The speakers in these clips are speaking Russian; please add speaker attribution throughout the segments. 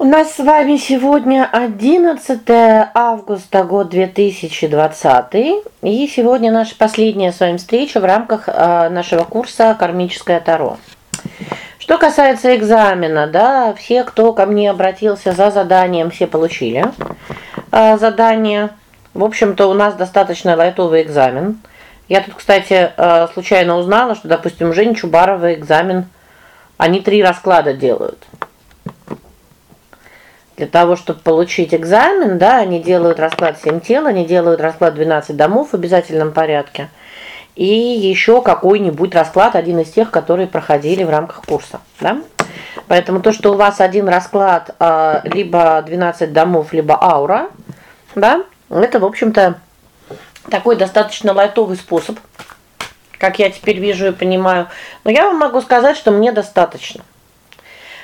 Speaker 1: У нас с вами сегодня 11 августа год 2020, и сегодня наша последняя с вами встреча в рамках э, нашего курса Кармическое таро. Что касается экзамена, да, все, кто ко мне обратился за заданием, все получили э, задание. В общем-то, у нас достаточно лайтовый экзамен. Я тут, кстати, э, случайно узнала, что, допустим, Жень Чубарова экзамен они три расклада делают для того, чтобы получить экзамен, да, они делают расклад 7 тел, они делают расклад 12 домов в обязательном порядке. И еще какой-нибудь расклад, один из тех, которые проходили в рамках курса, да? Поэтому то, что у вас один расклад а, либо 12 домов, либо аура, да? Это, в общем-то, такой достаточно лайтовый способ, как я теперь вижу и понимаю. Но я вам могу сказать, что мне достаточно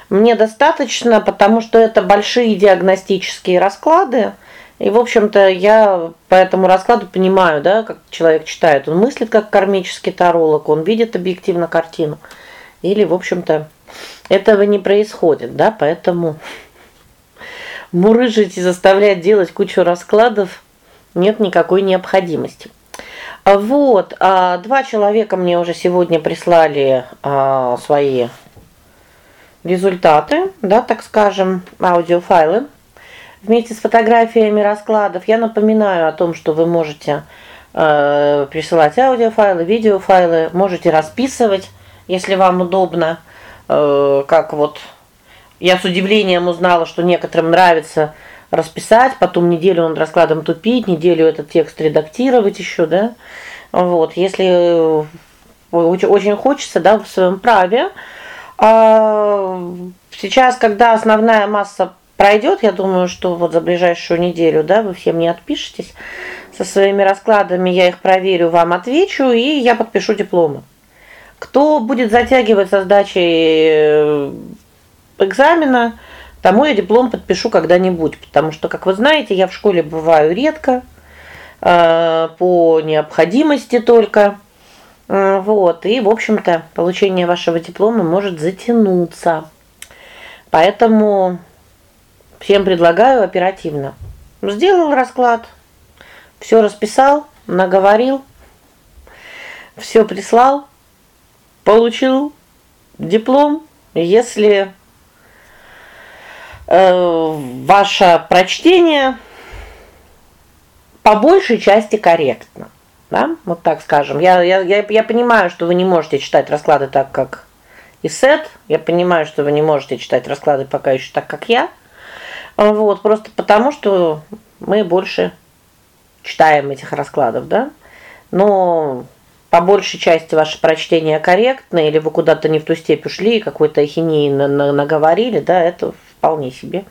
Speaker 1: мне достаточно, потому что это большие диагностические расклады. И, в общем-то, я по этому раскладу понимаю, да, как человек читает. Он мыслит как кармический таролог, он видит объективно картину. Или, в общем-то, этого не происходит, да? Поэтому мурыжить и заставлять делать кучу раскладов нет никакой необходимости. Вот, а два человека мне уже сегодня прислали а, свои результаты, да, так скажем, аудиофайлы вместе с фотографиями раскладов. Я напоминаю о том, что вы можете э присылать аудиофайлы, видеофайлы, можете расписывать, если вам удобно. Э как вот я с удивлением узнала, что некоторым нравится расписать, потом неделю над раскладом тупить, неделю этот текст редактировать еще, да? Вот, если очень хочется, да, в своем праве, сейчас, когда основная масса пройдет, я думаю, что вот за ближайшую неделю, да, вы всем не отпишетесь со своими раскладами, я их проверю, вам отвечу и я подпишу дипломы. Кто будет затягивать со сдачей э, экзамена, тому я диплом подпишу когда-нибудь, потому что, как вы знаете, я в школе бываю редко, э, по необходимости только. Вот, и, в общем-то, получение вашего диплома может затянуться. Поэтому всем предлагаю оперативно. Сделал расклад, все расписал, наговорил, все прислал, получил диплом. Если э, ваше прочтение по большей части корректно да? Вот так скажем. Я я я я понимаю, что вы не можете читать расклады так, как Исет. Я понимаю, что вы не можете читать расклады пока еще так, как я. Вот, просто потому, что мы больше читаем этих раскладов, да? Но по большей части ваше прочтение корректно или вы куда-то не в ту степь ушли, какой-то ахинеи на на наговорили, да, это вполне себе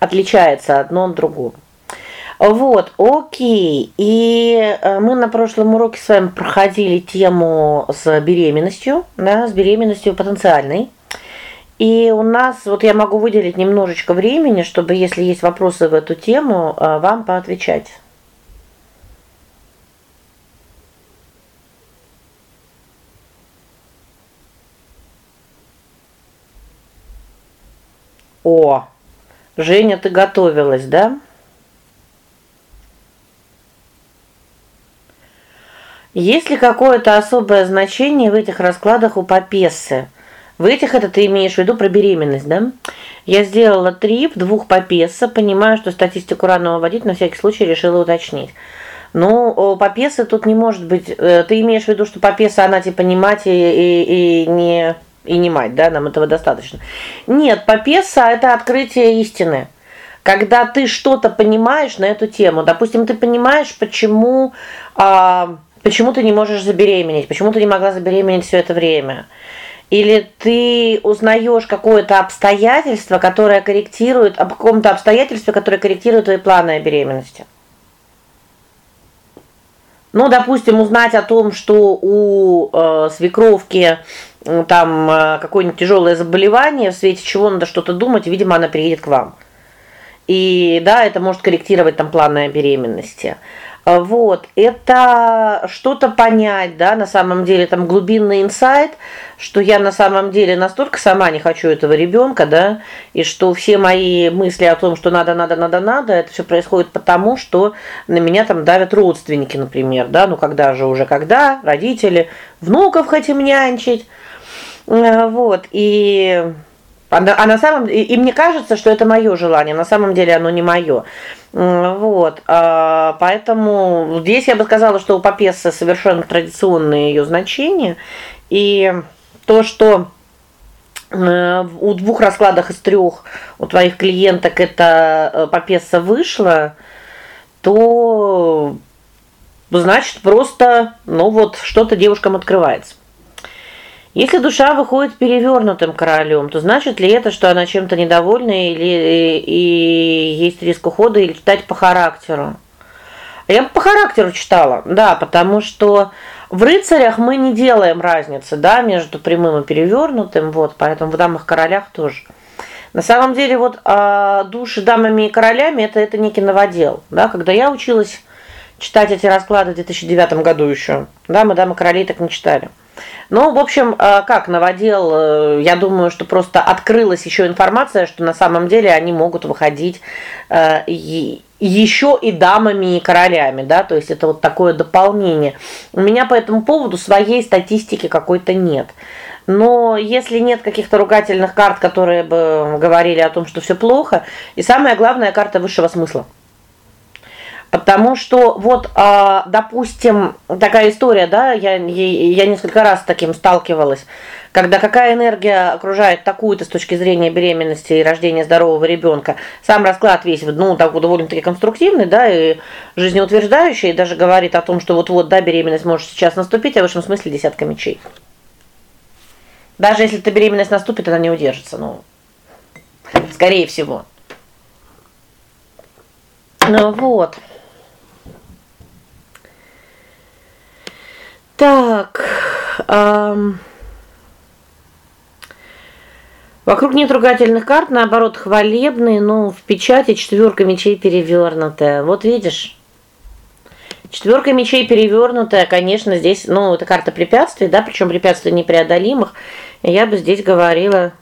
Speaker 1: отличается одно от другого. Вот, о'кей. И э, мы на прошлом уроке с вами проходили тему с беременностью, да, с беременностью потенциальной. И у нас вот я могу выделить немножечко времени, чтобы если есть вопросы в эту тему, э, вам поотвечать. О. Женя, ты готовилась, да? Есть ли какое-то особое значение в этих раскладах у папессы? В этих это ты имеешь в виду про беременность, да? Я сделала три в двух папесса, понимаю, что статистику рано вводить, на всякий случай решила уточнить. Ну, папессы тут не может быть. Э, ты имеешь в виду, что папесса она типа не мать и, и, и не и не мать, да, нам этого достаточно. Нет, папесса это открытие истины. Когда ты что-то понимаешь на эту тему. Допустим, ты понимаешь, почему а Почему ты не можешь забеременеть? Почему ты не могла забеременеть все это время? Или ты узнаешь какое-то обстоятельство, которое корректирует об каком-то обстоятельстве, которое корректирует твои планы о беременности? Ну, допустим, узнать о том, что у э, свекровки там э, какое-нибудь тяжелое заболевание, в свете чего надо что-то думать, видимо, она приедет к вам. И да, это может корректировать там планы о беременности. А, вот. Это что-то понять, да, на самом деле там глубинный инсайт, что я на самом деле настолько сама не хочу этого ребенка, да, и что все мои мысли о том, что надо, надо, надо, надо, это все происходит потому, что на меня там давят родственники, например, да, ну когда же уже когда родители внуков хотим нянчить. А, вот. И а на, а на самом и, и мне кажется, что это мое желание, на самом деле оно не мое. Вот. А, поэтому здесь я бы сказала, что у Папессы совершенно традиционные ее значения, и то, что э, у двух раскладах из трех у твоих клиенток это э, Папесса вышла, то значит просто, ну вот что-то девушкам открывается. Если душа выходит перевернутым королем, то значит ли это, что она чем-то недовольна или и, есть риск ухода или читать по характеру? Я по характеру читала. Да, потому что в рыцарях мы не делаем разницы, да, между прямым и перевернутым, вот, поэтому в дамах королях тоже. На самом деле вот а, души дамами и королями это это некий новодел, да, когда я училась читать эти расклады в 2009 году еще, да, мы дамы королей так не читали. Ну, в общем, э, как новодел, э, я думаю, что просто открылась еще информация, что на самом деле они могут выходить э, еще и дамами и королями, да? То есть это вот такое дополнение. У меня по этому поводу своей статистики какой-то нет. Но если нет каких-то ругательных карт, которые бы говорили о том, что все плохо, и самая главная карта высшего смысла. Потому что вот, а, допустим, такая история, да, я я несколько раз с таким сталкивалась, когда какая энергия окружает такую-то с точки зрения беременности и рождения здорового ребенка. Сам расклад весь, ну, так довольно-таки конструктивный, да, и жизнеутверждающий, и даже говорит о том, что вот-вот, да, беременность может сейчас наступить, а в высшем смысле десятка мечей. Даже если эта беременность наступит, она не удержится, ну, скорее всего. Ну вот. Так. Эм... Вокруг нет ругательных карт, наоборот, хвалебные, но в печати четверка мечей перевернутая. Вот видишь? Четверка мечей перевернутая, конечно, здесь, ну, это карта препятствий, да, причем препятствий непреодолимых. Я бы здесь говорила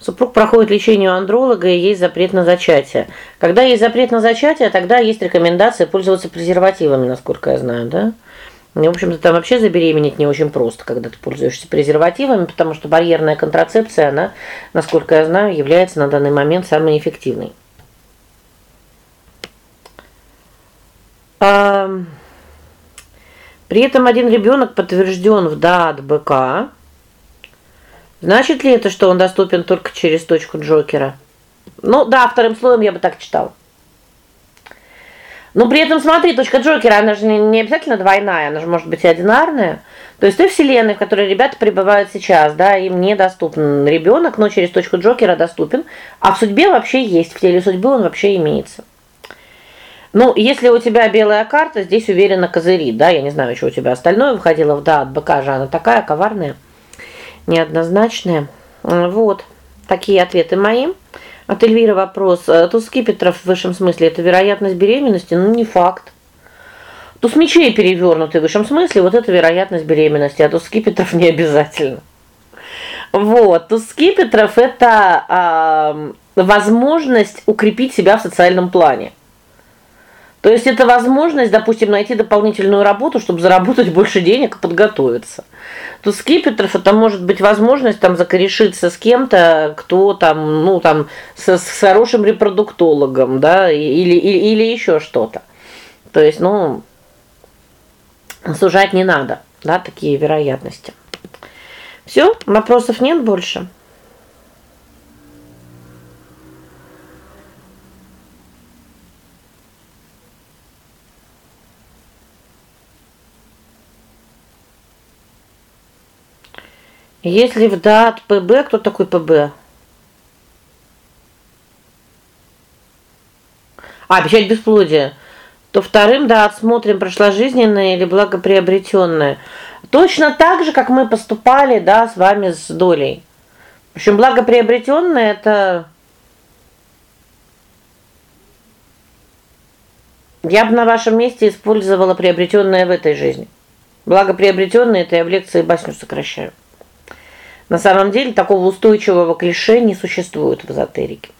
Speaker 1: Супруг проходит лечение у андролога и есть запрет на зачатие. Когда есть запрет на зачатие, тогда есть рекомендация пользоваться презервативами, насколько я знаю, да? И, в общем-то, там вообще забеременеть не очень просто, когда ты пользуешься презервативами, потому что барьерная контрацепция, она, насколько я знаю, является на данный момент самой эффективной. При этом один ребенок подтвержден в ДАД БК. Значит ли это, что он доступен только через точку Джокера? Ну, да, вторым слоем я бы так читала. Но при этом смотри, точка Джокера, она же не, не обязательно двойная, она же может быть и одинарная. То есть той вселенной, в которой ребята пребывают сейчас, да, им недоступен ребенок, но через точку Джокера доступен, а в судьбе вообще есть, в теле судьбы он вообще имеется. Ну, если у тебя белая карта, здесь уверенно козыри, да, я не знаю, что у тебя остальное выходило в да от быка же, она такая коварная, неоднозначная. Вот. Такие ответы мои. От Эльвиры вопрос. Э, туз скипетров в высшем смысле это вероятность беременности? Ну не факт. Туз мечей перевернутый в высшем смысле вот это вероятность беременности, а туз скипетров не обязательно. Вот, туз скипетров это э, возможность укрепить себя в социальном плане. То есть это возможность, допустим, найти дополнительную работу, чтобы заработать больше денег и подготовиться. То скипетров это может быть возможность там закорешиться с кем-то, кто там, ну, там с, с хорошим репродуктологом, да, или или, или еще что-то. То есть, ну, сужать не надо, да, такие вероятности. Все, вопросов нет больше. Если в дат ПБ, кто такой ПБ? А, печать бесплодия. То вторым, да, отсмотрим прошложизненное или благоприобретенное. Точно так же, как мы поступали, да, с вами с долей. В общем, благоприобретенное это Я бы на вашем месте использовала приобретенное в этой жизни. Благо приобретенное это я в лекции басню сокращаю. На самом деле такого устойчивого клише не существует в эзотерике.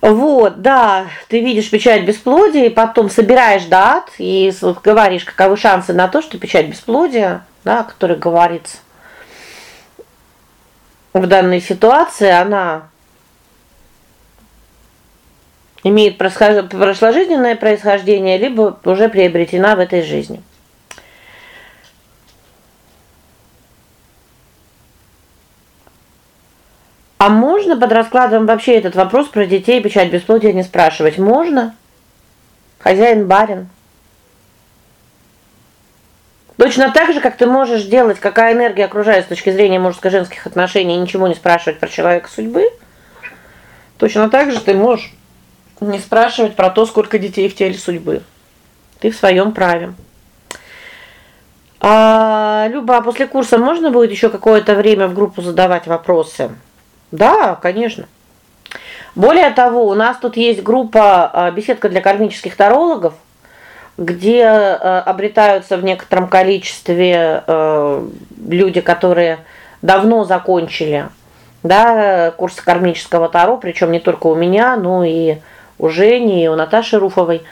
Speaker 1: Вот, да, ты видишь печать бесплодия и потом собираешь дат и говоришь, каковы шансы на то, что печать бесплодия, да, который говорится в данной ситуации, она имеет прошложительное происхождение, либо уже приобретена в этой жизни. А можно под раскладом вообще этот вопрос про детей печать бесплодия не спрашивать? Можно? Хозяин барин. Точно так же, как ты можешь делать, какая энергия окружает с точки зрения мужско-женских отношений, ничего не спрашивать про человека судьбы, точно так же ты можешь не спрашивать про то, сколько детей в теле судьбы. Ты в своем праве. А Люба, а после курса можно будет еще какое-то время в группу задавать вопросы? Да, конечно. Более того, у нас тут есть группа а, беседка для кармических тарологов, где а, обретаются в некотором количестве а, люди, которые давно закончили, да, курс кармического таро, причем не только у меня, но и у Жени, и у Наташи Руфовой.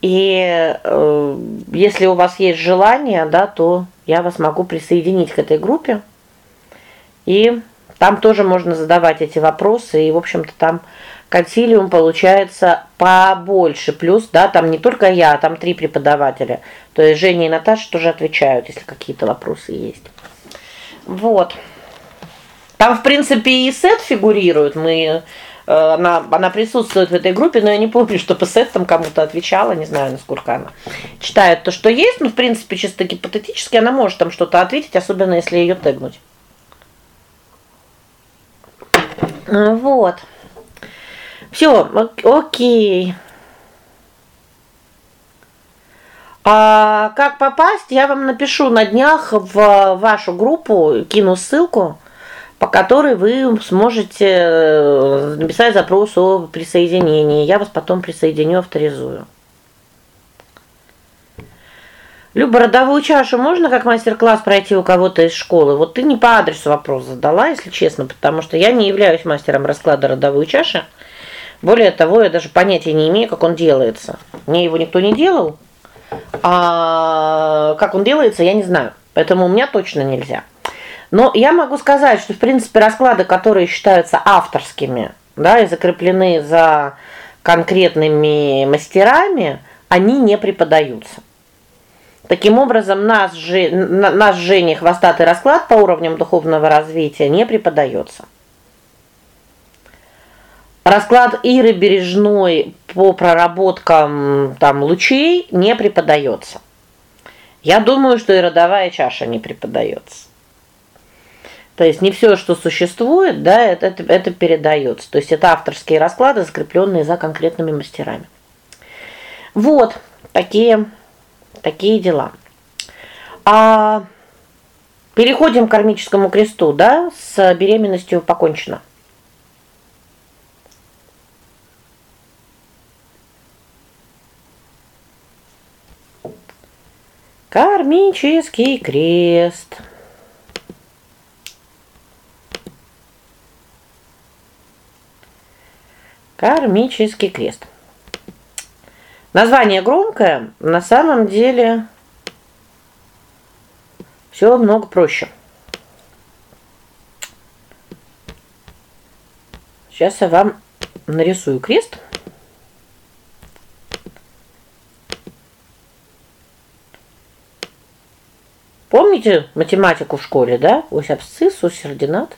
Speaker 1: И э, если у вас есть желание, да, то я вас могу присоединить к этой группе. И там тоже можно задавать эти вопросы, и, в общем-то, там консилиум получается побольше. Плюс, да, там не только я, а там три преподавателя. То есть Женя и Наташа тоже отвечают, если какие-то вопросы есть. Вот. Там, в принципе, и сет фигурирует. Мы э, она она присутствует в этой группе, но я не помню, что ПСЭТ там кому-то отвечала, не знаю, насколько она читает то, что есть, но в принципе чисто гипотетически она может там что-то ответить, особенно если ее тегнуть. А, вот. Все, окей. А как попасть, я вам напишу на днях в вашу группу, кину ссылку, по которой вы сможете э, написать запрос о присоединении. Я вас потом присоединю, авторизую. Люба, родовую чашу можно как мастер-класс пройти у кого-то из школы? Вот ты не по адресу вопрос задала, если честно, потому что я не являюсь мастером расклада родовой чаши. Более того, я даже понятия не имею, как он делается. Мне его никто не делал. А как он делается, я не знаю. Поэтому у меня точно нельзя. Но я могу сказать, что в принципе расклады, которые считаются авторскими, да, и закреплены за конкретными мастерами, они не преподаются. Таким образом, наш же наш Жене хвостатый расклад по уровням духовного развития не преподается. Расклад Иры Бережной по проработкам там лучей не преподается. Я думаю, что и родовая чаша не преподается. То есть не все, что существует, да, это это, это передается. То есть это авторские расклады, закрепленные за конкретными мастерами. Вот такие Такие дела. А переходим к кармическому кресту, да? С беременностью покончено. Кармический крест. Кармический крест. Название громкое, на самом деле все много проще. Сейчас я вам нарисую крест. Помните математику в школе, да? Ось абсцисс, ось ординат.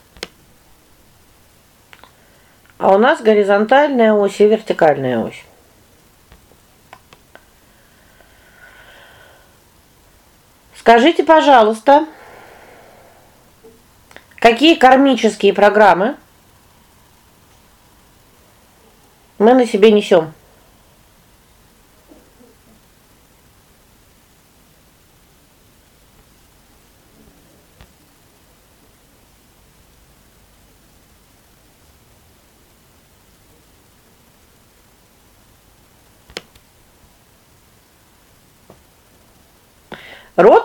Speaker 1: А у нас горизонтальная ось и вертикальная ось. Скажите, пожалуйста, какие кармические программы мы на себе несем?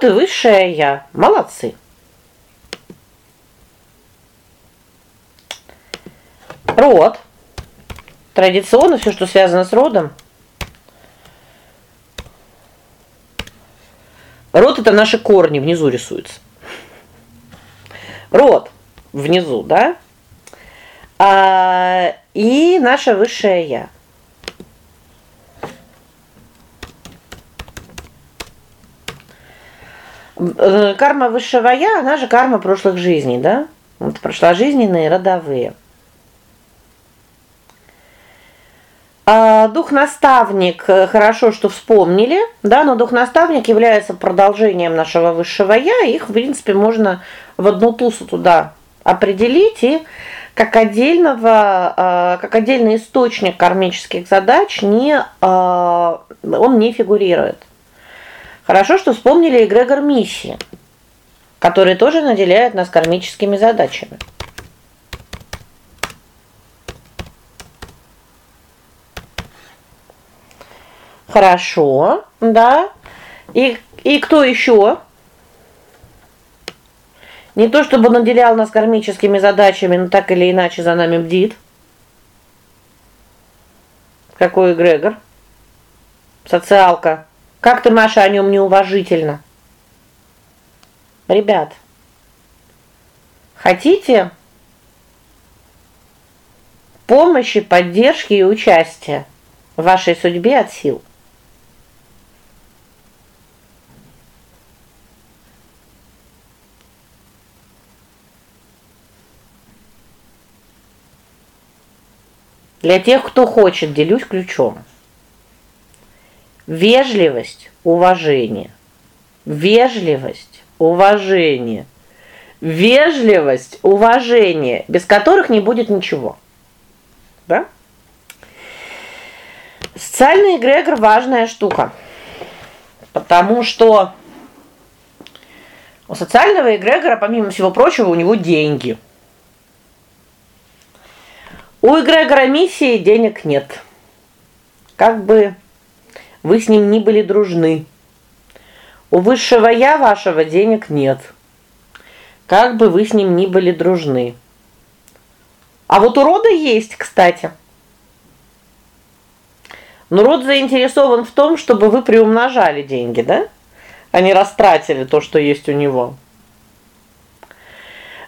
Speaker 1: Род и высшее я. Молодцы. Род. Традиционно все, что связано с родом. Род это наши корни внизу рисуется. Род внизу, да? А и наше высшее я. Карма высшего я, она же карма прошлых жизней, да? Вот прошложизненные, родовые. А дух-наставник, э, хорошо, что вспомнили, да, но дух-наставник является продолжением нашего высшего я, их, в принципе, можно в одну тусу туда определить и как отдельного, э, как отдельный источник кармических задач не он не фигурирует. Хорошо, что вспомнили эгрегор миссии, который тоже наделяет нас кармическими задачами. Хорошо, да. И и кто еще? Не то чтобы наделял нас кармическими задачами, но так или иначе за нами бдит. Какой эгрегор? Социалка. Как ты, Маша, о нем неуважительно? Ребят, хотите помощи, поддержки и участия в вашей судьбе от сил? Для тех, кто хочет, делюсь ключом. Вежливость, уважение. Вежливость, уважение. Вежливость, уважение, без которых не будет ничего. Да? Социальный эгрегор важная штука. Потому что у социального эгрегора, помимо всего прочего, у него деньги. У эгрегора миссии денег нет. Как бы вы с ним не были дружны. У высшего я вашего денег нет. Как бы вы с ним ни были дружны. А вот у рода есть, кстати. Но род заинтересован в том, чтобы вы приумножали деньги, да? А не растратили то, что есть у него.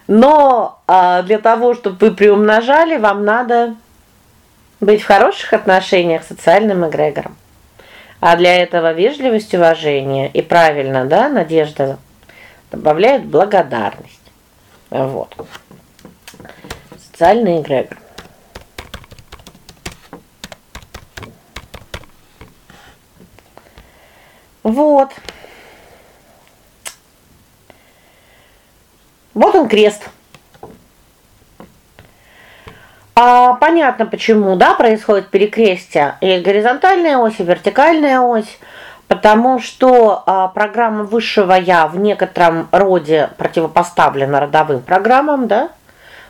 Speaker 1: Но а, для того, чтобы вы приумножали, вам надо быть в хороших отношениях с социальным эгрегором. А для этого вежливость, уважение и правильно, да, надежда добавляет благодарность. Вот. Социальный эгрегор. Вот. Вот он крест. А понятно почему, да, происходит перекрестие. И горизонтальная ось, и вертикальная ось, потому что а, программа высшего я в некотором роде противопоставлена родовым программам, да?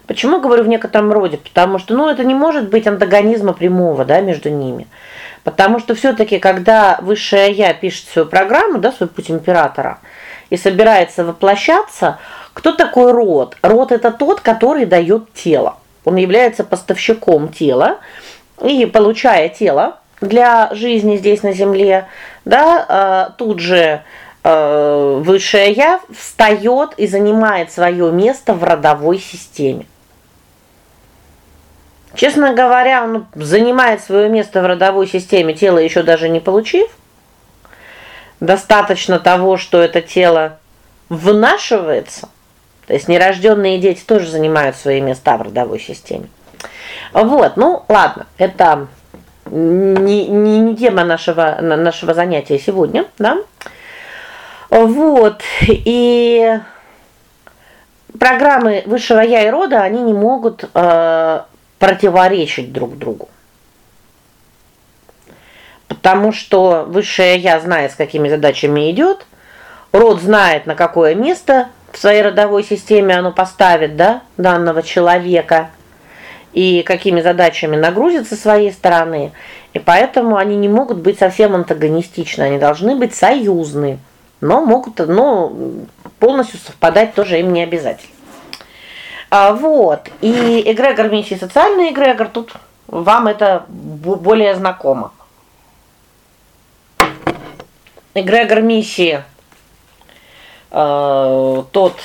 Speaker 1: Почему говорю в некотором роде? Потому что, ну, это не может быть антагонизма прямого, да, между ними. Потому что все таки когда высшее я пишет свою программу, да, свой путь императора и собирается воплощаться, кто такой род? Род это тот, который дает тело. Он является поставщиком тела и получая тело для жизни здесь на земле, да, э, тут же э, высшее я встает и занимает свое место в родовой системе. Честно говоря, он занимает свое место в родовой системе, тело еще даже не получив. Достаточно того, что это тело внашивается то есть нерожденные дети тоже занимают свои места в родовой системе. Вот, ну ладно, это не, не, не тема нашего нашего занятия сегодня, да? Вот. И программы высшего я и рода, они не могут э, противоречить друг другу. Потому что высшее я знает, с какими задачами идет, род знает, на какое место в своей родовой системе оно поставит, да, данного человека и какими задачами нагрузит со своей стороны. И поэтому они не могут быть совсем антагонистичны, они должны быть союзны. но могут, ну, полностью совпадать тоже им не обязательно. А вот. И эгрегор миссии социальный эгрегор тут вам это более знакомо. Эгрегор миссии тот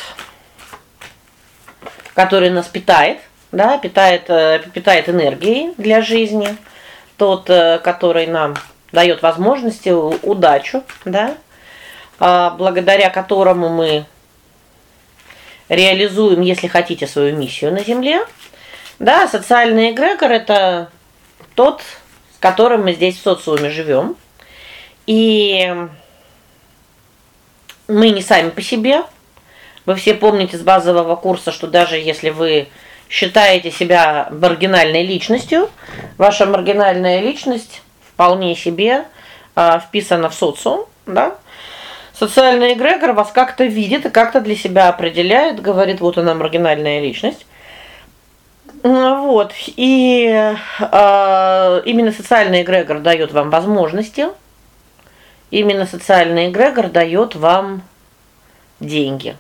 Speaker 1: который нас питает, да, питает э, питает энергией для жизни, тот, э, который нам дает возможности, удачу, да, а, благодаря которому мы реализуем, если хотите, свою миссию на земле. Да, социальный эгрегор это тот, с которым мы здесь в социуме живем. И мы не сами по себе, вы все помните с базового курса, что даже если вы считаете себя маргинальной личностью, ваша маргинальная личность вполне себе э, вписана в социум, да? Социальный эгрегор вас как-то видит и как-то для себя определяет, говорит: "Вот она маргинальная личность". Вот. И э, именно социальный эгрегор дает вам возможности. Именно социальный эгрегор дает вам деньги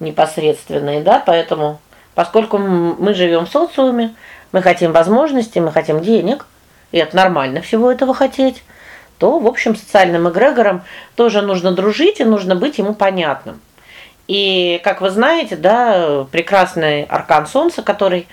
Speaker 1: непосредственные, да? Поэтому поскольку мы живем в социуме, мы хотим возможностей, мы хотим денег, и это нормально всего этого хотеть, то, в общем, социальным эгрегором тоже нужно дружить и нужно быть ему понятным. И, как вы знаете, да, прекрасный аркан солнца, который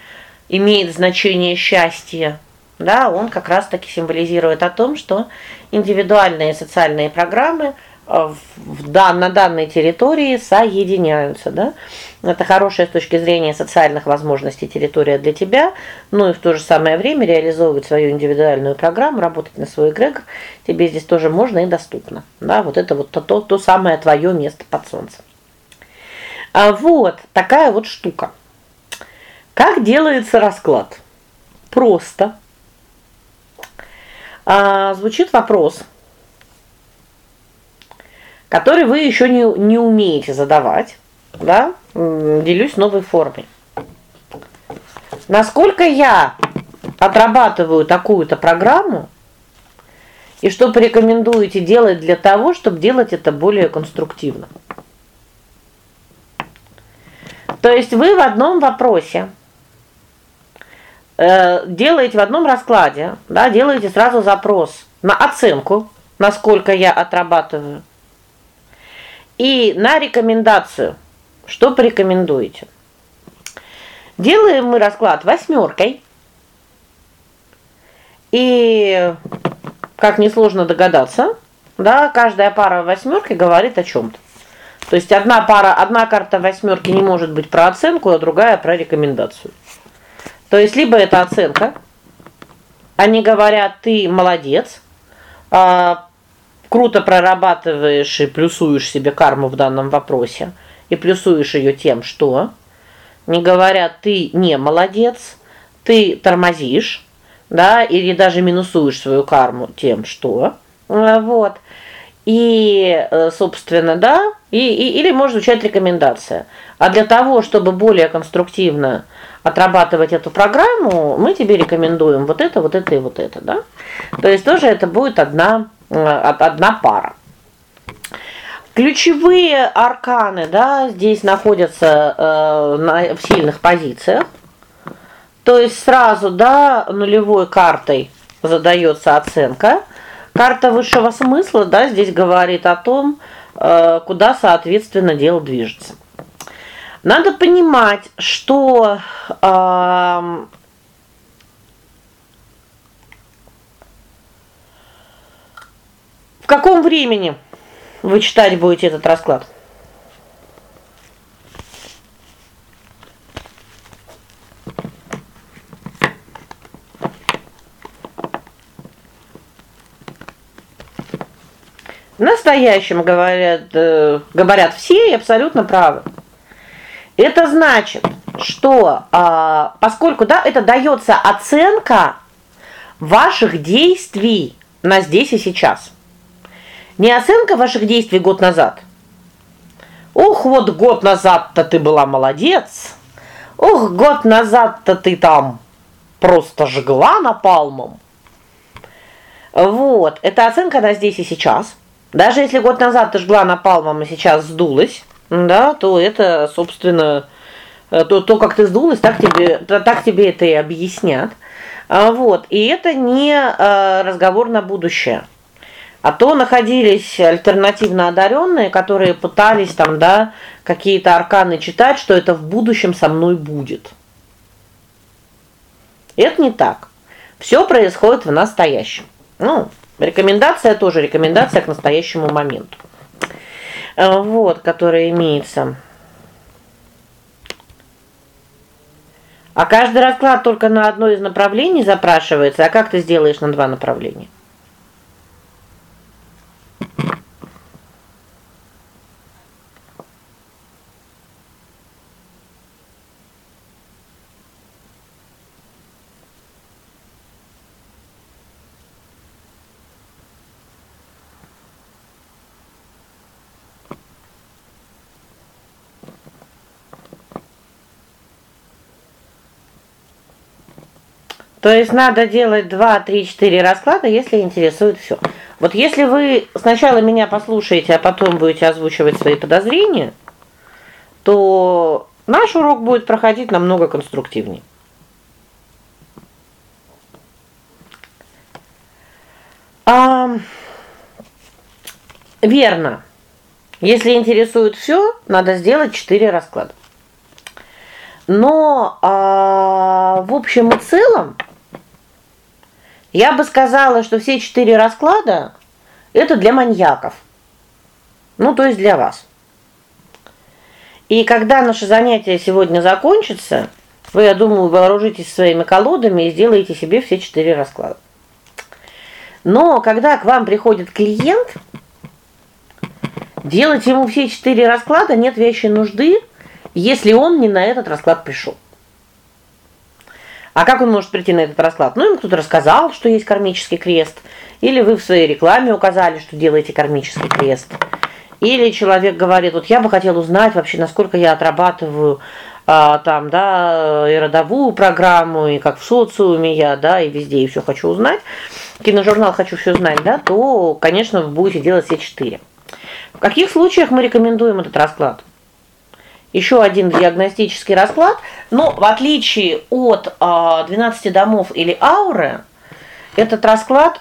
Speaker 1: имеет значение счастья, да, он как раз таки символизирует о том, что индивидуальные социальные программы – в дан, на данной территории соединяются, да? Это хорошая с точки зрения социальных возможностей территория для тебя, ну и в то же самое время реализовывать свою индивидуальную программу, работать на свой эгрегор, тебе здесь тоже можно и доступно. Да, вот это вот то то, то самое твое место под солнцем. А вот такая вот штука. Как делается расклад? Просто. А, звучит вопрос: который вы еще не не умеете задавать, да? Делюсь новой формой. Насколько я отрабатываю такую-то программу, и что порекомендуете делать для того, чтобы делать это более конструктивно? То есть вы в одном вопросе э делаете в одном раскладе, да, делаете сразу запрос на оценку, насколько я отрабатываю. И на рекомендацию. Что порекомендуете? Делаем мы расклад восьмеркой. И как несложно догадаться, да, каждая пара восьмерки говорит о чем то То есть одна пара, одна карта восьмерки не может быть про оценку, а другая про рекомендацию. То есть либо это оценка. Они говорят: "Ты молодец". А круто прорабатываешь и плюсуешь себе карму в данном вопросе, и плюсуешь ее тем, что не говорят ты не молодец, ты тормозишь, да, или даже минусуешь свою карму тем, что э, вот. И, э, собственно, да, и, и или может звучать рекомендация. А для того, чтобы более конструктивно отрабатывать эту программу, мы тебе рекомендуем вот это, вот это и вот это, да? То есть тоже это будет одна Э, одна пара. Ключевые арканы, да, здесь находятся э, на в сильных позициях. То есть сразу, да, нулевой картой задается оценка. Карта высшего смысла, да, здесь говорит о том, э, куда, соответственно, дело движется. Надо понимать, что э, каком времени вы читать будете этот расклад? В настоящем говорят, э, говорят все и абсолютно правы. Это значит, что а, поскольку да, это дается оценка ваших действий на здесь и сейчас. Не оценка ваших действий год назад. Ох, вот год назад-то ты была молодец. Ох, год назад-то ты там просто жгла напалмом. Вот, это оценка на здесь и сейчас. Даже если год назад ты жгла напалмом и сейчас сдулась, да, то это, собственно, э, то, то как ты сдулась, так тебе так тебе это и объяснят. А вот. И это не э, разговор на будущее. А то находились альтернативно одаренные, которые пытались там, да, какие-то арканы читать, что это в будущем со мной будет. Это не так. Все происходит в настоящем. Ну, рекомендация тоже рекомендация к настоящему моменту. Э, вот, которая имеется. А каждый расклад только на одно из направлений запрашивается, а как ты сделаешь на два направления? То есть надо делать 2, 3, 4 расклада, если интересует все. Вот если вы сначала меня послушаете, а потом будете озвучивать свои подозрения, то наш урок будет проходить намного конструктивнее. А верно. Если интересует все, надо сделать 4 расклада. Но а, в общем и целом я бы сказала, что все четыре расклада это для маньяков. Ну, то есть для вас. И когда наше занятие сегодня закончится, вы, я думаю, вооружитесь своими колодами и сделаете себе все четыре расклада. Но когда к вам приходит клиент, делать ему все четыре расклада нет вещи нужды, если он не на этот расклад пришел. А как он может прийти на этот расклад? Ну, ему кто-то рассказал, что есть кармический крест, или вы в своей рекламе указали, что делаете кармический крест. Или человек говорит: "Вот я бы хотел узнать вообще, насколько я отрабатываю а, там, да, и родовую программу, и как в социуме я, да, и везде и все хочу узнать. Киножурнал хочу все знать, да, то, конечно, вы будете делать все четыре. В каких случаях мы рекомендуем этот расклад? Еще один диагностический расклад, но в отличие от а, 12 домов или ауры, этот расклад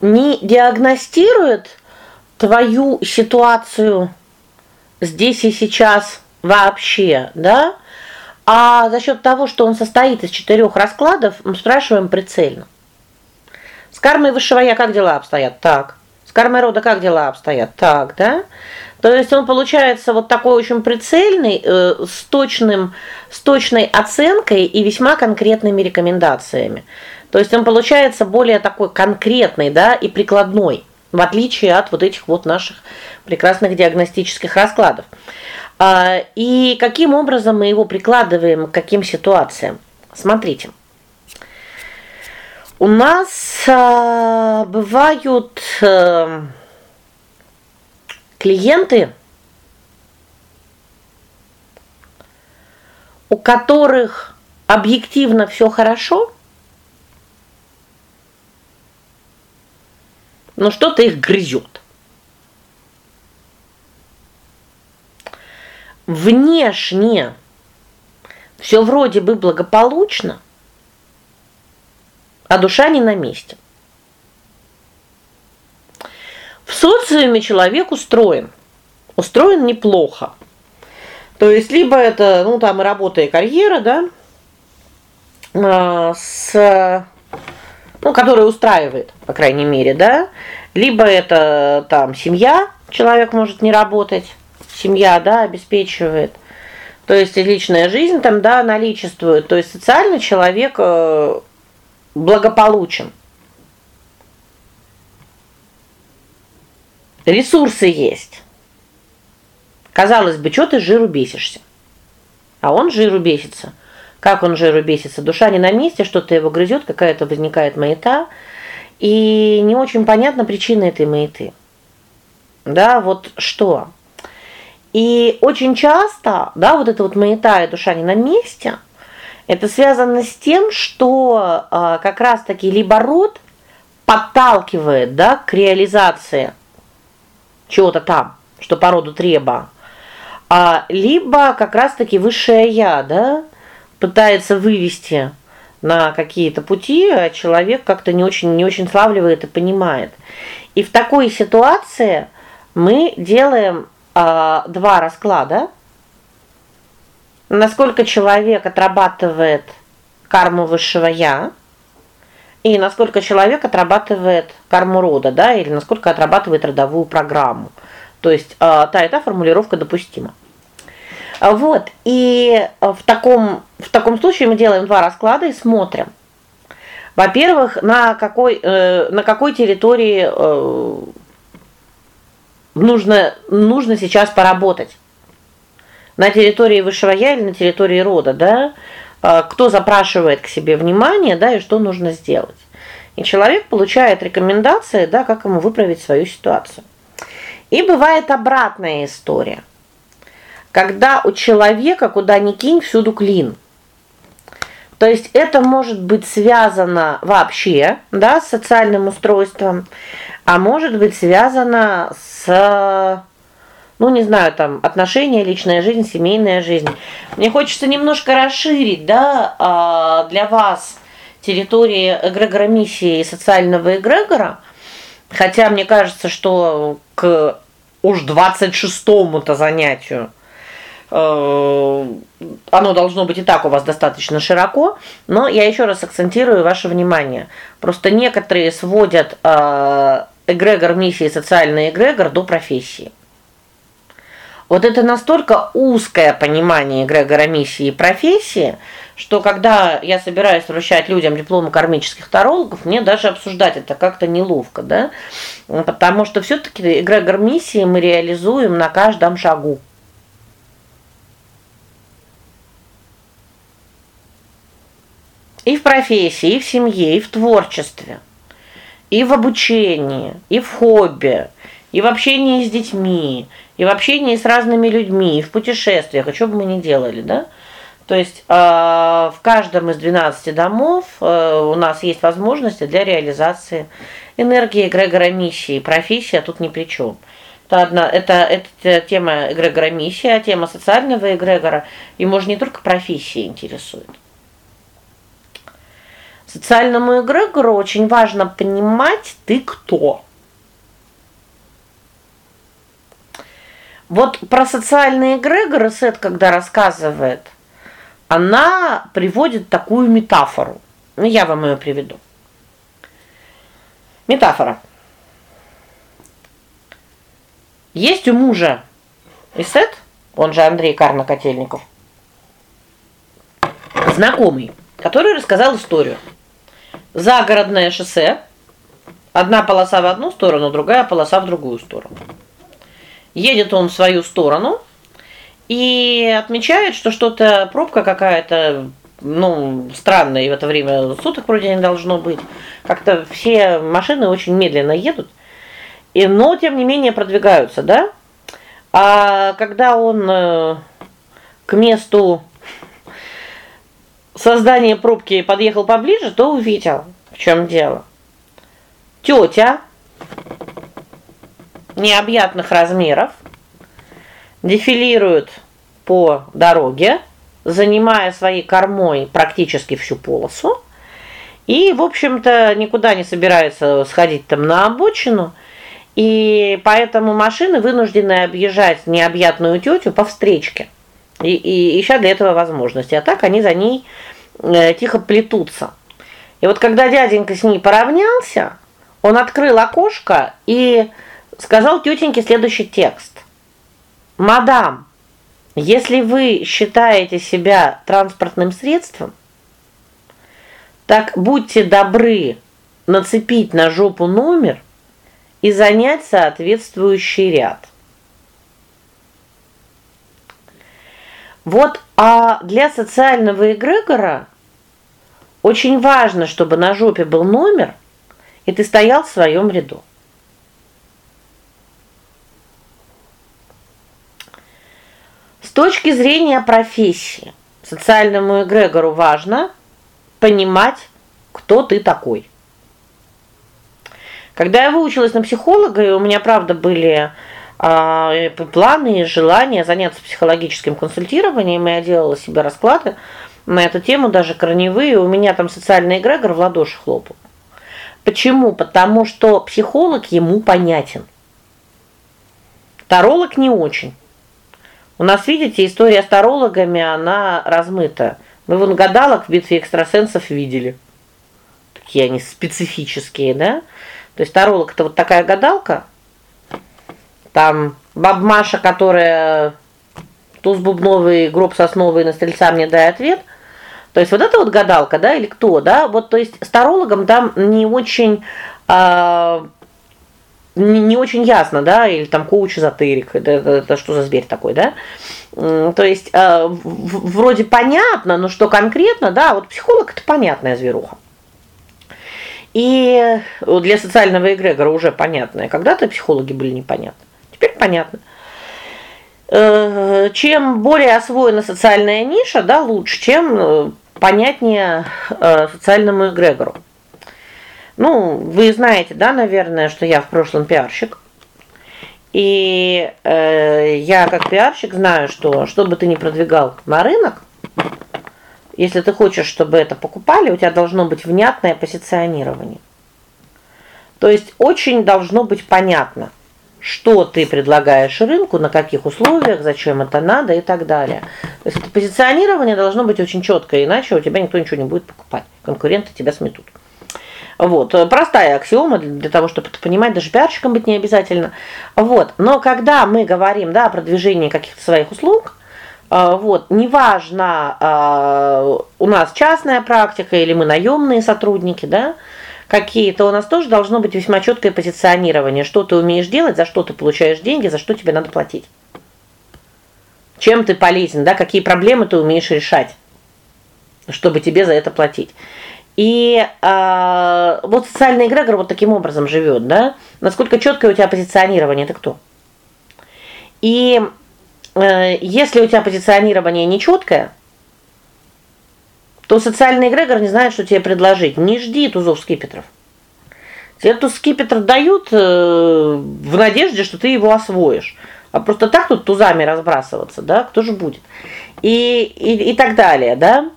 Speaker 1: не диагностирует твою ситуацию здесь и сейчас вообще, да? А за счет того, что он состоит из четырех раскладов, мы спрашиваем прицельно. С кармой высшего я как дела обстоят? Так. С кармой рода как дела обстоят? Так, да? То есть он получается вот такой очень прицельный, э, с точным с точной оценкой и весьма конкретными рекомендациями. То есть он получается более такой конкретный, да, и прикладной, в отличие от вот этих вот наших прекрасных диагностических раскладов. А, и каким образом мы его прикладываем к каким ситуациям? Смотрите. У нас э, бывают э, клиенты, у которых объективно все хорошо, но что-то их грызет. Внешне все вроде бы благополучно, а душа не на месте. В социуме человек устроен. Устроен неплохо. То есть либо это, ну, там и работа, и карьера, да? А, с ну, которая устраивает, по крайней мере, да? Либо это там семья, человек может не работать, семья, да, обеспечивает. То есть личная жизнь там, да, наличествует. То есть социально человек э, благополучен. Ресурсы есть. Казалось бы, что ты жиру бесишься? А он жиру бесится. Как он жиру бесится? Душа не на месте, что-то его грызет, какая-то возникает маята, и не очень понятна причина этой маяты. Да, вот что? И очень часто, да, вот эта вот маята и душа не на месте, Это связано с тем, что а, как раз таки либо род подталкивает, да, к реализации чего-то там, что по роду треба. А либо как раз таки высшее я, да, пытается вывести на какие-то пути, а человек как-то не очень не очень славливает и понимает. И в такой ситуации мы делаем а, два расклада. Насколько человек отрабатывает карму высшего я, и насколько человек отрабатывает карму рода, да, или насколько отрабатывает родовую программу. То есть а, та и та формулировка допустима. Вот. И в таком в таком случае мы делаем два расклада и смотрим. Во-первых, на какой э, на какой территории э, нужно нужно сейчас поработать. На территории высшего я или на территории рода, да? А, кто запрашивает к себе внимание, да, и что нужно сделать. И человек получает рекомендации, да, как ему выправить свою ситуацию. И бывает обратная история. Когда у человека куда ни кинь, всюду клин. То есть это может быть связано вообще, да, с социальным устройством, а может быть связано с ну, не знаю, там отношения, личная жизнь, семейная жизнь. Мне хочется немножко расширить, да, а, для вас территории эгрегора миссии и социального эгрегора. Хотя мне кажется, что к уж 26-му-то занятию э, оно должно быть и так у вас достаточно широко, но я еще раз акцентирую ваше внимание. Просто некоторые сводят э, эгрегор миссии социальный эгрегор до профессии. Вот это настолько узкое понимание эгрегора миссии и профессии, что когда я собираюсь вручать людям дипломы кармических тарологов, мне даже обсуждать это как-то неловко, да? Потому что все таки эгрегор миссии мы реализуем на каждом шагу. И в профессии, и в семье, и в творчестве, и в обучении, и в хобби, и в общении с детьми, и в общении с разными людьми, и в путешествиях, а что бы мы ни делали, да? То есть э, в каждом из 12 домов э, у нас есть возможности для реализации энергии эгрегора миссии. Профессия тут ни при чем. Это одна это это тема эгрегора миссии, а тема социального эгрегора и может не только профессия интересует. Социальному эгрегору очень важно понимать, ты кто. Вот про социальные эгрегоры Сет, когда рассказывает, она приводит такую метафору. Ну я вам ее приведу. Метафора. Есть у мужа Исет, он же Андрей Карна-Котельников, знакомый, который рассказал историю. Загородное шоссе, одна полоса в одну сторону, другая полоса в другую сторону. Едет он в свою сторону и отмечает, что что-то пробка какая-то, ну, странная, и в это время суток вроде не должно быть. Как-то все машины очень медленно едут. И но тем не менее продвигаются, да? А когда он э, к месту создания пробки подъехал поближе, то увидел, в чем дело. Тетя необъятных размеров дефилируют по дороге, занимая своей кормой практически всю полосу. И, в общем-то, никуда не собирается сходить там на обочину. И поэтому машины вынуждены объезжать необъятную тетю по встречке. И и ища для этого возможности. А так они за ней э, тихо плетутся. И вот когда дяденька с ней поравнялся, он открыл окошко и сказал тетеньке следующий текст. Мадам, если вы считаете себя транспортным средством, так будьте добры нацепить на жопу номер и занять соответствующий ряд. Вот, а для социального эгрегора очень важно, чтобы на жопе был номер, и ты стоял в своем ряду. Точки зрения профессии, социальному эгрегору важно понимать, кто ты такой. Когда я выучилась на психолога, и у меня правда были а, планы и желания заняться психологическим консультированием, я делала себе расклады на эту тему, даже корневые, у меня там социальный эгрегор в ладоши хлопал. Почему? Потому что психолог ему понятен. Таролог не очень. У нас, видите, история с тарологами, она размыта. Мы вон гадалок в битве экстрасенсов видели. Такие они специфические, да? То есть таролог это вот такая гадалка. Там баб Маша, которая туз бубновый, гроб сосновый на стрельца мне дай ответ. То есть вот это вот гадалка, да, или кто, да? Вот то есть с тарологом там не очень а, не, не очень ясно, да, или там коуч эзотерик. Это, это, это что за зверь такой, да? То есть э, вроде понятно, но что конкретно, да, вот психолог это понятная зверуха. И для социального эгрегора уже понятное. Когда-то психологи были непонятны. Теперь понятно. Э, чем более освоена социальная ниша, да, лучше, чем э, понятнее э, социальному эгрегору. Ну, вы знаете, да, наверное, что я в прошлом пиарщик. И э, я как пиарщик знаю, что что бы ты ни продвигал на рынок, если ты хочешь, чтобы это покупали, у тебя должно быть внятное позиционирование. То есть очень должно быть понятно, что ты предлагаешь рынку, на каких условиях, зачем это надо и так далее. То есть это позиционирование должно быть очень четкое, иначе у тебя никто ничего не будет покупать. Конкуренты тебя сметут. Вот, простая аксиома для того, чтобы это понимать, даже пиарщиком быть не обязательно. Вот. Но когда мы говорим, да, о продвижении каких-то своих услуг, э, вот, неважно, э, у нас частная практика или мы наемные сотрудники, да, какие-то у нас тоже должно быть весьма четкое позиционирование, что ты умеешь делать, за что ты получаешь деньги, за что тебе надо платить. Чем ты полезен, да, какие проблемы ты умеешь решать, чтобы тебе за это платить. И э, вот социальный эгрегор вот таким образом живет, да? Насколько четкое у тебя позиционирование ты кто? И э, если у тебя позиционирование нечеткое, то социальный эгрегор не знает, что тебе предложить. Не жди тузов скипетров. Тебе туз скипетр дают э, в надежде, что ты его освоишь. А просто так тут тузами разбрасываться, да? Кто же будет? И и и так далее, да?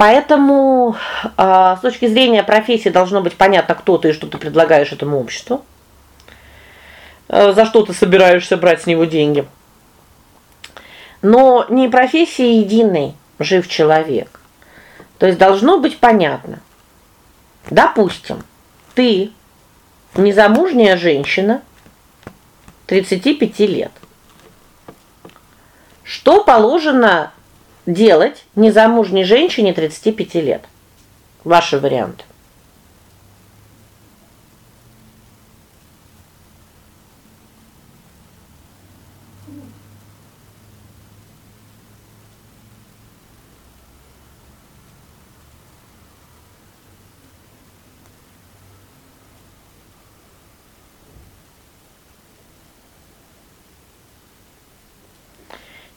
Speaker 1: Поэтому э, с точки зрения профессии должно быть понятно, кто ты и что ты предлагаешь этому обществу. Э, за что ты собираешься брать с него деньги. Но не профессия единой жив человек. То есть должно быть понятно. Допустим, ты незамужняя женщина 35 лет. Что положено делать незамужней женщине 35 лет? Ваши варианты.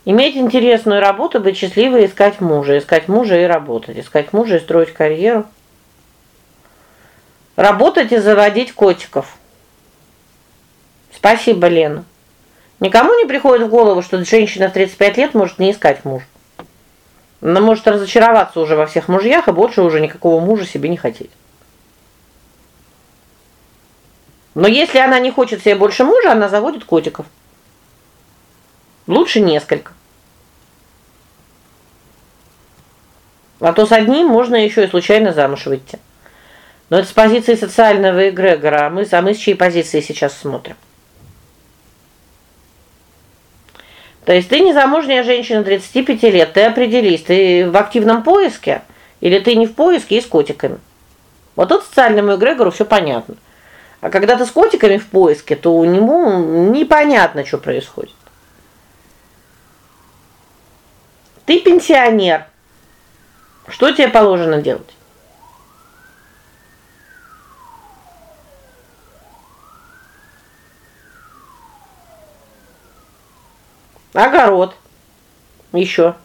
Speaker 1: Иметь интересную работу, быть счастливой, искать мужа, искать мужа и работать, искать мужа и строить карьеру. Работать и заводить котиков. Спасибо, Лена. Никому не приходит в голову, что женщина в 35 лет может не искать мужа. Она может разочароваться уже во всех мужьях и больше уже никакого мужа себе не хотеть. Но если она не хочет себе больше мужа, она заводит котиков. Лучше несколько. А то с одним можно еще и случайно замуж выйти. Но это с позиции социального эгрегора, а мы, а мы с чьей позиции сейчас смотрим? То есть ты незамужняя женщина 35 лет, ты определись, ты в активном поиске или ты не в поиске и с котиками. Вот тут социальному эгрегору все понятно. А когда ты с котиками в поиске, то у него непонятно, что происходит. Ты пенсионер. Что тебе положено делать? Огород. Еще.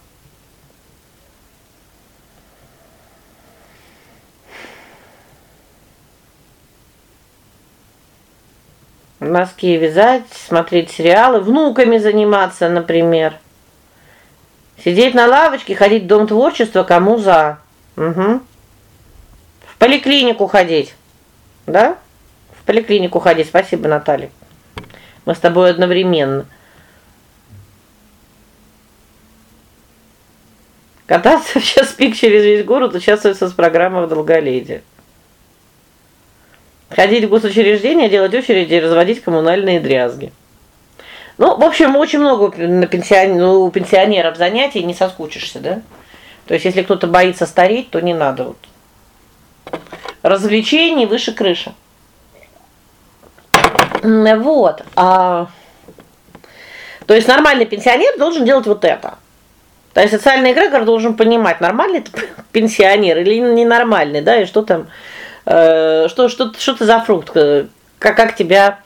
Speaker 1: В вязать, смотреть сериалы, внуками заниматься, например. Сидеть на лавочке, ходить в дом творчества, кому за. Угу. В поликлинику ходить. Да? В поликлинику ходить. Спасибо, Наталья. Мы с тобой одновременно. Кататься в час пик через весь город, участвовать в программах долголетия. Ходить в госучреждения, делать очереди и разводить коммунальные дрязги. Ну, в общем, очень много на пенсион... ну, пенсионеров занятий, не соскучишься, да? То есть если кто-то боится стареть, то не надо вот. Развлечений выше крыши. Вот. А то есть нормальный пенсионер должен делать вот это. То есть социальный эгрегор должен понимать, нормальный это пенсионер или ненормальный, да, и что там э, что что что ты за фрукт, как как тебя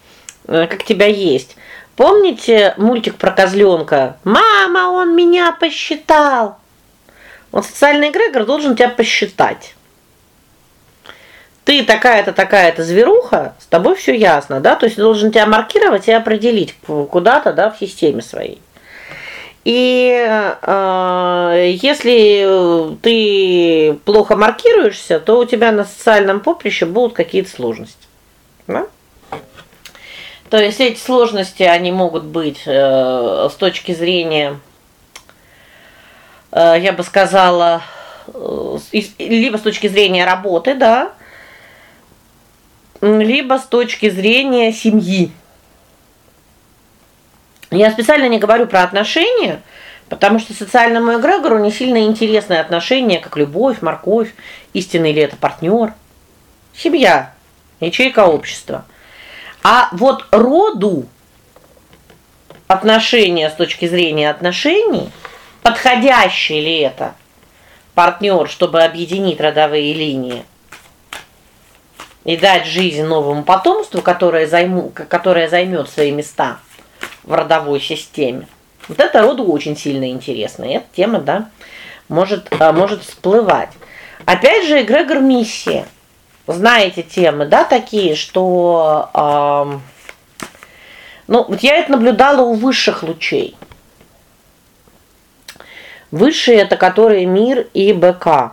Speaker 1: э, как тебя есть. Помните мультик про козленка? Мама, он меня посчитал. Вот социальный эгрегор должен тебя посчитать. Ты такая-то, такая-то зверуха, с тобой все ясно, да? То есть должен тебя маркировать и определить куда-то, да, в системе своей. И э, если ты плохо маркируешься, то у тебя на социальном поприще будут какие-то сложности. Да? То есть эти сложности, они могут быть э, с точки зрения э, я бы сказала, э, либо с точки зрения работы, да, либо с точки зрения семьи. Я специально не говорю про отношения, потому что социальному эгрегору не сильно интересны отношения, как любовь, морковь, истинный ли это партнер. Семья, ячейка общества. А вот роду отношения с точки зрения отношений, подходящий ли это партнер, чтобы объединить родовые линии и дать жизнь новому потомству, которое займу, которое займет свои места в родовой системе. Вот это роду очень сильно интересно. И эта тема, да, может а, может всплывать. Опять же, эгрегор миссии. Знаете темы, да, такие, что э, ну, вот я это наблюдала у высших лучей. Высшие это которые мир и БК.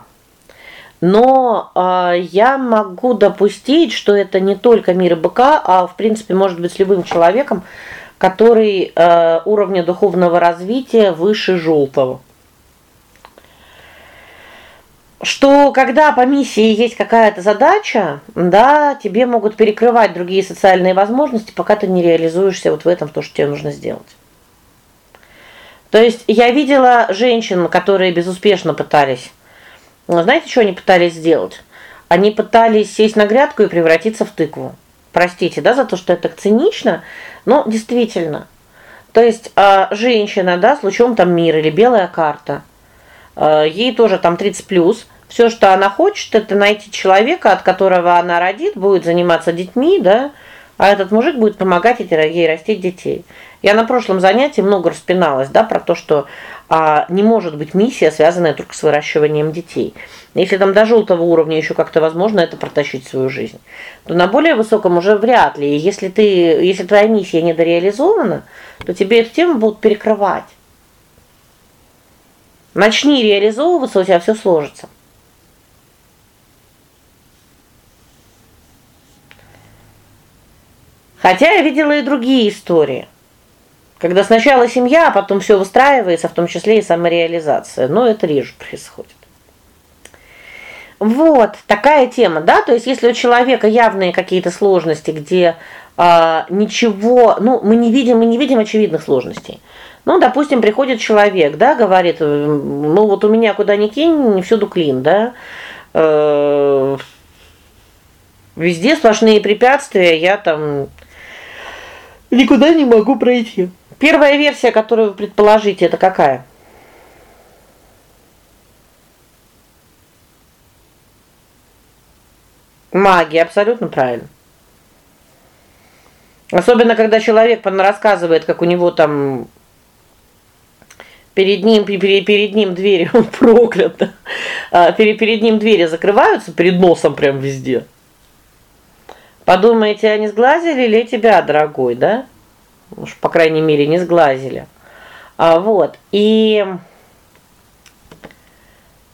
Speaker 1: Но э, я могу допустить, что это не только мир и БК, а в принципе может быть с любым человеком, который э, уровня духовного развития выше желтого. Что когда по миссии есть какая-то задача, да, тебе могут перекрывать другие социальные возможности, пока ты не реализуешься вот в этом, то, что тебе нужно сделать. То есть я видела женщин, которые безуспешно пытались. Знаете, что они пытались сделать? Они пытались сесть на грядку и превратиться в тыкву. Простите, да, за то, что это так цинично, но действительно. То есть э, женщина, да, с лучом там мира или белая карта. Э, ей тоже там 30 плюс. Все, что она хочет, это найти человека, от которого она родит, будет заниматься детьми, да, а этот мужик будет помогать ей растить детей. Я на прошлом занятии много распиналась, да, про то, что а, не может быть миссия, связанная только с выращиванием детей. Если там до желтого уровня еще как-то возможно это протащить свою жизнь, то на более высоком уже вряд ли. Если ты если твоя миссия недореализована, то тебе эту тему будут перекрывать. Начни реализовываться, у тебя все сложится. Хотя я видела и другие истории. Когда сначала семья, а потом все выстраивается, в том числе и самореализация. Но это реже происходит. Вот, такая тема, да? То есть если у человека явные какие-то сложности, где а, ничего, ну, мы не видим, мы не видим очевидных сложностей. Ну, допустим, приходит человек, да, говорит: "Ну вот у меня куда ни кинь, всюду клин, да? Э везде сплошные препятствия, я там никуда не могу пройти". Первая версия, которую вы предположите, это какая? Магия, абсолютно правильно. Особенно когда человек рассказывает, как у него там перед ним перед, перед ним двери, он проклят. Да? перед, перед ним двери закрываются перед носом прям везде. Подумаете, они сглазили или тебя, дорогой, да? Уж по крайней мере, не сглазили. А вот. И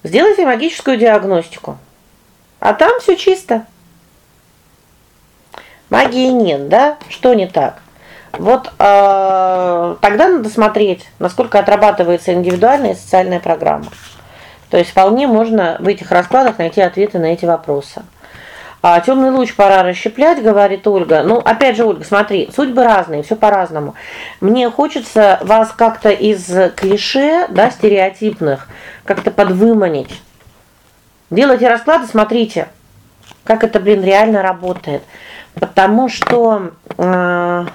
Speaker 1: сделайте магическую диагностику. А там все чисто. Магии нет, да? Что не так? Вот э, тогда надо смотреть, насколько отрабатывается индивидуальная и социальная программа. То есть вполне можно в этих раскладах найти ответы на эти вопросы. А темный луч пора расщеплять, говорит Ольга. Ну, опять же, Ольга, смотри, судьбы разные, все по-разному. Мне хочется вас как-то из клише, да, стереотипных, как-то подвыманить. Делайте расклады, смотрите, как это, блин, реально работает. Потому что э,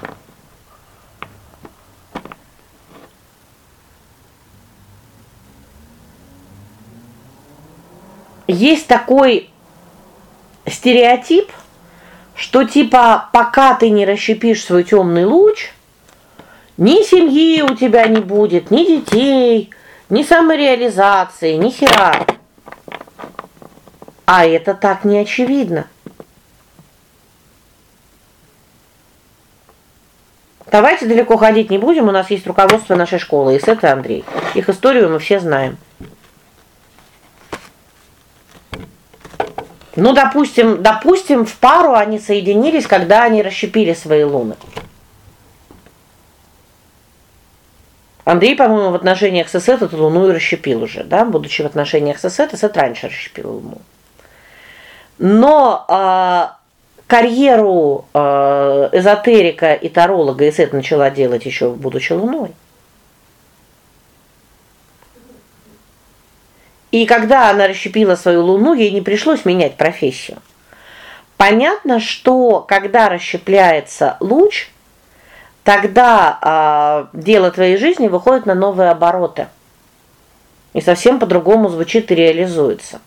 Speaker 1: есть такой стереотип, что типа пока ты не расщепишь свой темный луч, ни семьи у тебя не будет, ни детей, ни самореализации, ни хера. А это так не очевидно. Давайте далеко ходить не будем, у нас есть руководство нашей школы, и с это Андрей. Их историю мы все знаем. Ну, допустим, допустим, в пару они соединились, когда они расщепили свои луны. Андрей, по-моему, в отношениях с Сет эту луну и расщепил уже, да, будучи в отношениях с Сет, Сет раньше расщепил луну. Но а, карьеру а, эзотерика и таролога Сет начала делать еще будучи луной. И когда она расщепила свою луну, ей не пришлось менять профессию. Понятно, что когда расщепляется луч, тогда а, дело твоей жизни выходит на новые обороты. И совсем по-другому звучит и реализуется.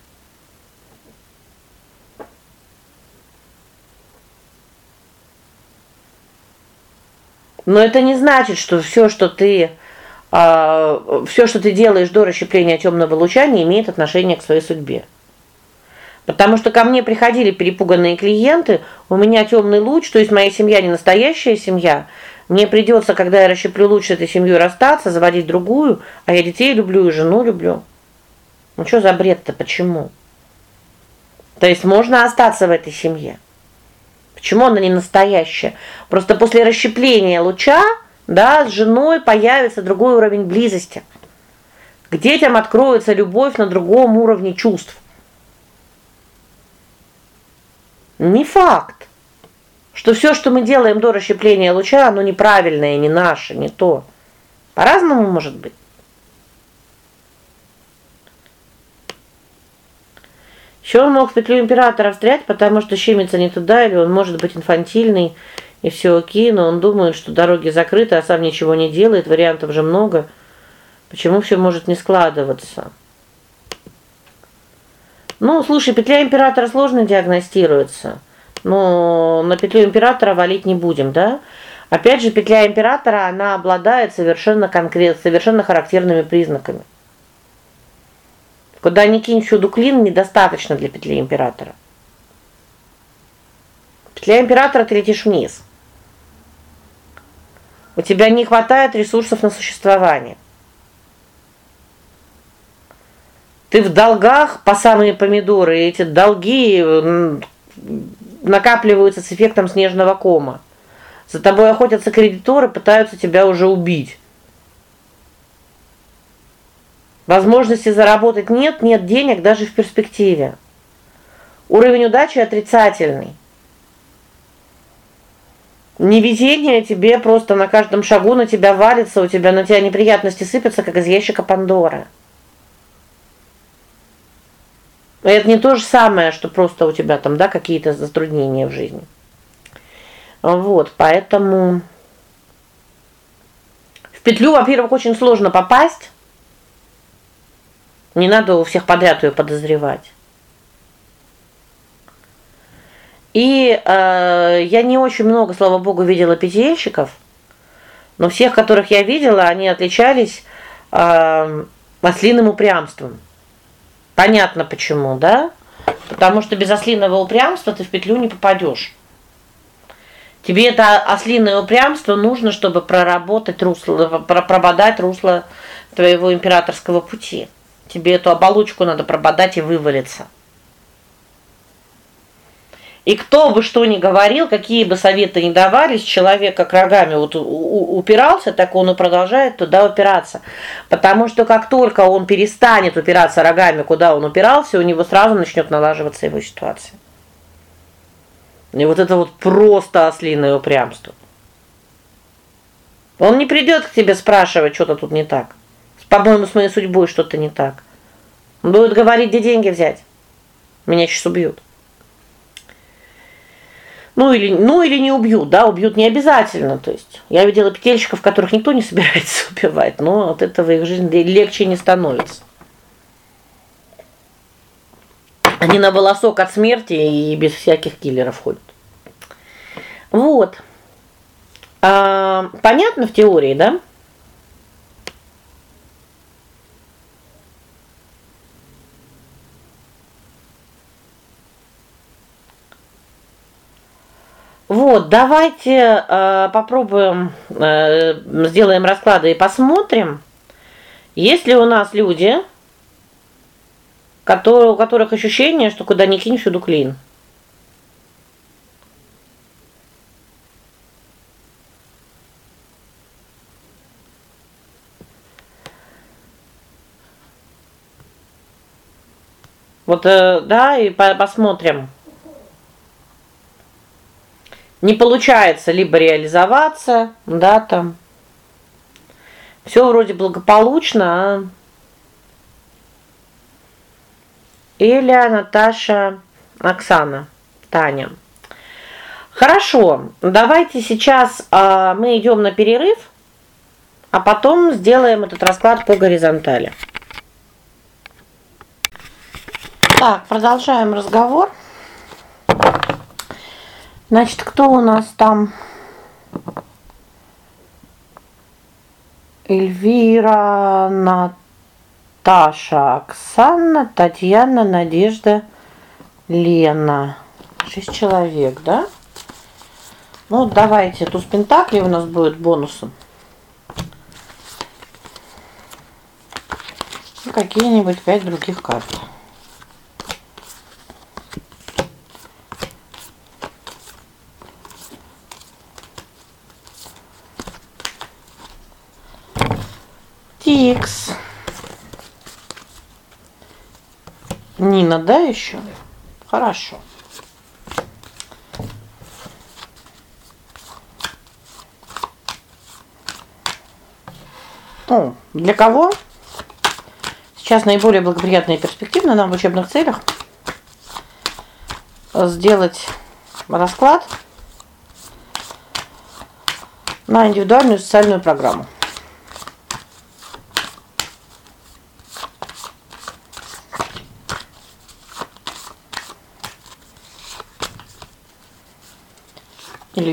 Speaker 1: Но это не значит, что все, что ты все, что ты делаешь до расщепления темного луча, не имеет отношения к своей судьбе. Потому что ко мне приходили перепуганные клиенты, у меня темный луч, то есть моя семья не настоящая семья. Мне придется, когда я расщеплю луч с этой семьей расстаться, заводить другую, а я детей люблю и жену люблю. Ну что за бред-то, почему? То есть можно остаться в этой семье. Почему она не настоящая? Просто после расщепления луча да, с женой появится другой уровень близости. К детям откроется любовь на другом уровне чувств. Не факт, что все, что мы делаем до расщепления луча, оно неправильное, не наше, не то. По-разному может быть. Еще он мог в петлю императора встрять, потому что щемится не туда, или он может быть инфантильный и все окей, но он думает, что дороги закрыты, а сам ничего не делает, вариантов же много. Почему все может не складываться? Ну, слушай, петля императора сложно диагностируется. Но на петлю императора валить не будем, да? Опять же, петля императора, она обладает совершенно конкрет, совершенно характерными признаками. Куда ни кинь всюду клин, недостаточно для петли императора. Петля императора ты летишь вниз. У тебя не хватает ресурсов на существование. Ты в долгах по самые помидоры, и эти долги накапливаются с эффектом снежного кома. За тобой охотятся кредиторы, пытаются тебя уже убить. Возможности заработать нет, нет денег даже в перспективе. Уровень удачи отрицательный. Невезение тебе просто на каждом шагу на тебя валится, у тебя на тебя неприятности сыпятся, как из ящика Пандоры. Это не то же самое, что просто у тебя там, да, какие-то затруднения в жизни. Вот, поэтому в петлю, во-первых, очень сложно попасть. Не надо у всех подряд ее подозревать. И э, я не очень много, слава богу, видела пятиельщиков, но всех, которых я видела, они отличались э, ослиным упрямством. Понятно почему, да? Потому что без ослиного упрямства ты в петлю не попадешь. Тебе это ослиное упрямство нужно, чтобы проработать русло, прободать русло твоего императорского пути. Тебе эту оболочку надо прободать и вывалиться. И кто бы что ни говорил, какие бы советы ни давались, человек как рогами вот упирался, так он и продолжает туда упираться. Потому что как только он перестанет упираться рогами, куда он упирался, у него сразу начнет налаживаться его ситуация. И вот это вот просто ослиное упрямство. Он не придет к тебе спрашивать, что-то тут не так. По-моему, с моей судьбой что-то не так. Он будет говорить, где деньги взять. Меня сейчас убьют. Ну или ну или не убьют, да, убьют не обязательно, то есть. Я видела петельщиков, которых никто не собирается убивать, но от этого их жизнь легче не становится. Они на волосок от смерти и без всяких киллеров ходят. Вот. А, понятно в теории, да? Вот, давайте э, попробуем э, сделаем расклады и посмотрим, есть ли у нас люди, которые, у которых ощущение, что куда ни кинь, всюду клин. Вот, э, да, и по посмотрим не получается либо реализоваться, да, там. Все вроде благополучно, а Эля, Наташа, Оксана, Таня. Хорошо. Давайте сейчас а, мы идем на перерыв, а потом сделаем этот расклад по горизонтали. Так, продолжаем разговор. Значит, кто у нас там? Эльвира, Наташа, Оксана, Татьяна, Надежда, Лена. Шесть человек, да? Ну, давайте туз пентаклей у нас будет бонусом. И какие-нибудь пять других карт. Икс. Нина, да, еще? Хорошо. О, для кого? Сейчас наиболее благоприятная и перспективно нам в учебных целях сделать расклад на индивидуальную социальную программу.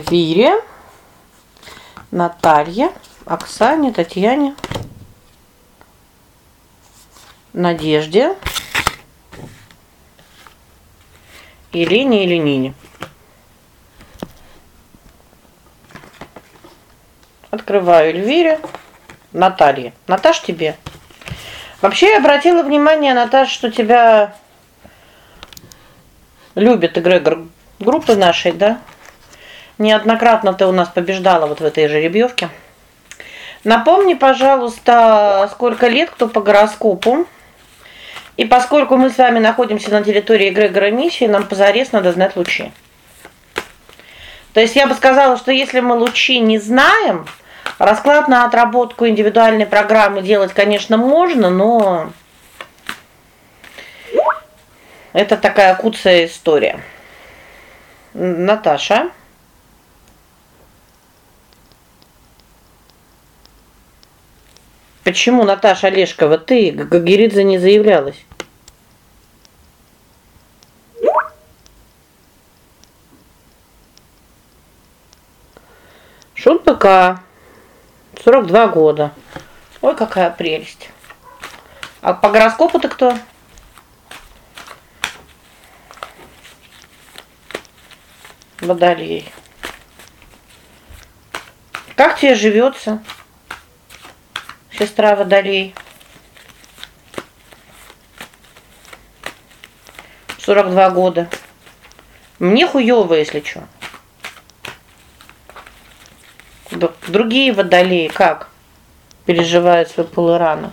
Speaker 1: Эльвире, Наталье, Оксане, Татьяне, Надежде, Елене или Нине. Открываю Эльвире, Наталье. Наташ, тебе. Вообще я обратила внимание, Наташ, что тебя любит эгрегор группы нашей, да? Неоднократно ты у нас побеждала вот в этой жеребьевке. Напомни, пожалуйста, сколько лет кто по гороскопу. И поскольку мы с вами находимся на территории эгрегора миссии, нам позарез надо знать лучи. То есть я бы сказала, что если мы лучи не знаем, расклад на отработку индивидуальной программы делать, конечно, можно, но это такая куцая история. Наташа Почему Наташа Олешкова ты Гагеридзе не заявлялась? Шут ПК. 42 года. Ой, какая прелесть. А по гороскопу ты кто? Водолей. Как тебе живется, Сестра Водолей. 42 года. Мне хуёво, если что. Другие водолеи как переживают свой полурана?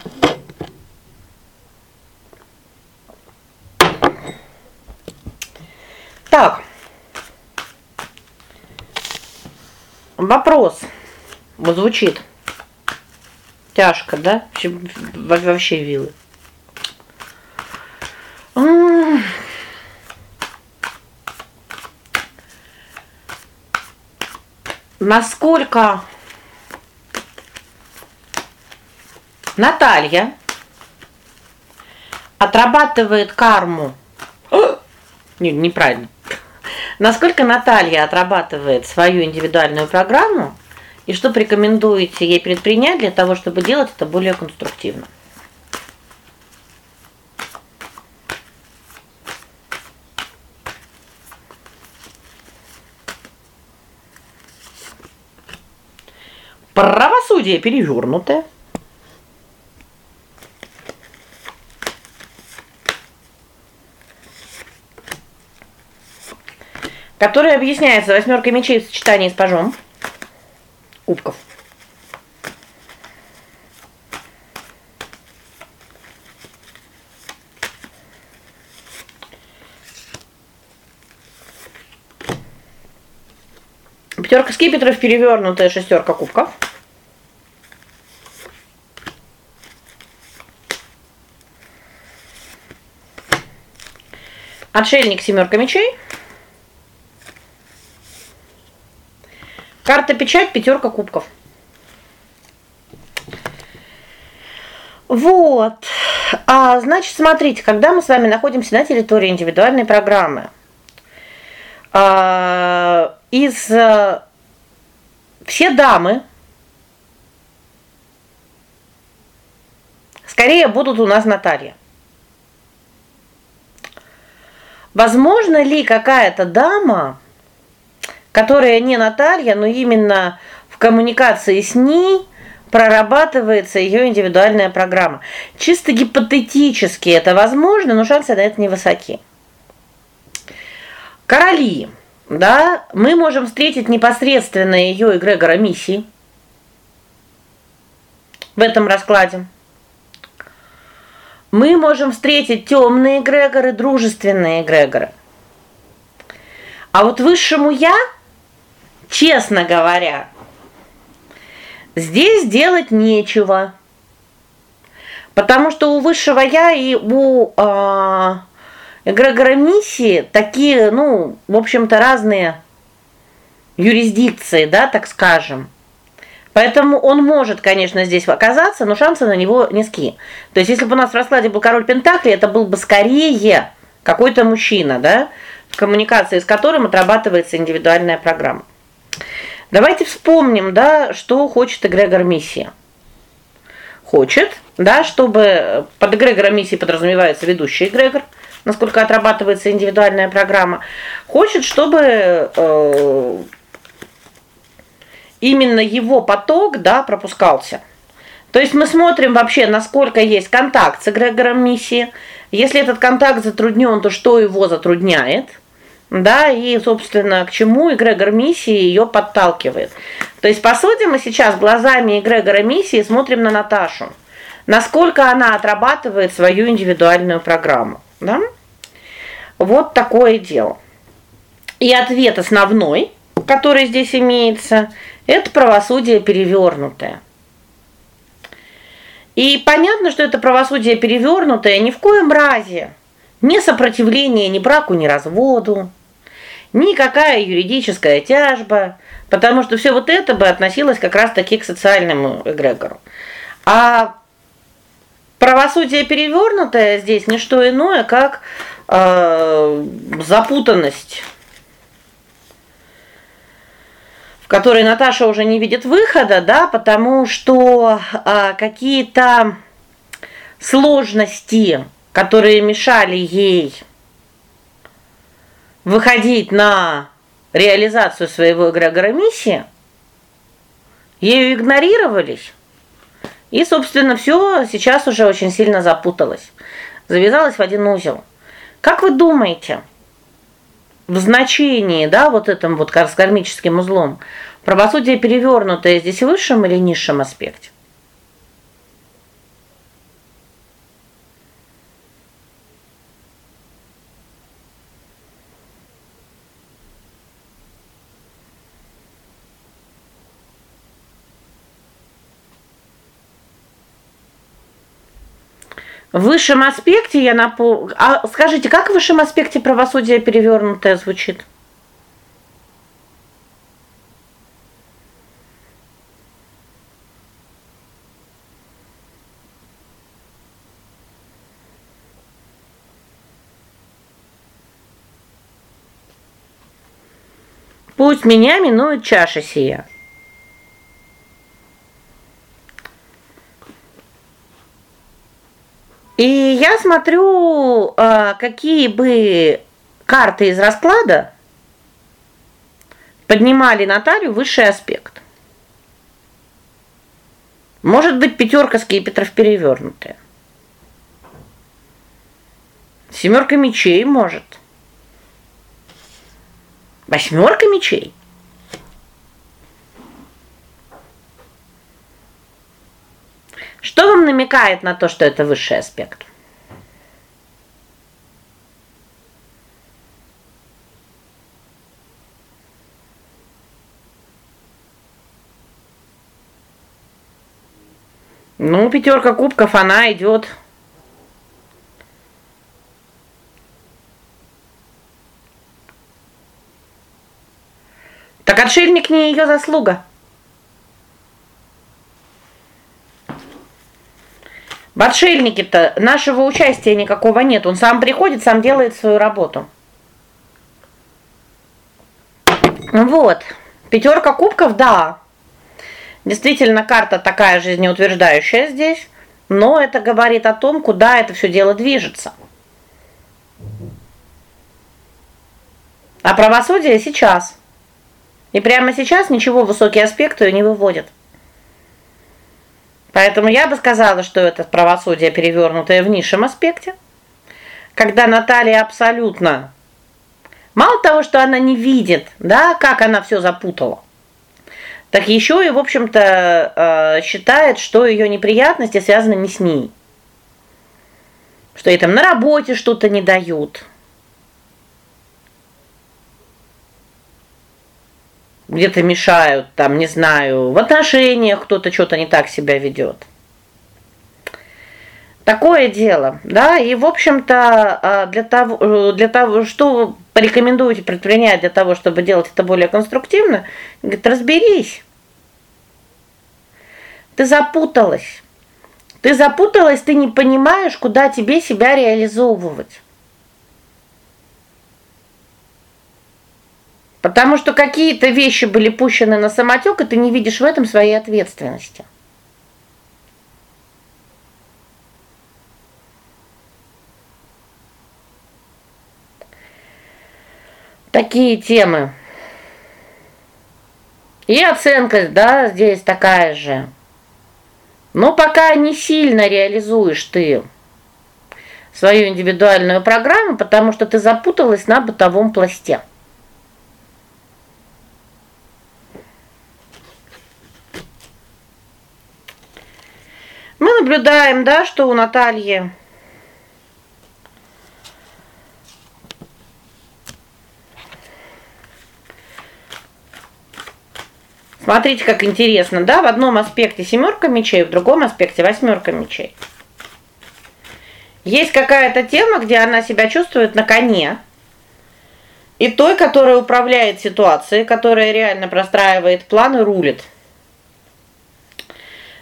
Speaker 1: Так. Вопрос звучит. Тяжко, да? Вообще вилы. Насколько Наталья отрабатывает карму. Не, неправильно. Насколько Наталья отрабатывает свою индивидуальную программу и что порекомендуете ей предпринять для того, чтобы делать это более конструктивно? Правосудие перевернутое. Которое объясняется восьмеркой мечей в сочетании с пажом кубков. Пятерка скипетров перевернутая шестерка кубков. Отшельник семерка мечей. Карта печать, пятерка кубков. Вот. А, значит, смотрите, когда мы с вами находимся на территории индивидуальной программы, а, из а, все дамы скорее будут у нас Наталья. Возможно ли какая-то дама, которая не Наталья, но именно в коммуникации с ней прорабатывается ее индивидуальная программа. Чисто гипотетически это возможно, но шансы на это невысоки. Короли, да, мы можем встретить непосредственно ее эгрегора миссии в этом раскладе. Мы можем встретить темные эгрегоры, дружественные эгрегоры. А вот высшему я, честно говоря, здесь делать нечего. Потому что у высшего я и у а, эгрегора миссии такие, ну, в общем-то, разные юрисдикции, да, так скажем. Поэтому он может, конечно, здесь оказаться, но шансы на него низкие. То есть если бы у нас в раскладе был король пентаклей, это был бы скорее какой-то мужчина, да, в коммуникации с которым отрабатывается индивидуальная программа. Давайте вспомним, да, что хочет эгрегор миссия. Хочет, да, чтобы под эгрегором миссии подразумевается ведущий эгрегор, насколько отрабатывается индивидуальная программа. Хочет, чтобы э, именно его поток, да, пропускался. То есть мы смотрим вообще, насколько есть контакт с эгрегором миссии. Если этот контакт затруднен, то что его затрудняет? Да, и, собственно, к чему эгрегор миссии ее подталкивает. То есть, по сути, мы сейчас глазами эгрегора миссии смотрим на Наташу. Насколько она отрабатывает свою индивидуальную программу, да? Вот такое дело. И ответ основной, который здесь имеется, это правосудие перевернутое. И понятно, что это правосудие перевернутое ни в коем разе не сопротивление ни браку, ни разводу, никакая юридическая тяжба, потому что все вот это бы относилось как раз таки к социальному эгрегору. А правосудие перевернутое здесь не что иное, как э, запутанность которой Наташа уже не видит выхода, да, потому что а, какие-то сложности, которые мешали ей выходить на реализацию своего эгрегора миссии, ею игнорировались. И, собственно, все сейчас уже очень сильно запуталось. Завязалось в один узел. Как вы думаете, в значении, да, вот этом вот кармическим узлом, правосудие перевернутое здесь в высшем или низшем аспекте? В высшем аспекте я напомню. А скажите, как в высшем аспекте правосудие перевернутое звучит? Пусть меня минует чаша сия. И я смотрю, а, какие бы карты из расклада поднимали Наталью высший аспект. Может быть, пятерка скипетров перевернутая. Семерка мечей может. Восьмерка мечей. Что вам намекает на то, что это высший аспект? Ну, пятерка кубков, она идет. Так отшельник не ее заслуга. В отшельнике-то нашего участия никакого нет. Он сам приходит, сам делает свою работу. Вот. Пятерка кубков, да. Действительно, карта такая жизнеутверждающая здесь, но это говорит о том, куда это все дело движется. А правосудие сейчас. И прямо сейчас ничего высокие аспекты не выводят. Поэтому я бы сказала, что это правосудие перевернутое в низшем аспекте. Когда Наталья абсолютно мало того, что она не видит, да, как она все запутала. Так еще и, в общем-то, э, считает, что ее неприятности связаны не с ней. Что ей там на работе что-то не дают. Где-то мешают, там, не знаю, в отношениях кто-то что-то не так себя ведет. Такое дело, да? И в общем-то, а, для того для того, что порекомендуете предпринять для того, чтобы делать это более конструктивно, говорит, разберись. Ты запуталась. Ты запуталась, ты не понимаешь, куда тебе себя реализовывать. Потому что какие-то вещи были пущены на самотек, и ты не видишь в этом своей ответственности. Такие темы. И оценка, да, здесь такая же. Но пока не сильно реализуешь ты свою индивидуальную программу, потому что ты запуталась на бытовом пласте. Мы наблюдаем, да, что у Натальи Смотрите, как интересно, да? В одном аспекте семерка мечей, в другом аспекте восьмерка мечей. Есть какая-то тема, где она себя чувствует на коне. И той, которая управляет ситуацией, которая реально простраивает планы, рулит.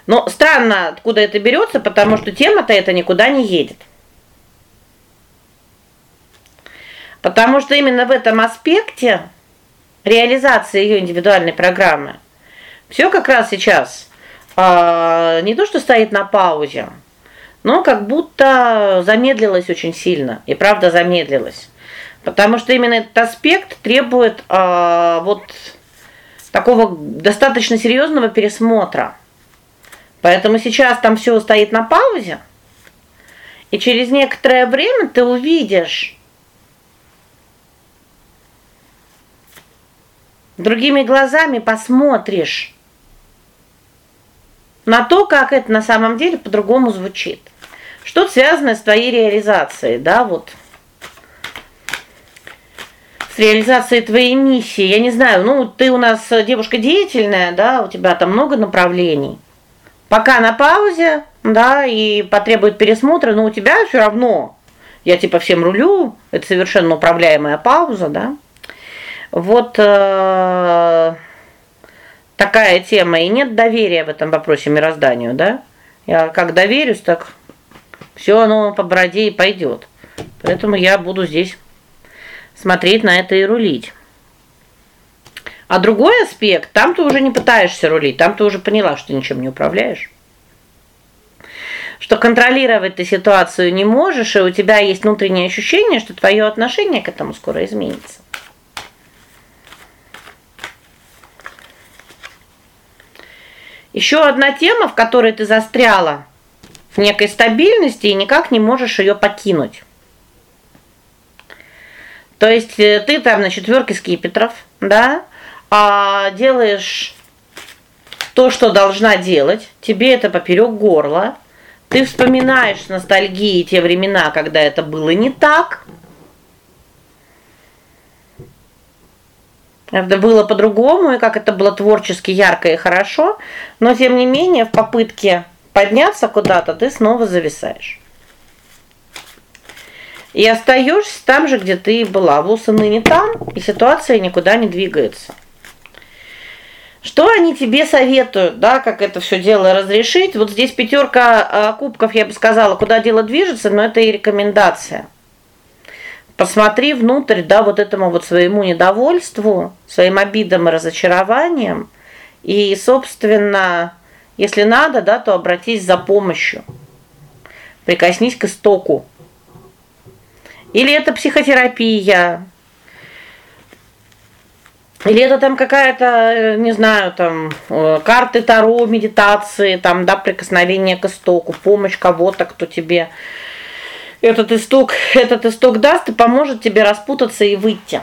Speaker 1: Но странно, откуда это берется, потому что тема-то эта никуда не едет. Потому что именно в этом аспекте реализации ее индивидуальной программы все как раз сейчас а, не то, что стоит на паузе, но как будто замедлилось очень сильно. И правда замедлилось. Потому что именно этот аспект требует а, вот такого достаточно серьезного пересмотра. Поэтому сейчас там все стоит на паузе. И через некоторое время ты увидишь другими глазами посмотришь на то, как это на самом деле по-другому звучит. Что связано с твоей реализацией, да, вот. С реализацией твоей миссии. Я не знаю, ну ты у нас девушка деятельная, да, у тебя там много направлений. Пока на паузе, да, и потребует пересмотра, но у тебя все равно я типа всем рулю, это совершенно управляемая пауза, да? Вот э, такая тема, и нет доверия в этом вопросе мирозданию, да? Я как доверюсь, так все оно по бороде и пойдет. Поэтому я буду здесь смотреть на это и рулить. А другой аспект, там ты уже не пытаешься рулить, там ты уже поняла, что ничем не управляешь. Что контролировать ты ситуацию не можешь, и у тебя есть внутреннее ощущение, что твое отношение к этому скоро изменится. Еще одна тема, в которой ты застряла в некой стабильности и никак не можешь ее покинуть. То есть э, ты там на четверке скипетров, да? А делаешь то, что должна делать, тебе это поперек горла. Ты вспоминаешь с ностальгией те времена, когда это было не так. Это было по-другому, и как это было творчески ярко и хорошо, но тем не менее в попытке подняться куда-то ты снова зависаешь. И остаешься там же, где ты была. Волосы ныне там, и ситуация никуда не двигается. Что они тебе советуют, да, как это все дело разрешить? Вот здесь пятерка а, кубков, я бы сказала, куда дело движется, но это и рекомендация. Посмотри внутрь, да, вот этому вот своему недовольству, своим обидам и разочарованиям, и, собственно, если надо, да, то обратись за помощью. Прикоснись к истоку. Или это психотерапия, или это там какая-то, э, не знаю, там э, карты таро, медитации, там, да, прикосновение к истоку, помощь кого-то, кто тебе этот исток, этот исток даст и поможет тебе распутаться и выйти.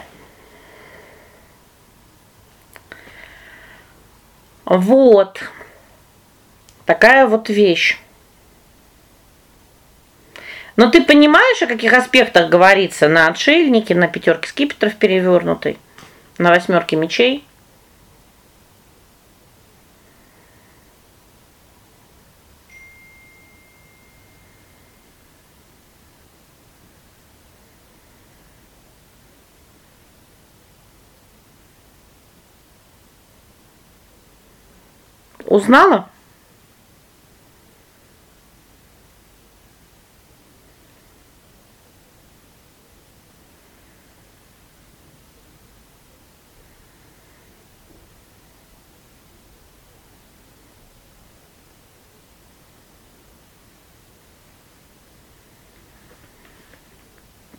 Speaker 1: Вот. Такая вот вещь. Но ты понимаешь, о каких аспектах говорится на отшельнике, на пятерке скипетров перевернутой? На восьмерке мечей. Узнала?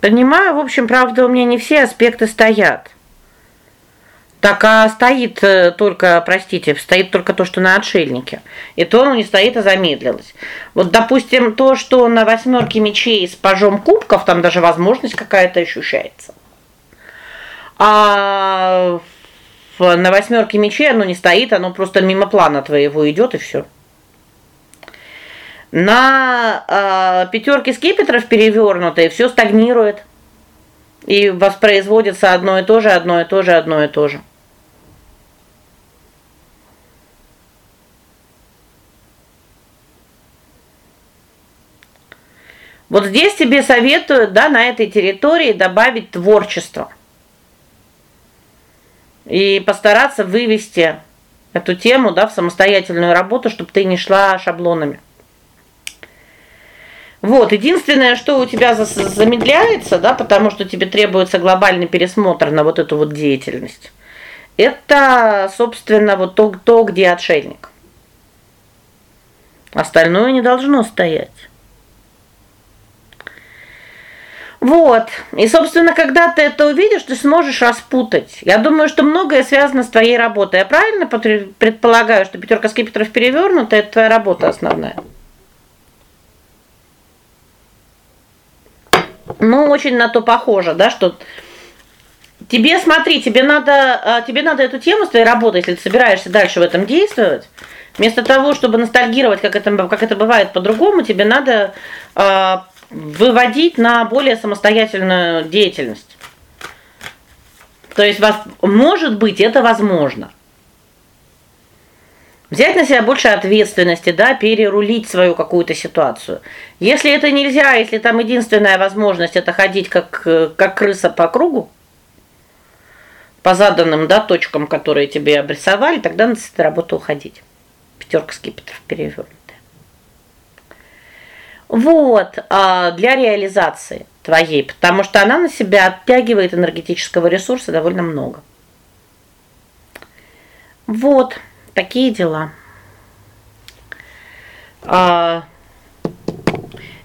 Speaker 1: Понимаю, в общем, правда, у меня не все аспекты стоят. Так а стоит э, только, простите, стоит только то, что на отшельнике. И то оно не стоит, а замедлилось. Вот, допустим, то, что на восьмерке мечей с пажом кубков, там даже возможность какая-то ощущается. А на восьмерке мечей оно не стоит, оно просто мимо плана твоего идет и все. На э, пятерке скипетров перевернутой все стагнирует. И воспроизводится одно и то же, одно и то же, одно и то же. Вот здесь тебе советую, да, на этой территории добавить творчество. И постараться вывести эту тему, да, в самостоятельную работу, чтобы ты не шла шаблонами. Вот, единственное, что у тебя замедляется, да, потому что тебе требуется глобальный пересмотр на вот эту вот деятельность. Это, собственно, вот то, то где отшельник. Остальное не должно стоять. Вот. И, собственно, когда ты это увидишь, ты сможешь распутать. Я думаю, что многое связано с твоей работой. Я правильно предполагаю, что пятерка скипетров перевернута это твоя работа основная. Ну, очень на то похоже, да, что тебе, смотри, тебе надо а, тебе надо эту тему с твоей работы, если ты собираешься дальше в этом действовать, вместо того, чтобы ностальгировать, как это как это бывает по-другому, тебе надо э, выводить на более самостоятельную деятельность. То есть вас может быть, это возможно. Взять на себя больше ответственности, да, перерулить свою какую-то ситуацию. Если это нельзя, если там единственная возможность это ходить как как крыса по кругу, по заданным, да, точкам, которые тебе обрисовали, тогда надо с этой работы уходить. Пятерка скипетров перевернутая. Вот, а для реализации твоей, потому что она на себя оттягивает энергетического ресурса довольно много. Вот такие дела. А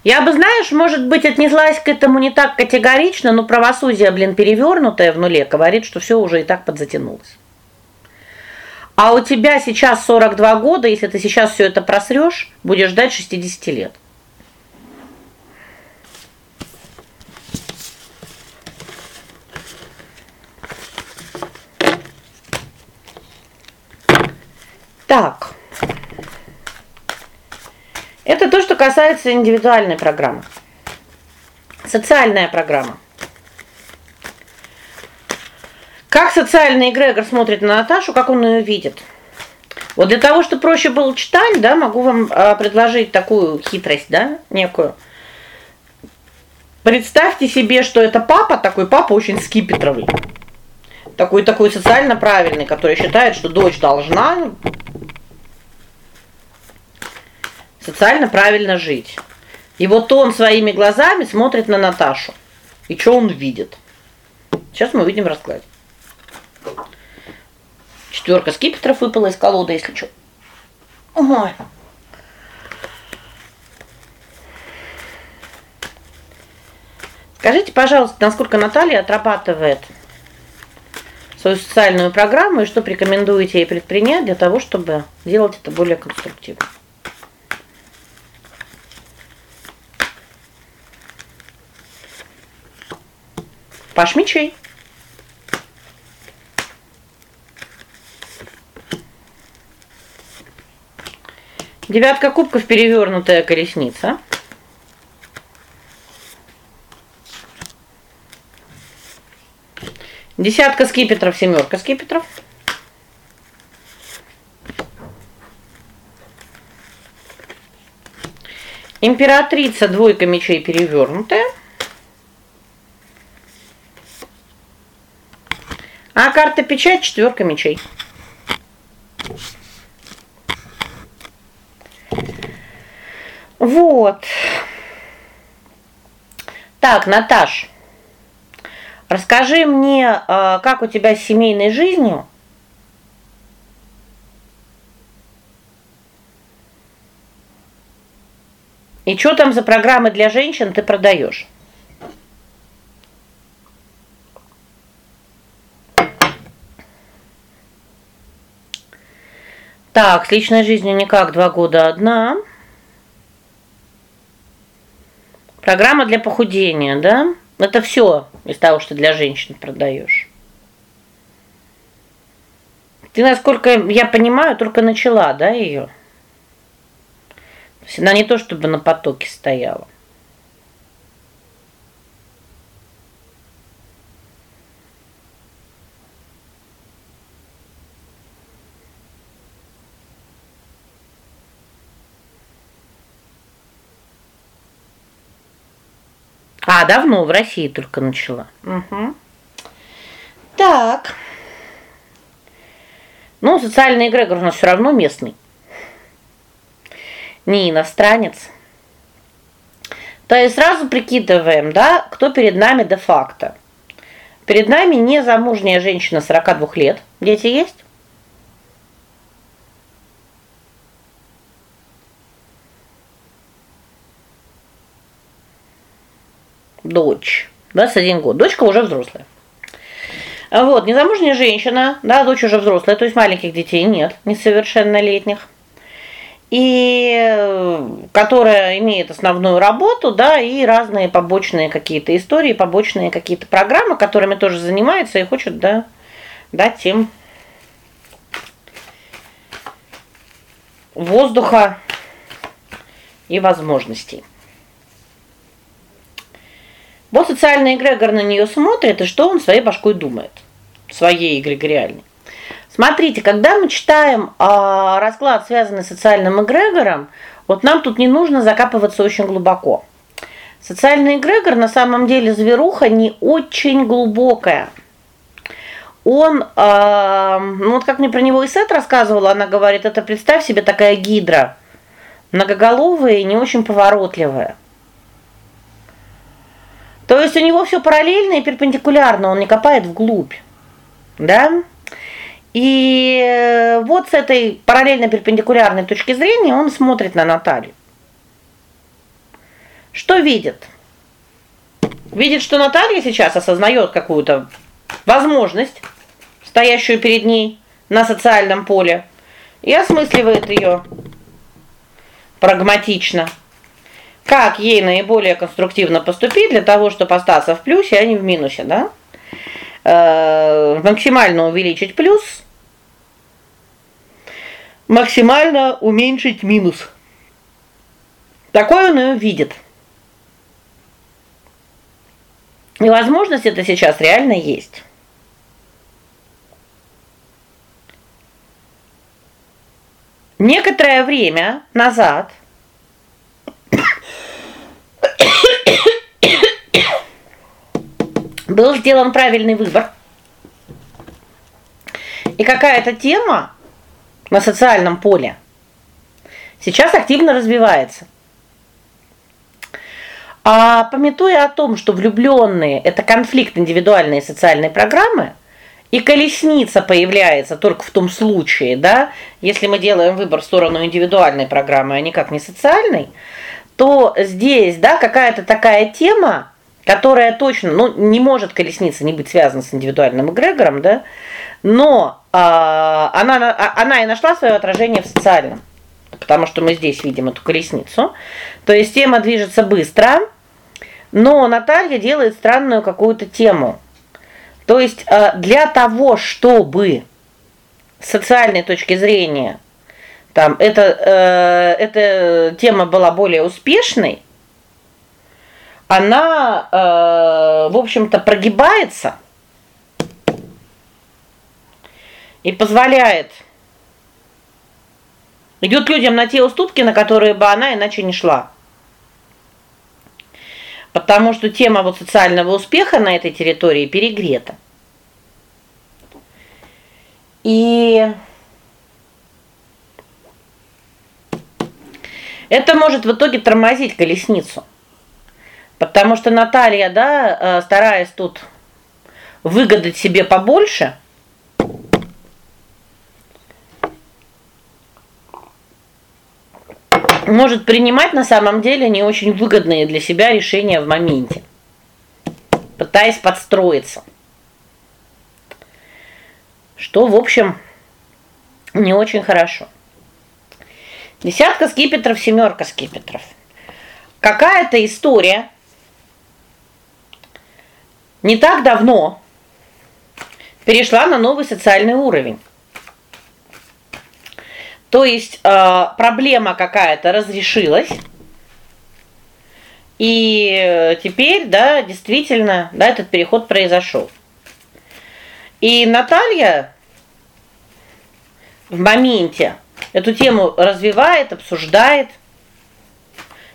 Speaker 1: я бы, знаешь, может быть, отнеслась к этому не так категорично, но правосудие, блин, перевернутое в нуле, говорит, что все уже и так подзатянулось. А у тебя сейчас 42 года, если ты сейчас все это просрешь, будешь ждать 60 лет. Так. Это то, что касается индивидуальной программы. Социальная программа. Как социальный эгрегор смотрит на Наташу, как он ее видит? Вот для того, чтобы проще было читать, да, могу вам а, предложить такую хитрость, да, некую. Представьте себе, что это папа, такой папа очень скипетровый. Такой такой социально правильный, который считает, что дочь должна социально правильно жить. И вот он своими глазами смотрит на Наташу. И что он видит? Сейчас мы увидим в раскладе. Четверка скипетров выпала из колоды, если что. Ой. Скажите, пожалуйста, насколько Наталья отрабатывает свою социальную программу и что порекомендуете ей предпринять для того, чтобы делать это более конструктивно? Паш мечей. Девятка кубков перевернутая колесница. Десятка скипетров, семерка скипетров. Императрица, двойка мечей перевернутая. А карта печать четверка мечей. Вот. Так, Наташ. Расскажи мне, а, как у тебя с семейной жизнью? И что там за программы для женщин ты продаешь? Так, с личной жизнью никак, два года одна. Программа для похудения, да? Это все из того, что для женщин продаешь. Ты, насколько я понимаю, только начала, да, ее? То есть она не то чтобы на потоке стояла. А, давно в России только начала. Угу. Так. Ну, социальный эгрегор у нас все равно местный. Не иностранец. То есть сразу прикидываем, да, кто перед нами де-факто. Перед нами незамужняя женщина 42 лет. Дети есть? Дочь, да, с один год. Дочка уже взрослая. Вот, незамужняя женщина, да, дочь уже взрослая, то есть маленьких детей нет, несовершеннолетних. И э, которая имеет основную работу, да, и разные побочные какие-то истории, побочные какие-то программы, которыми тоже занимается и хочет, да, дать им воздуха и возможностей. Вот социальный эгрегор на нее смотрит, и что он своей башкой думает? Своей эгрегориальной. Смотрите, когда мы читаем а, расклад, связанный с социальным эгрегором, вот нам тут не нужно закапываться очень глубоко. Социальный эгрегор на самом деле зверуха не очень глубокая. Он, э, ну вот как мне про него Исет рассказывала, она говорит: "Это представь себе такая гидра, многоголовая и не очень поворотливая". То есть у него все параллельно и перпендикулярно, он не копает вглубь. Да? И э, вот с этой параллельно-перпендикулярной точки зрения он смотрит на Наталью. Что видит? Видит, что Наталья сейчас осознает какую-то возможность, стоящую перед ней на социальном поле, и осмысливает ее прагматично как ей наиболее конструктивно поступить для того, чтобы остаться в плюсе, а не в минусе, да? Э, максимально увеличить плюс, максимально уменьшить минус. Такое он ее видит. И возможность это сейчас реально есть. Некоторое время назад был сделан правильный выбор. И какая-то тема на социальном поле сейчас активно развивается. А пометуя о том, что влюбленные – это конфликт индивидуальной и социальной программы, и колесница появляется только в том случае, да, если мы делаем выбор в сторону индивидуальной программы, а никак не социальной, то здесь, да, какая-то такая тема, которая точно, ну, не может колесница не быть связана с индивидуальным эгрегором, да? Но а, она она и нашла свое отражение в социальном. Потому что мы здесь видим эту колесницу. То есть тема движется быстро, но Наталья делает странную какую-то тему. То есть а, для того, чтобы с социальной точки зрения там это э, эта тема была более успешной, она, э, в общем-то, прогибается и позволяет идет людям на те уступки, на которые бы она иначе не шла. Потому что тема вот социального успеха на этой территории перегрета. И это может в итоге тормозить колесницу. Потому что Наталья, да, э, стараясь тут выгадать себе побольше, может принимать на самом деле не очень выгодные для себя решения в моменте, пытаясь подстроиться. Что, в общем, не очень хорошо. Десятка скипетров, семерка скипетров. Какая-то история не так давно перешла на новый социальный уровень. То есть э, проблема какая-то разрешилась. И теперь, да, действительно, да, этот переход произошел. И Наталья в моменте эту тему развивает, обсуждает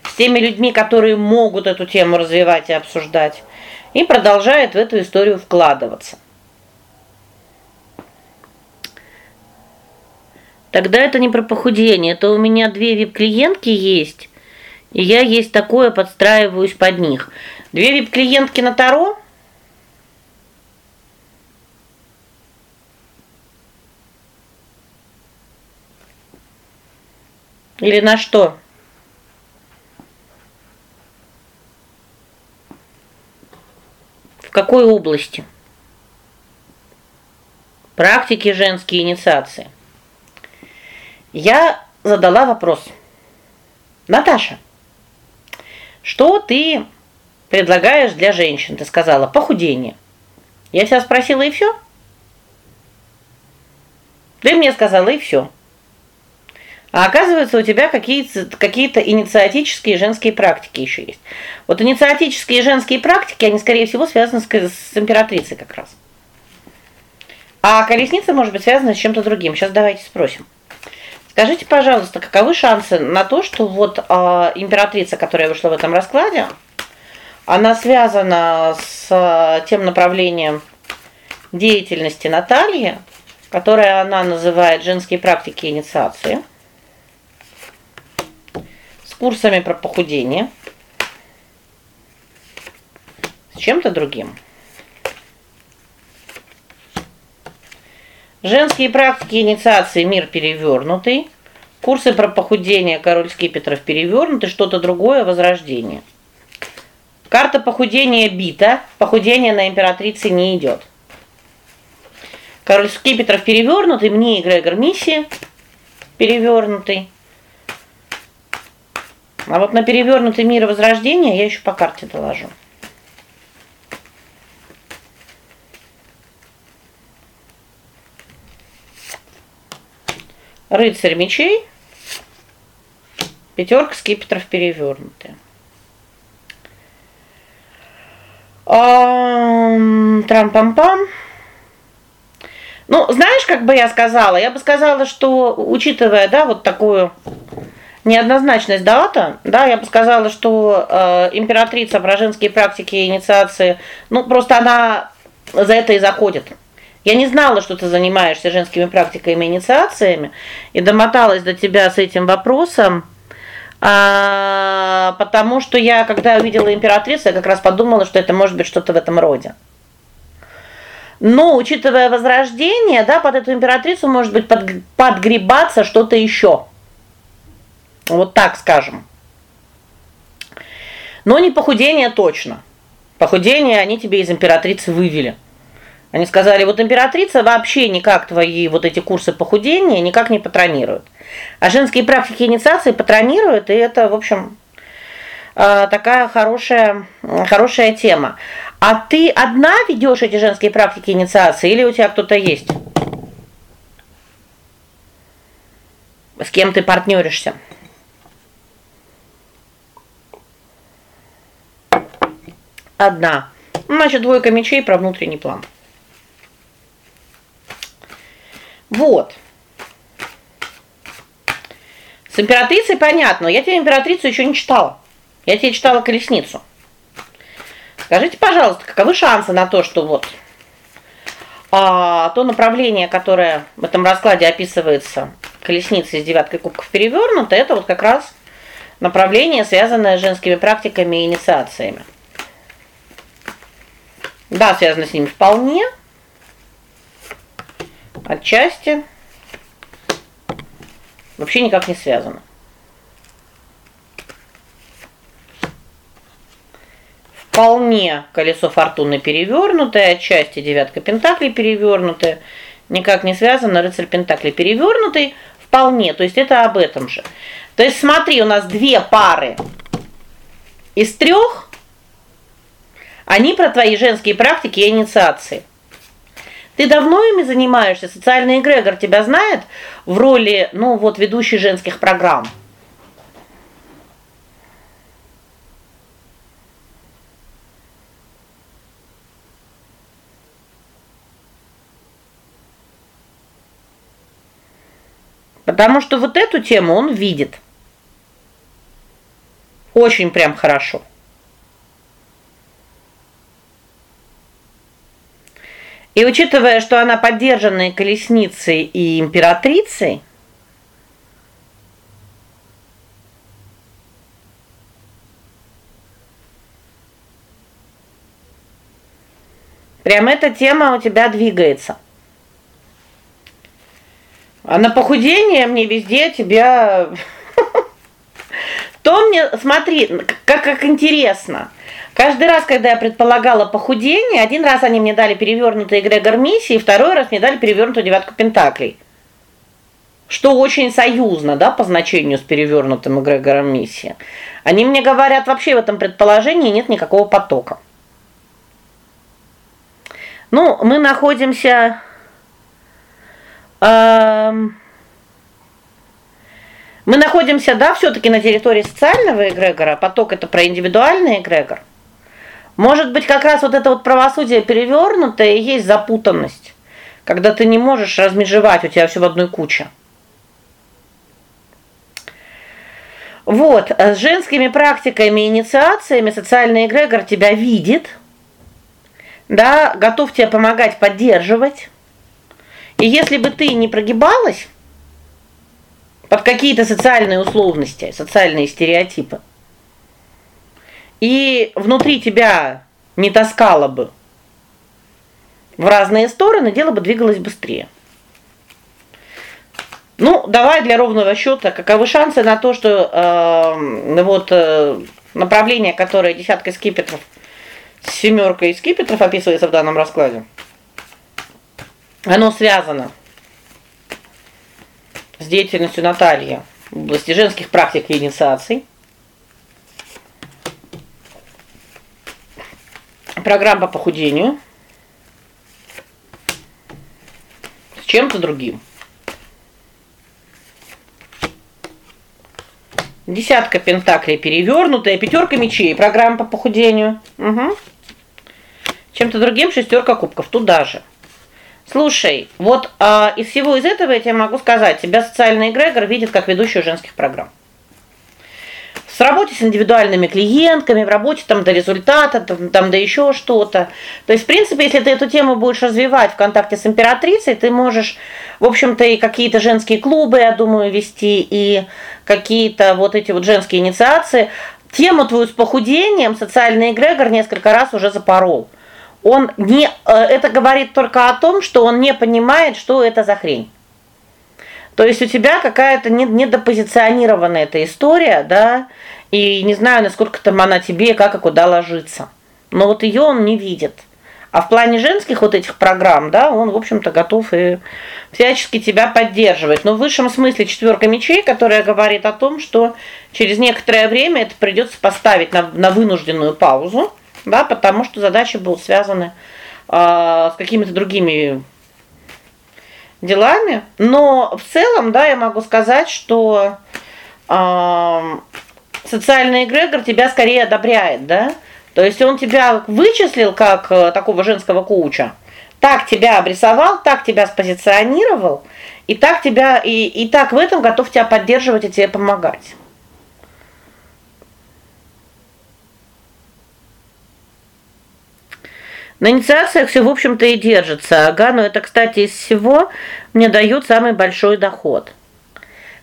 Speaker 1: с теми людьми, которые могут эту тему развивать и обсуждать и продолжает в эту историю вкладываться. Тогда это не про похудение, это у меня две вип-клиентки есть, и я есть такое подстраиваюсь под них. Две вип-клиентки на Таро Или на что? Какой области? Практики женские инициации. Я задала вопрос. Наташа, что ты предлагаешь для женщин? Ты сказала похудение. Я тебя спросила и все. Ты мне сказала и все. А оказывается, у тебя какие-то какие-то инициатические женские практики еще есть. Вот инициатические женские практики, они скорее всего связаны с, с императрицей как раз. А колесница может быть связана с чем-то другим. Сейчас давайте спросим. Скажите, пожалуйста, каковы шансы на то, что вот э, императрица, которая вышла в этом раскладе, она связана с э, тем направлением деятельности Натальи, которое она называет женские практики инициации курсами про похудение, с чем-то другим. Женские практики инициации мир перевернутый, курсы про похудение король скипетров перевернутый, что-то другое возрождение. Карта похудения бита, похудение на императрице не идет. Король скипетров перевернутый, мне эгрегор миссия перевернутый. А вот на перевернутый мир возрождения я еще по карте доложу. Рыцарь мечей. Пятерка скипетров перевернутые. Трам-пам-пам. Ну, знаешь, как бы я сказала? Я бы сказала, что учитывая, да, вот такую неоднозначность дата, да, я бы сказала, что э, императрица про женские практики и инициации, ну просто она за это и заходит. Я не знала, что ты занимаешься женскими практиками и инициациями, и домоталась до тебя с этим вопросом. А, потому что я, когда увидела императрицу, я как раз подумала, что это может быть что-то в этом роде. Но учитывая возрождение, да, под эту императрицу может быть под, подгребаться что-то еще. Вот так скажем. Но не похудение точно. Похудение они тебе из императрицы вывели. Они сказали: "Вот императрица вообще никак твои вот эти курсы похудения никак не патронирует. А женские практики инициации патронируют, и это, в общем, а, такая хорошая хорошая тема. А ты одна ведешь эти женские практики инициации или у тебя кто-то есть? С кем ты партнеришься? Одна. Значит, двойка мечей про внутренний план. Вот. С императрицей понятно. Я тебе императрицу еще не читала. Я тебе читала колесницу. Скажите, пожалуйста, каковы шансы на то, что вот а то направление, которое в этом раскладе описывается колесницей с девяткой кубков перевернуто, это вот как раз направление, связанное с женскими практиками и инициациями. Да, связано с ними вполне. Отчасти. Вообще никак не связано. Вполне колесо фортуны перевернутое, отчасти девятка пентаклей перевернутая, никак не связано рыцарь пентаклей перевернутый, вполне, то есть это об этом же. То есть смотри, у нас две пары из трех они про твои женские практики и инициации. Ты давно ими занимаешься? Социальный эгрегор тебя знает в роли, ну, вот ведущей женских программ. Потому что вот эту тему он видит. Очень прям хорошо. И учитывая, что она поддержанная колесницей и императрицей, Прям эта тема у тебя двигается. А на похудение мне везде тебя он мне, смотри, как как интересно. Каждый раз, когда я предполагала похудение, один раз они мне дали перевернутый эгрегор миссии, второй раз мне дали перевернутую девятку пентаклей. Что очень союзно, да, по значению с перевернутым эгрегором миссии. Они мне говорят, вообще в этом предположении нет никакого потока. Ну, мы находимся эм, мы находимся, да, все таки на территории социального эгрегора, поток это про индивидуальный эгрегор. Может быть, как раз вот это вот правосудие перевернутое и есть запутанность, когда ты не можешь размежевать, у тебя все в одной куче. Вот, с женскими практиками и инициациями социальный эгрегор тебя видит. Да, готов тебе помогать, поддерживать. И если бы ты не прогибалась под какие-то социальные условности, социальные стереотипы, и внутри тебя не таскало бы в разные стороны, дело бы двигалось быстрее. Ну, давай для ровного счета, каковы шансы на то, что э, вот э, направление, которое десятка скипетров с семеркой скипетров описывается в данном раскладе. Оно связано с деятельностью Натальи в области женских практик и инициаций. Программа по похудению. С чем-то другим. Десятка пентаклей перевернутая, пятерка мечей, программа по похудению. Угу. Чем-то другим шестерка кубков туда же. Слушай, вот а, из всего из этого я тебе могу сказать, тебя социальный эгрегор видит как ведущую женских программ. В работе с индивидуальными клиентками, в работе там до результата, там, там до еще что-то. То есть, в принципе, если ты эту тему будешь развивать в контакте с императрицей, ты можешь, в общем-то, и какие-то женские клубы, я думаю, вести, и какие-то вот эти вот женские инициации. Тему твою с похудением социальный эгрегор несколько раз уже запорол он не э, это говорит только о том, что он не понимает, что это за хрень. То есть у тебя какая-то недопозиционированная эта история, да? И не знаю, насколько там она тебе как и куда ложится. Но вот ее он не видит. А в плане женских вот этих программ, да, он, в общем-то, готов и всячески тебя поддерживать. Но в высшем смысле четверка мечей, которая говорит о том, что через некоторое время это придется поставить на на вынужденную паузу да, потому что задачи будут связаны э, с какими-то другими делами, но в целом, да, я могу сказать, что э, социальный эгрегор тебя скорее одобряет, да? То есть он тебя вычислил как э, такого женского коуча. Так тебя обрисовал, так тебя спозиционировал, и так тебя и и так в этом готов тебя поддерживать и тебе помогать. На инициациях все, в общем-то, и держится. Ага, но это, кстати, из всего мне дают самый большой доход.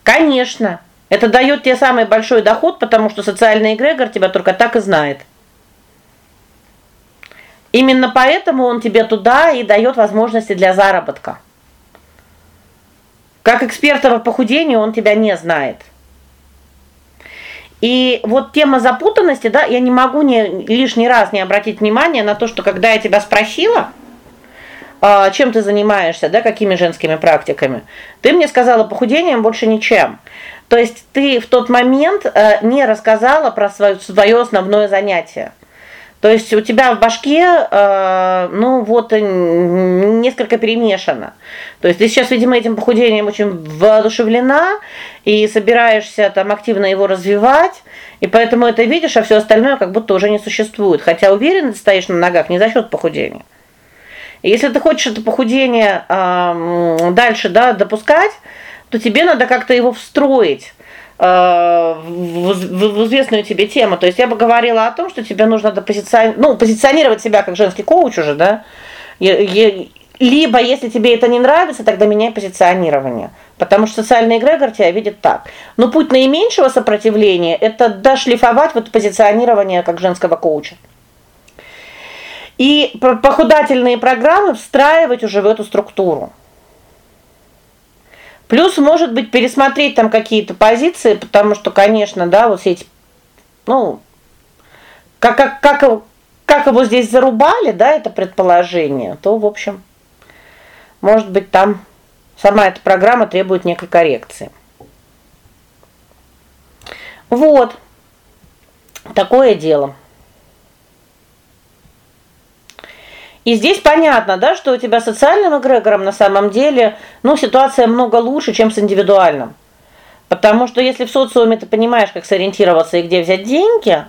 Speaker 1: Конечно, это дает тебе самый большой доход, потому что социальный эгрегор тебя только так и знает. Именно поэтому он тебе туда и дает возможности для заработка. Как эксперта по похудению он тебя не знает. И вот тема запутанности, да, я не могу не лишний раз не обратить внимание на то, что когда я тебя спросила, а, чем ты занимаешься, да, какими женскими практиками, ты мне сказала похудением больше ничем. То есть ты в тот момент э, не рассказала про свое свое основное занятие. То есть у тебя в башке, э, ну вот несколько перемешано. То есть ты сейчас, видимо, этим похудением очень воодушевлена и собираешься там активно его развивать, и поэтому это видишь, а все остальное как будто уже не существует. Хотя уверенно ты стоишь на ногах не за счет похудения. И если ты хочешь это похудение э, дальше, да, допускать, то тебе надо как-то его встроить в, в известную тебе тему. То есть я бы говорила о том, что тебе нужно позиционировать, ну, позиционировать себя как женский коуч уже, да? Либо, если тебе это не нравится, тогда меняй позиционирование. Потому что социальный эгрегор тебя видит так. Но путь наименьшего сопротивления это дошлифовать вот позиционирование как женского коуча. И похудательные программы встраивать уже в эту структуру. Плюс, может быть, пересмотреть там какие-то позиции, потому что, конечно, да, вот эти ну, как как как как его здесь зарубали, да, это предположение, то, в общем, может быть, там сама эта программа требует некой коррекции. Вот. Такое дело. И здесь понятно, да, что у тебя с социальным эгрегором на самом деле, ну, ситуация много лучше, чем с индивидуальным. Потому что если в социуме ты понимаешь, как сориентироваться и где взять деньги,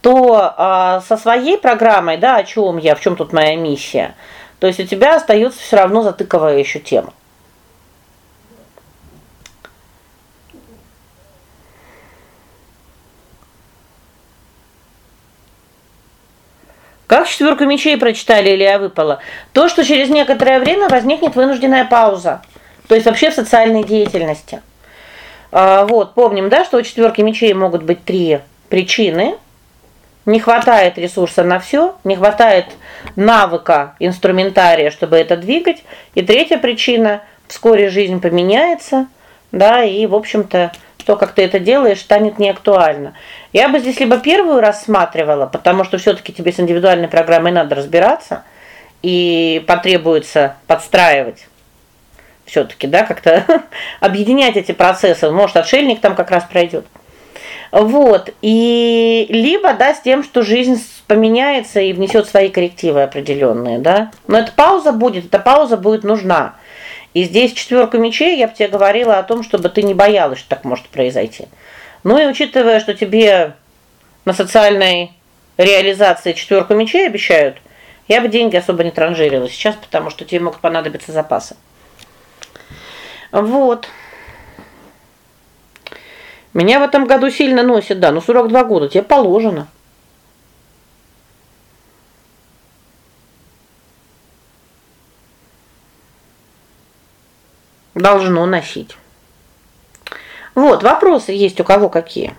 Speaker 1: то а, со своей программой, да, о чем я, в чем тут моя миссия, то есть у тебя остается все равно затыковая еще тема. Как четверку мечей прочитали или я выпала? То, что через некоторое время возникнет вынужденная пауза. То есть вообще в социальной деятельности. А, вот, помним, да, что у четверки мечей могут быть три причины. Не хватает ресурса на все, не хватает навыка, инструментария, чтобы это двигать. И третья причина вскоре жизнь поменяется, да, и, в общем-то, то, как ты это делаешь, станет неактуально. Я бы здесь либо первую рассматривала, потому что все таки тебе с индивидуальной программой надо разбираться и потребуется подстраивать все таки да, как-то объединять эти процессы. Может, отшельник там как раз пройдет. Вот. И либо да, с тем, что жизнь поменяется и внесет свои коррективы определенные, да? Но эта пауза будет, эта пауза будет нужна. И здесь четверка мечей, я бы тебе говорила о том, чтобы ты не боялась, что так может произойти. Ну и учитывая, что тебе на социальной реализации четверку мечей обещают, я бы деньги особо не транжирила сейчас, потому что тебе могут понадобиться запасы. Вот. Меня в этом году сильно носит, да, ну 42 года, тебе положено. Должно носить. Вот, вопросы есть у кого какие?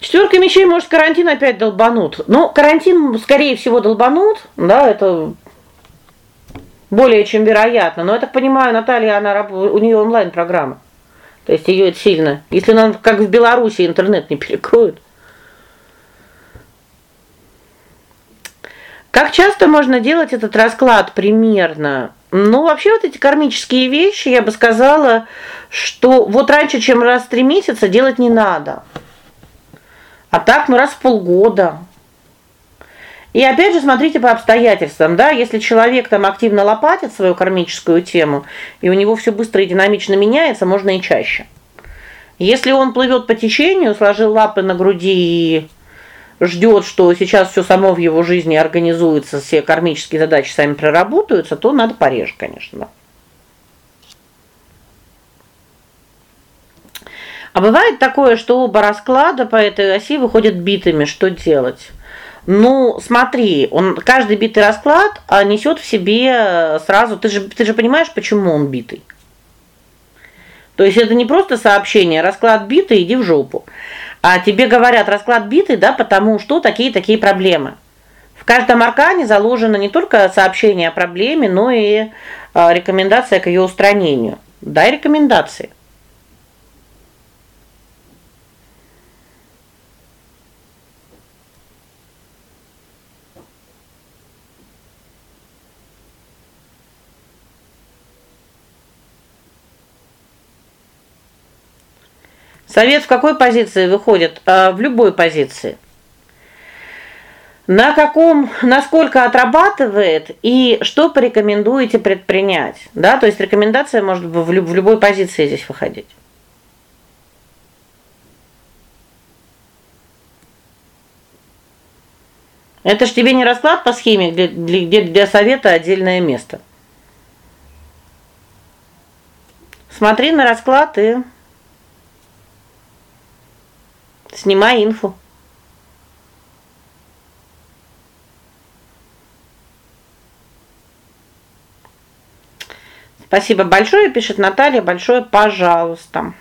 Speaker 1: Четверка мечей, может, карантин опять долбанут. Ну, карантин, скорее всего, долбанут, да, это более чем вероятно. Но я так понимаю, Наталья, она у нее онлайн-программа. То есть ее это сильно. Если нам как в Беларуси интернет не перекроют. Как часто можно делать этот расклад примерно? Ну, вообще вот эти кармические вещи, я бы сказала, что вот раньше, чем раз в три месяца делать не надо. А так ну раз в полгода. И опять же, смотрите по обстоятельствам, да, если человек там активно лопатит свою кармическую тему, и у него все быстро и динамично меняется, можно и чаще. Если он плывет по течению, сложил лапы на груди и ждет, что сейчас все само в его жизни организуется, все кармические задачи сами проработаются, то надо пореже, конечно. А бывает такое, что оба расклада по этой оси выходят битыми, что делать? Ну, смотри, он каждый битый расклад а, несет в себе сразу, ты же ты же понимаешь, почему он битый. То есть это не просто сообщение, расклад битый, иди в жопу. А тебе говорят, расклад битый, да, потому что такие-такие проблемы. В каждом аркане заложено не только сообщение о проблеме, но и а, рекомендация к ее устранению. Дай рекомендации. Совет в какой позиции выходит? А, в любой позиции. На каком, насколько отрабатывает и что порекомендуете предпринять? Да, то есть рекомендация может в, в любой позиции здесь выходить. Это ж тебе не расклад по схеме, где где для совета отдельное место. Смотри на расклад и Снимай инфу. Спасибо большое, пишет Наталья, большое, пожалуйста.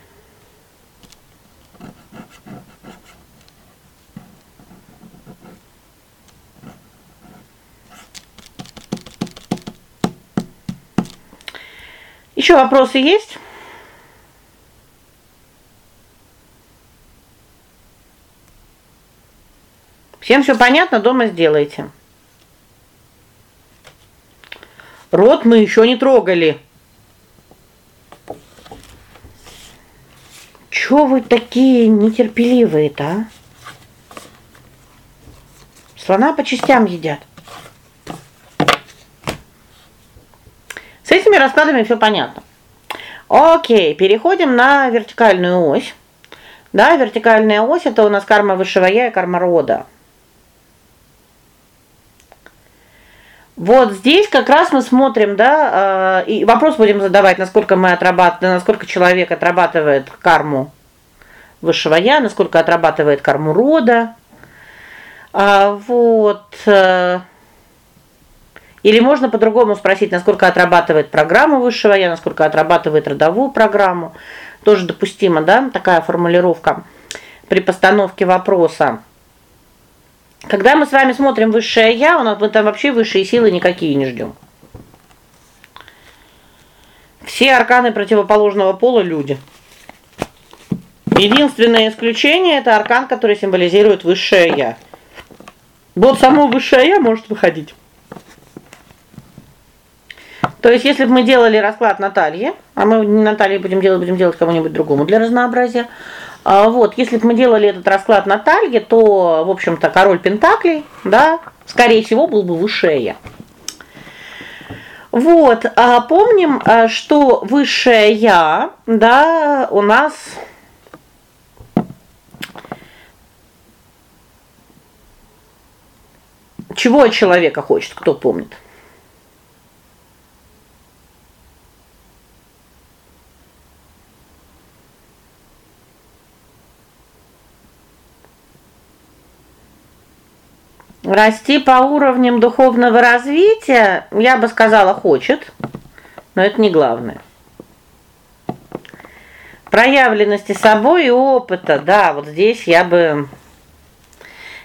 Speaker 1: Еще вопросы есть? Всем все понятно, дома сделайте. Рот мы еще не трогали. Что вы такие нетерпеливые-то, а? Слона по частям едят. С этими раскладами все понятно. О'кей, переходим на вертикальную ось. Да, вертикальная ось это у нас карма высшего я и карма рода. Вот здесь как раз мы смотрим, да, э, и вопрос будем задавать, насколько мы отрабатываем, насколько человек отрабатывает карму высшего я, насколько отрабатывает карму рода. А вот э, или можно по-другому спросить, насколько отрабатывает программу высшего я, насколько отрабатывает родовую программу. Тоже допустимо, да, такая формулировка при постановке вопроса. Когда мы с вами смотрим высшее я, у нас мы там вообще высшие силы никакие не ждем. Все арканы противоположного пола люди. Единственное исключение это аркан, который символизирует высшее я. Вот само высшее я может выходить. То есть, если бы мы делали расклад Натальи, а мы не Натальи будем делать, будем делать кому-нибудь другому для разнообразия. А вот, если бы мы делали этот расклад Натальи, то, в общем-то, король пентаклей, да, скорее всего, был бы высшее. Вот, а помним, а, что высшее я, да, у нас чего человека хочет, кто помнит? Расти по уровням духовного развития, я бы сказала, хочет, но это не главное. Проявленности собой и опыта, да, вот здесь я бы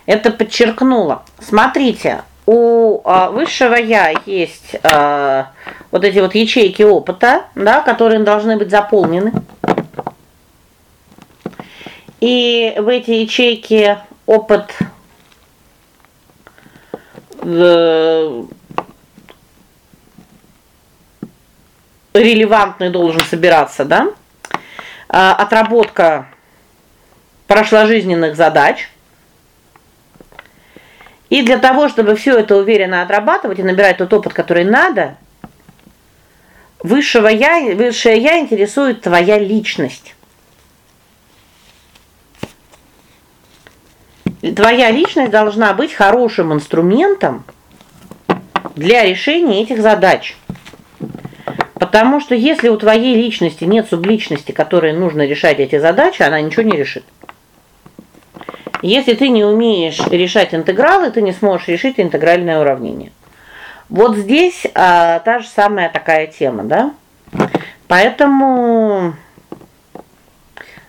Speaker 1: это подчеркнула. Смотрите, у а, высшего я есть а, вот эти вот ячейки опыта, да, которые должны быть заполнены. И в эти ячейки опыт Э, релевантный должен собираться, да? А, отработка прошложизненных задач. И для того, чтобы все это уверенно отрабатывать и набирать тот опыт, который надо, высшего я, высшее я интересует твоя личность. Твоя личность должна быть хорошим инструментом для решения этих задач. Потому что если у твоей личности нет субличности, которой нужно решать эти задачи, она ничего не решит. Если ты не умеешь решать интегралы, ты не сможешь решить интегральное уравнение. Вот здесь а, та же самая такая тема, да? Поэтому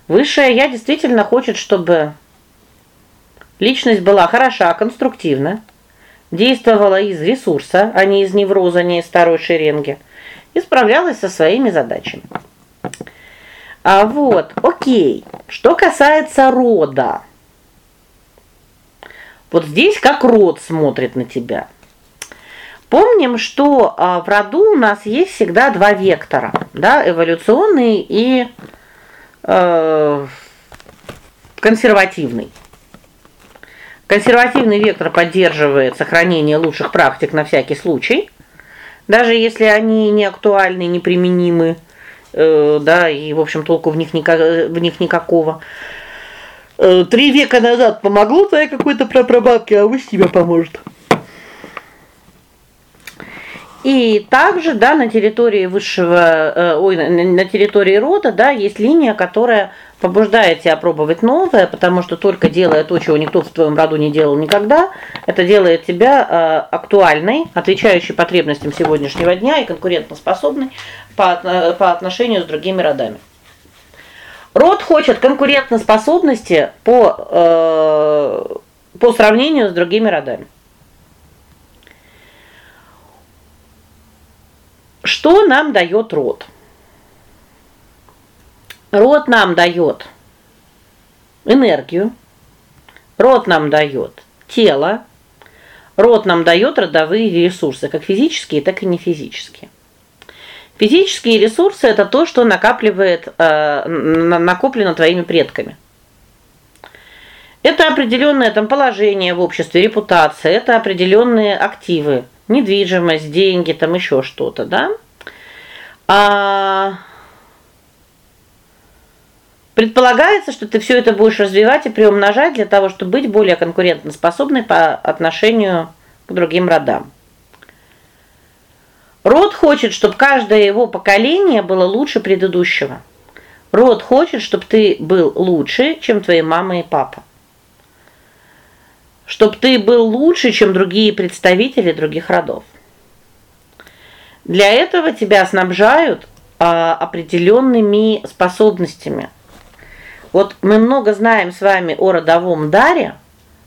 Speaker 1: высшее я действительно хочет, чтобы Личность была хороша, конструктивна, действовала из ресурса, а не из невроза, не из старой шеренги, и справлялась со своими задачами. А вот, о'кей. Что касается рода. Вот здесь как род смотрит на тебя. Помним, что а, в роду у нас есть всегда два вектора, да, эволюционный и э, консервативный. Консервативный вектор поддерживает сохранение лучших практик на всякий случай, даже если они не актуальны, не применимы, э, да, и в общем толку в них никак, в них никакого. Э, три века назад помогло твоей какой-то прапрабабке, а вы с тебя поможет. И также, да, на территории высшего, э, ой, на, территории рода, да, есть линия, которая побуждает тебя пробовать новое, потому что только делая то, чего никто в твоем роду не делал никогда, это делает тебя э, актуальной, отвечающей потребностям сегодняшнего дня и конкурентоспособной по по отношению с другими родами. Род хочет конкурентоспособности по э, по сравнению с другими родами. Что нам дает род? Род нам дает энергию. Род нам дает тело. Род нам дает родовые ресурсы, как физические, так и нефизические. Физические ресурсы это то, что накапливает э, накоплено твоими предками. Это определенное там положение в обществе, репутация, это определенные активы, недвижимость, деньги, там еще что-то, да? А предполагается, что ты все это будешь развивать и приумножать для того, чтобы быть более конкурентоспособной по отношению к другим родам. Род хочет, чтобы каждое его поколение было лучше предыдущего. Род хочет, чтобы ты был лучше, чем твои мама и папа. Чтобы ты был лучше, чем другие представители других родов. Для этого тебя снабжают а, определенными способностями. Вот мы много знаем с вами о родовом даре,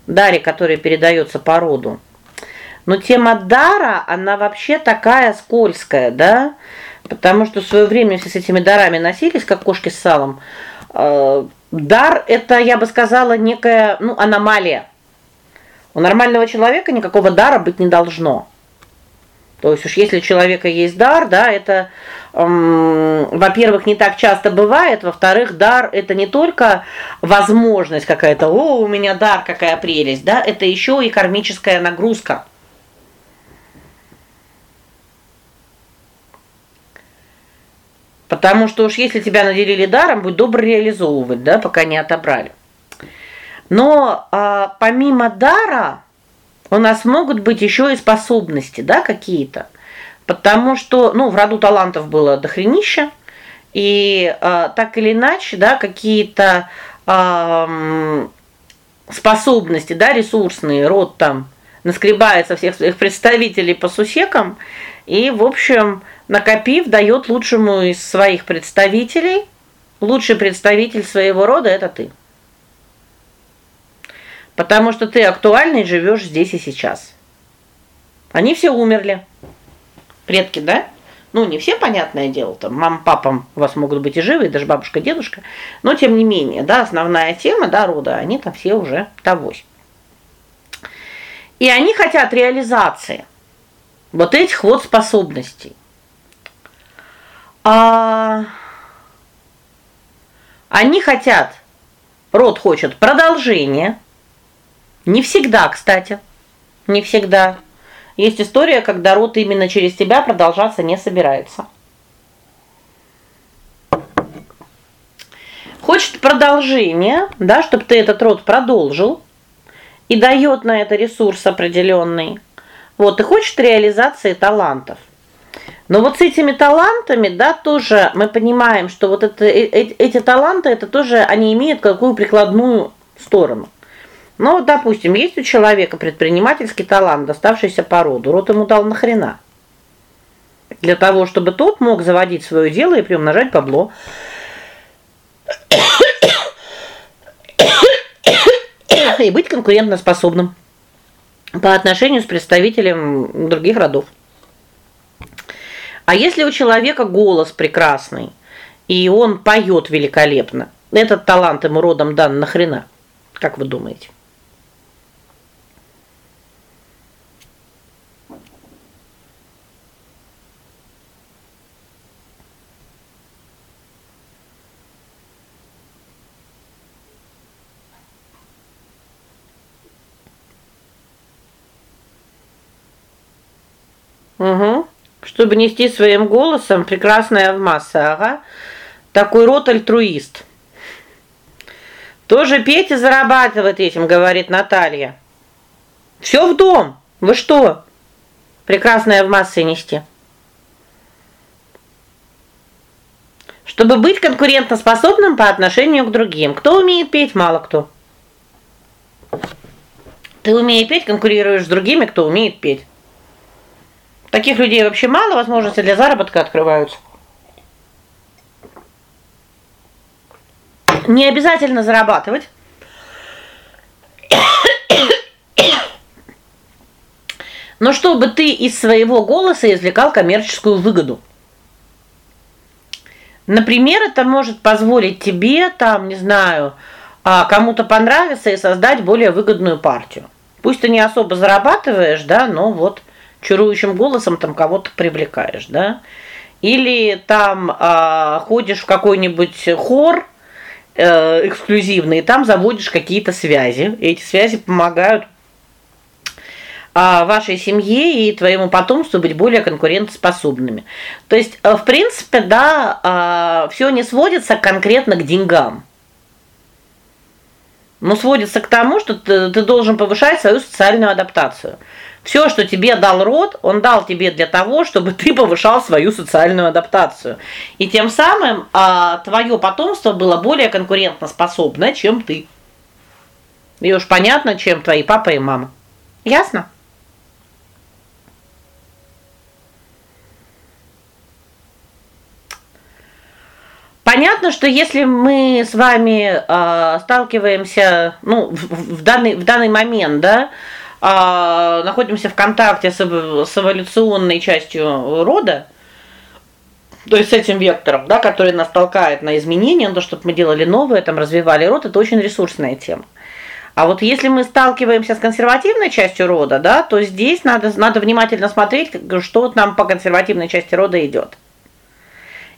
Speaker 1: даре, который передается по роду. Но тема дара, она вообще такая скользкая, да? Потому что в свое время все с этими дарами носились как кошки с салом. Э, дар это, я бы сказала, некая, ну, аномалия. У нормального человека никакого дара быть не должно. То есть уж если у человека есть дар, да, это эм, во-первых, не так часто бывает, во-вторых, дар это не только возможность какая-то, о, у меня дар, какая прелесть, да, это еще и кармическая нагрузка. Потому что уж если тебя наделили даром, будь добр реализовывать, да, пока не отобрали. Но а, помимо дара у нас могут быть еще и способности, да, какие-то. Потому что, ну, в роду талантов было дохренища, и а, так или иначе, да, какие-то а, способности, да, ресурсные, род там наскребает со всех своих представителей по сусекам, и, в общем, накопив, дает лучшему из своих представителей. Лучший представитель своего рода это ты. Потому что ты актуальный живешь здесь и сейчас. Они все умерли. Предки, да? Ну, не все, понятное дело, там мам, папам у вас могут быть и живы, и даже бабушка, дедушка, но тем не менее, да, основная тема, да, рода, они там все уже тогось. И они хотят реализации вот этих вот способностей. А они хотят род хочет продолжения. Не всегда, кстати. Не всегда. Есть история, когда род именно через тебя продолжаться не собирается. Хочет продолжения, да, чтобы ты этот род продолжил и дает на это ресурс определенный. Вот, и хочет реализации талантов. Но вот с этими талантами, да, тоже мы понимаем, что вот это э, эти, эти таланты это тоже они имеют какую прикладную сторону. Ну, допустим, есть у человека предпринимательский талант, доставшийся по роду. Род ему дал нахрена? Для того, чтобы тот мог заводить свое дело и приумножать бабло. и быть конкурентоспособным по отношению с представителем других родов. А если у человека голос прекрасный, и он поет великолепно, этот талант ему родом дан нахрена? Как вы думаете? Угу чтобы нести своим голосом прекрасная в массы, ага. Такой рот альтруист. Тоже петь и зарабатывает этим, говорит Наталья. Все в дом. Вы что? Прекрасная в массы нести. Чтобы быть конкурентоспособным по отношению к другим. Кто умеет петь, мало кто. Ты умеешь петь, конкурируешь с другими, кто умеет петь. Таких людей вообще мало, возможности для заработка открываются. Не обязательно зарабатывать. Но чтобы ты из своего голоса извлекал коммерческую выгоду. Например, это может позволить тебе там, не знаю, а, кому-то понравиться и создать более выгодную партию. Пусть ты не особо зарабатываешь, да, но вот чарующим голосом там кого-то привлекаешь, да? Или там а, ходишь в какой-нибудь хор э, эксклюзивный, и там заводишь какие-то связи. И эти связи помогают а, вашей семье и твоему потомству быть более конкурентоспособными. То есть, э, в принципе, да, а, все не сводится конкретно к деньгам. Но сводится к тому, что ты, ты должен повышать свою социальную адаптацию. Все, что тебе дал род, он дал тебе для того, чтобы ты повышал свою социальную адаптацию. И тем самым а, твое потомство было более конкурентоспособно, чем ты. И уж понятно, чем твои папа и мама. Ясно? Понятно, что если мы с вами э, сталкиваемся, ну, в, в данный в данный момент, да, э, находимся в контакте с, с эволюционной частью рода, то есть с этим вектором, да, который нас толкает на изменения, на то, чтобы мы делали новое, там развивали род, это очень ресурсная тема. А вот если мы сталкиваемся с консервативной частью рода, да, то здесь надо надо внимательно смотреть, что нам по консервативной части рода идет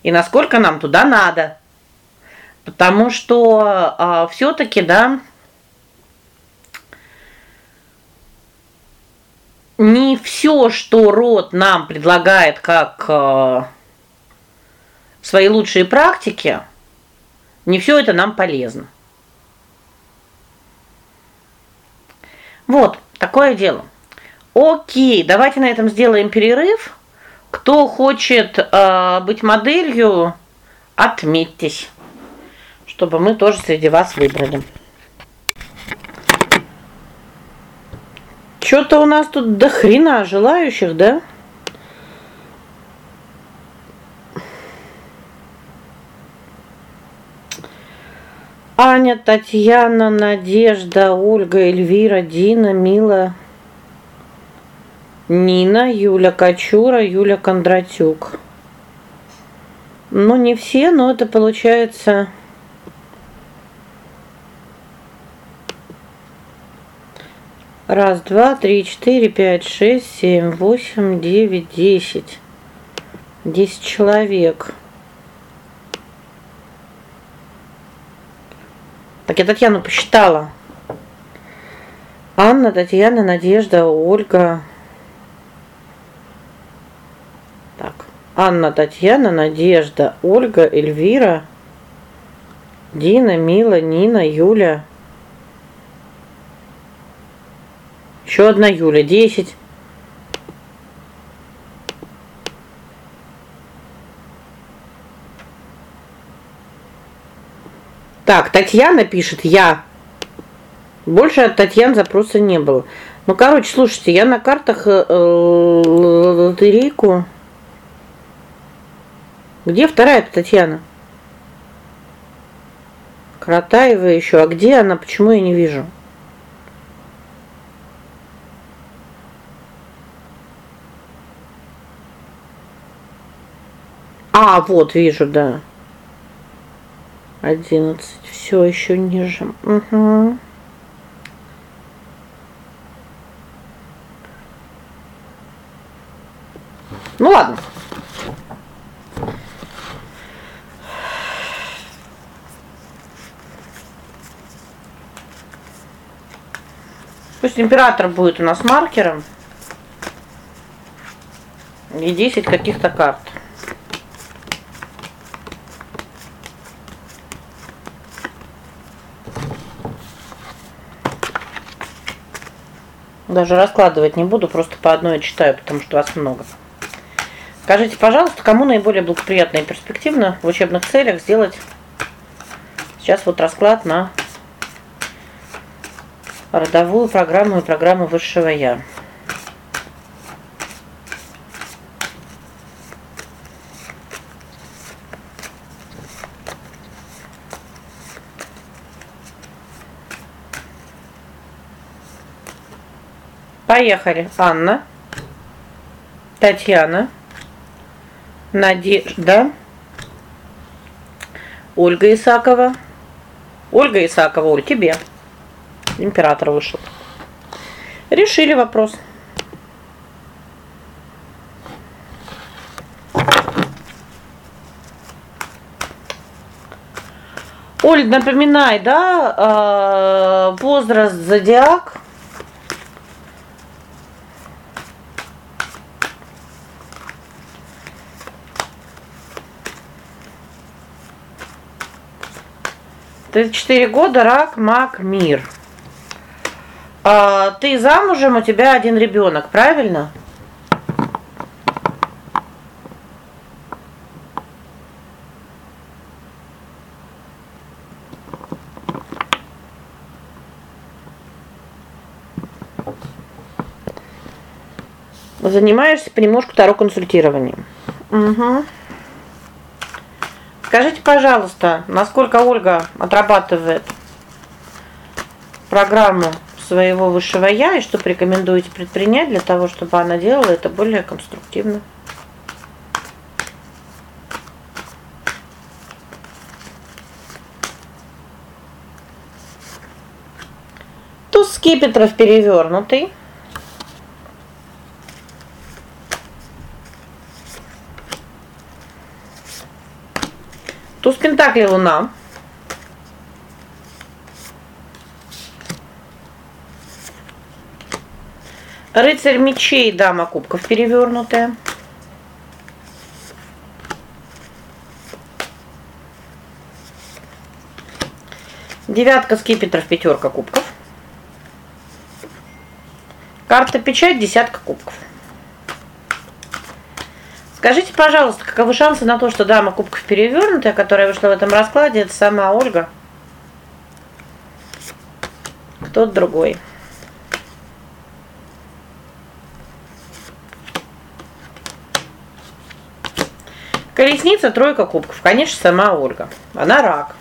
Speaker 1: и насколько нам туда надо. Потому что а, все таки да, не все, что род нам предлагает как а, свои лучшие практики, не все это нам полезно. Вот, такое дело. О'кей, давайте на этом сделаем перерыв. Кто хочет э, быть моделью, отметьтесь, чтобы мы тоже среди вас выбрали. Что-то у нас тут до хрена желающих, да? Аня, Татьяна, Надежда, Ольга, Эльвира, Дина, Мила, Нина, Юля Качура, Юля Кондратюк. Ну не все, но это получается Раз, два, три, четыре, пять, шесть, семь, восемь, девять, десять. Десять человек. Так я Татьяну посчитала. Анна, Татьяна, Надежда, Ольга, Анна, Татьяна, Надежда, Ольга, Эльвира, Дина, Мила, Нина, Юля. Еще одна Юля, 10. Так, Татьяна пишет: "Я". Больше от Татьян запроса не было. Ну, короче, слушайте, я на картах э, лотерейку где вторая Татьяна? Кратаева еще. А где она? Почему я не вижу? А, вот вижу, да. 11. Все еще ниже. Угу. Ну ладно. Пусть император будет у нас маркером. И 10 каких-то карт. Даже раскладывать не буду, просто по одной читаю, потому что вас много. Скажите, пожалуйста, кому наиболее благоприятно и перспективно в учебных целях сделать сейчас вот расклад на родовую программу и программу высшего я. Поехали. Анна, Татьяна, Надежда, Ольга Исакова. Ольга Исакова, Оль, тебе император вышел. Решили вопрос. Оль, напоминай, да, э, возраст зодиак. Тридцать четыре года, рак, маг, мир. А, ты замужем, у тебя один ребенок, правильно? Занимаешься понемножку таро консультированием. Угу. Скажите, пожалуйста, насколько Ольга отрабатывает программу своего высшего я и что порекомендуете предпринять для того, чтобы она делала это более конструктивно? Туз скипетров перевернутый. Туз пентаклей луна. Рыцарь мечей, дама кубков перевернутая. Девятка скипетров, пятерка кубков. Карта печать, десятка кубков. Скажите, пожалуйста, каковы шансы на то, что дама кубков перевернутая, которая вышла в этом раскладе, это сама Ольга? Кто-то другой. Колесница, тройка кубков. Конечно, сама Ольга. Она рак.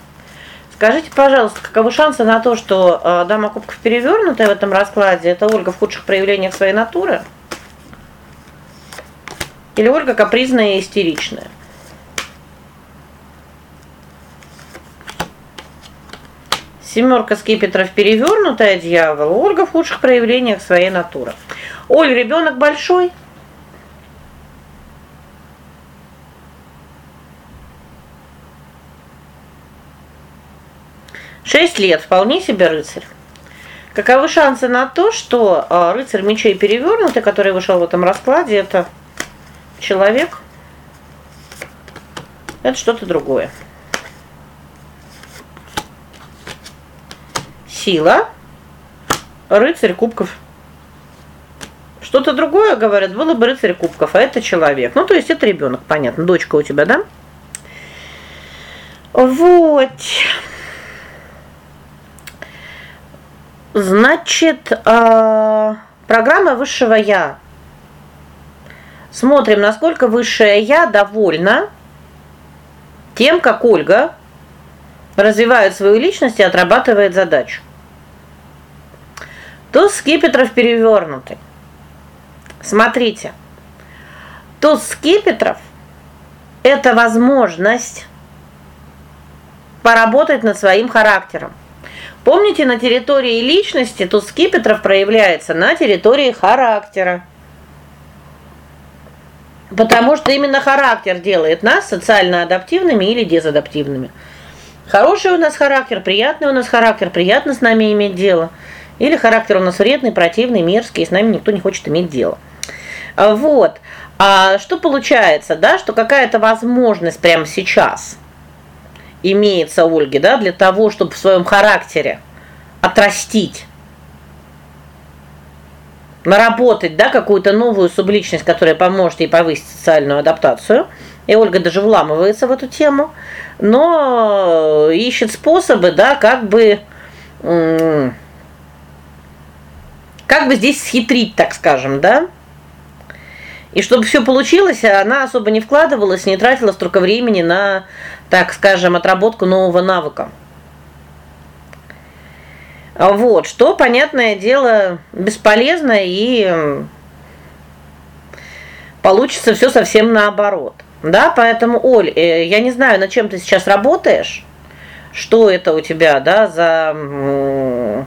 Speaker 1: Скажите, пожалуйста, каковы шансы на то, что э, дама кубков перевернутая в этом раскладе это Ольга в худших проявлениях своей натуры? Или Ольга капризная и истеричная. Семерка скипетров перевернутая, дьявол. Ольга в худших проявлениях своей натуры. Оль, ребенок большой? Шесть лет, вполне себе рыцарь. Каковы шансы на то, что э, рыцарь мечей перевернутый, который вышел в этом раскладе, это человек это что-то другое. Сила. Рыцарь кубков. Что-то другое, говорят, было бы рыцарь кубков, а это человек. Ну, то есть это ребенок, понятно. Дочка у тебя, да? Вот. Значит, э, программа высшего я Смотрим, насколько высшее я довольна тем, как Ольга развивает свою личность и отрабатывает задачу. Туз скипетров перевернутый. Смотрите. Туз скипетров это возможность поработать над своим характером. Помните, на территории личности туз скипетров проявляется на территории характера. Потому что именно характер делает нас социально адаптивными или дезадаптивными. Хороший у нас характер, приятный у нас характер, приятно с нами иметь дело. Или характер у нас вредный, противный, мерзкий, и с нами никто не хочет иметь дело. А, вот. А что получается, да, что какая-то возможность прямо сейчас имеется у Ольги, да, для того, чтобы в своем характере отрастить наработать, да, какую-то новую субличность, которая поможет ей повысить социальную адаптацию. И Ольга даже вламывается в эту тему, но ищет способы, да, как бы как бы здесь схитрить, так скажем, да? И чтобы все получилось, она особо не вкладывалась, не тратила столько времени на, так скажем, отработку нового навыка. Вот, что, понятное дело, бесполезно и получится все совсем наоборот. Да, поэтому, Оль, э, я не знаю, над чем ты сейчас работаешь. Что это у тебя, да, за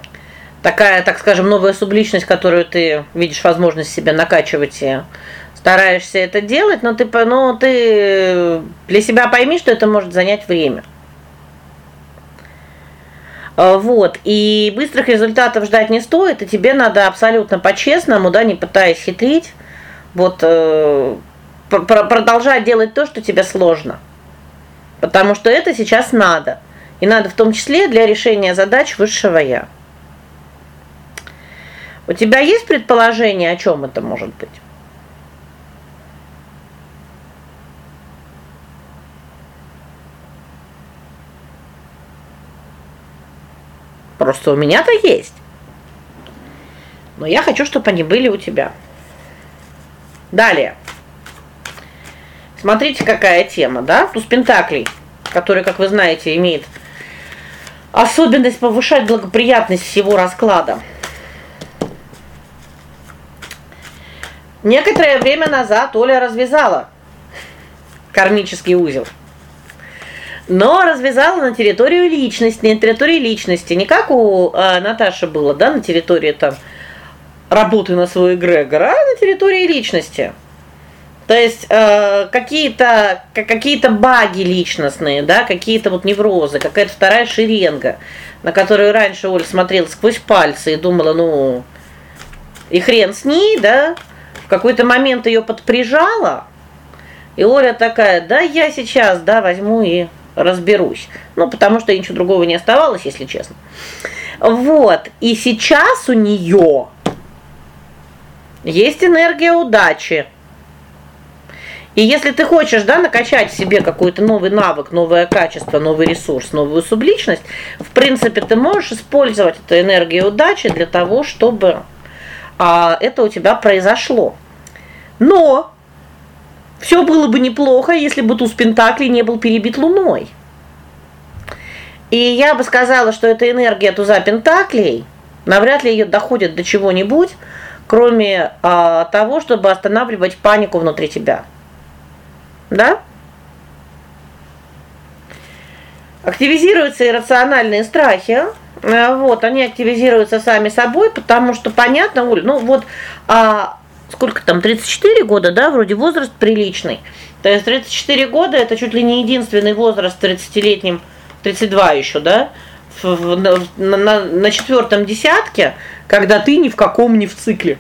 Speaker 1: такая, так скажем, новая субличность, которую ты видишь возможность себя накачивать и стараешься это делать, но ты, ну, ты для себя пойми, что это может занять время. А, вот. И быстрых результатов ждать не стоит, и тебе надо абсолютно по-честному, да, не пытаясь хитрить, вот э, продолжать делать то, что тебе сложно. Потому что это сейчас надо. И надо в том числе для решения задач высшего я. У тебя есть предположение, о чем это может быть? Просто у меня-то есть. Но я хочу, чтобы они были у тебя. Далее. Смотрите, какая тема, да? Туз пентаклей, который, как вы знаете, имеет особенность повышать благоприятность всего расклада. Некоторое время назад Оля развязала кармический узел. Но развязала на территорию личности, на территории личности, не как у э, Наташи было, да, на территории там работы на свой эгрегор, а на территории личности. То есть э, какие-то какие-то баги личностные, да, какие-то вот неврозы, какая-то вторая шеренга, на которую раньше Оля смотрела сквозь пальцы и думала, ну, и хрен с ней, да? В какой-то момент ее подприжала. И Оля такая: "Да я сейчас, да, возьму и разберусь". Ну, потому что ничего другого не оставалось, если честно. Вот. И сейчас у нее есть энергия удачи. И если ты хочешь, да, накачать себе какой-то новый навык, новое качество, новый ресурс, новую субличность, в принципе, ты можешь использовать эту энергию удачи для того, чтобы а это у тебя произошло. Но все было бы неплохо, если бы туз пентаклей не был перебит луной. И я бы сказала, что эта энергия туза пентаклей навряд ли ее доходит до чего-нибудь, кроме а, того, чтобы останавливать панику внутри тебя. Да? Активизируются иррациональные страхи. Э, вот, они активизируются сами собой, потому что понятно, Оль, ну вот а сколько там 34 года, да, вроде возраст приличный. То есть 34 года это чуть ли не единственный возраст 30-летним, 32 еще, да? В, в, на, на на четвертом десятке, когда ты ни в каком не в цикле.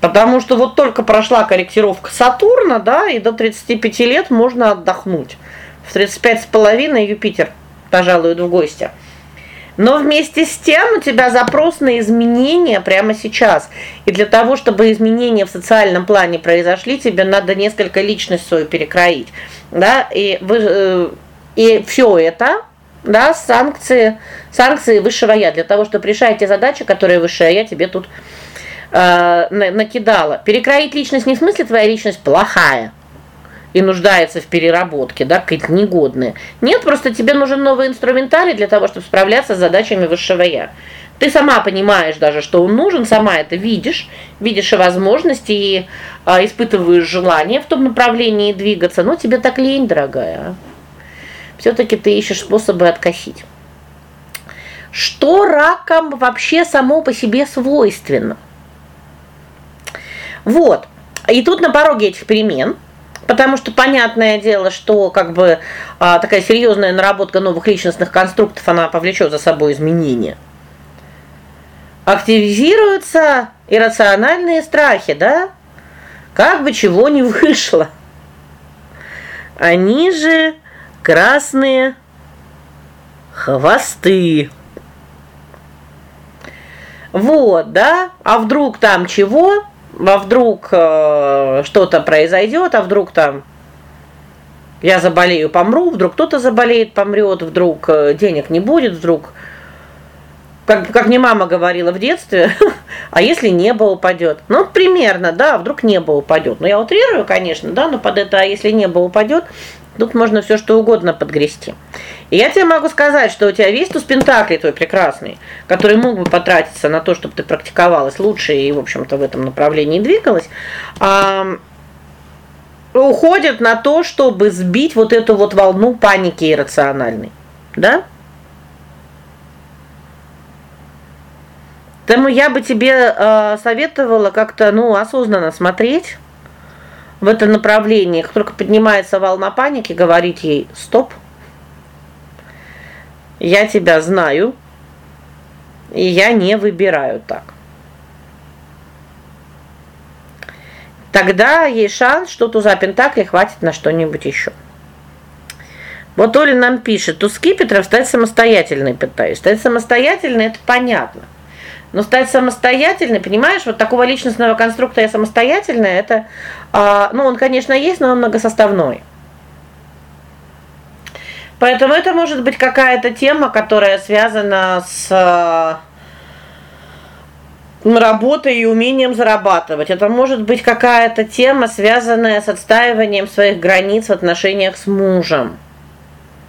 Speaker 1: Потому что вот только прошла корректировка Сатурна, да, и до 35 лет можно отдохнуть. В 35 с половиной Юпитер пожалуй, в гости. Но вместе с тем у тебя запрос на изменения прямо сейчас. И для того, чтобы изменения в социальном плане произошли, тебе надо несколько личность свою перекроить. Да? И вы э, и все это, да, санкции, санкции высшего я для того, чтобы решать те задачи, которые высшее я тебе тут э накидала. Перекроить личность не в смысле твоя личность плохая и нуждается в переработке, да, какие-то негодные. Нет, просто тебе нужен новый инструментарий для того, чтобы справляться с задачами высшего я. Ты сама понимаешь даже, что он нужен, сама это видишь, видишь и возможности и а, испытываешь желание в том направлении двигаться, но тебе так лень, дорогая. А. все таки ты ищешь способы откосить. Что ракам вообще само по себе свойственно? Вот. И тут на пороге этих перемен Потому что понятное дело, что как бы а, такая серьезная наработка новых личностных конструктов, она повлечет за собой изменения. Активизируются иррациональные страхи, да? Как бы чего не вышло. Они же красные хвосты. Вот, да? А вдруг там чего? А вдруг э, что-то произойдет, а вдруг там я заболею, помру, вдруг кто-то заболеет, помрет, вдруг э, денег не будет, вдруг как как мне мама говорила в детстве, а если небо упадет? Ну, примерно, да, вдруг небо упадет. Ну я утрирую, конечно, да, но под это, а если небо упадет, тут можно все что угодно подгрести. И я тебе могу сказать, что у тебя весь туз пентаклей твой прекрасный, который мог бы потратиться на то, чтобы ты практиковалась лучше и, в общем-то, в этом направлении двигалась, а уходит на то, чтобы сбить вот эту вот волну паники иррациональной. Да? Поэтому я бы тебе э, советовала как-то, ну, осознанно смотреть в это направление. Как только поднимается волна паники, говорить ей: "Стоп. Я тебя знаю, и я не выбираю так". Тогда есть шанс, что туза пентаклей хватит на что-нибудь еще. Вот Оля нам пишет: "У скипетров стать самостоятельной пытаюсь". Стать самостоятельной это понятно. Но стать самостоятельной, понимаешь, вот такого личностного конструкта я самостоятельная это а, ну, он, конечно, есть, но он многосоставной. Поэтому это может быть какая-то тема, которая связана с работой и умением зарабатывать. Это может быть какая-то тема, связанная с отстаиванием своих границ в отношениях с мужем.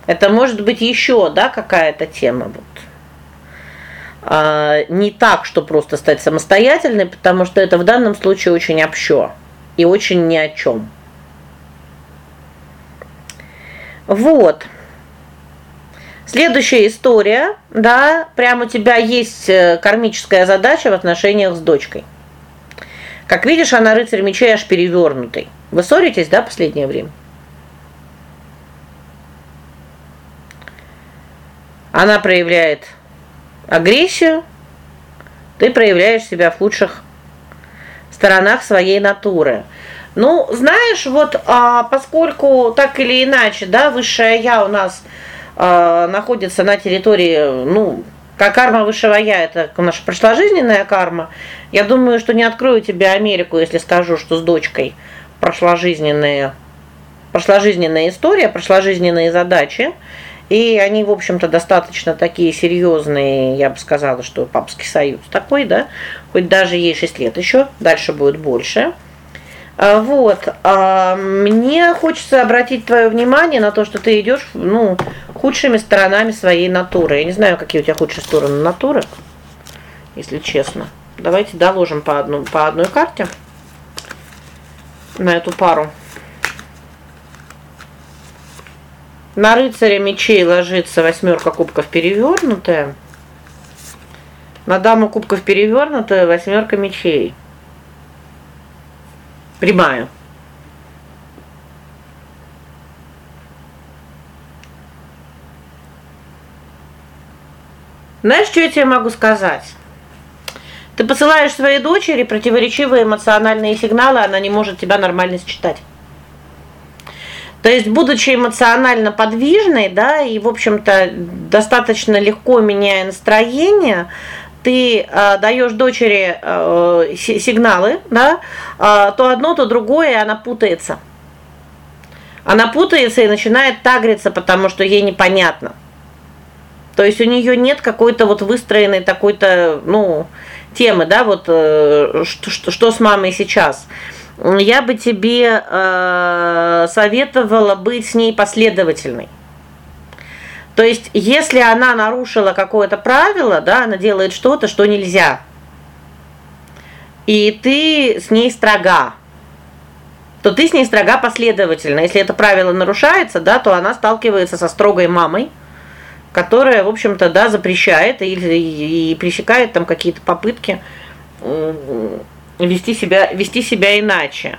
Speaker 1: Это может быть еще, да, какая-то тема вот. А, не так, что просто стать самостоятельной, потому что это в данном случае очень общо и очень ни о чем. Вот. Следующая история, да, прямо у тебя есть э, кармическая задача в отношениях с дочкой. Как видишь, она рыцарь мечей аж перевернутый. Вы ссоритесь, да, последнее время? Она проявляет агрессию, ты проявляешь себя в лучших сторонах своей натуры. Ну, знаешь, вот а, поскольку так или иначе, да, высшее я у нас а, находится на территории, ну, как карма высшего я это наша прошложизненная карма. Я думаю, что не открою тебе Америку, если скажу, что с дочкой прошложизненная прошложизненная история, прошложизненные задачи. И они, в общем-то, достаточно такие серьезные, я бы сказала, что папский союз такой, да? Хоть даже ей 6 лет еще, дальше будет больше. А, вот. А мне хочется обратить твое внимание на то, что ты идешь, ну, худшими сторонами своей натуры. Я не знаю, какие у тебя худшие стороны натуры, если честно. Давайте доложим по одну по одной карте на эту пару. На рыцаря мечей ложится восьмерка кубков перевернутая. На даму кубков перевернутая восьмерка мечей. Прямая. Знаешь, что я тебе могу сказать? Ты посылаешь своей дочери противоречивые эмоциональные сигналы, она не может тебя нормально считать. То есть, будучи эмоционально подвижной, да, и в общем-то достаточно легко меняя настроение, ты э, даешь дочери э, сигналы, да, э, то одно, то другое, и она путается. Она путается и начинает тагриться, потому что ей непонятно. То есть у нее нет какой-то вот выстроенной такой-то, ну, темы, да, вот э, что, что с мамой сейчас я бы тебе э, советовала быть с ней последовательной. То есть, если она нарушила какое-то правило, да, она делает что-то, что нельзя. И ты с ней строга. То ты с ней строга последовательно. Если это правило нарушается, да, то она сталкивается со строгой мамой, которая, в общем-то, да, запрещает и и, и пресекает там какие-то попытки вести себя вести себя иначе.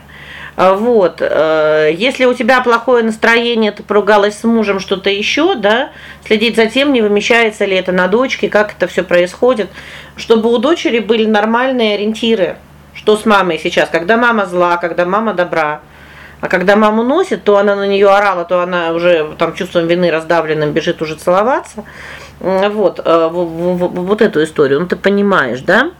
Speaker 1: А, вот. Э, если у тебя плохое настроение, ты поругалась с мужем, что-то еще, да, следить за тем, не вымещается ли это на дочке, как это все происходит, чтобы у дочери были нормальные ориентиры. Что с мамой сейчас, когда мама зла, когда мама добра. А когда маму носит, то она на нее орала, то она уже там чувством вины раздавленным бежит уже целоваться. Вот, э, вот эту историю. Ну ты понимаешь, да?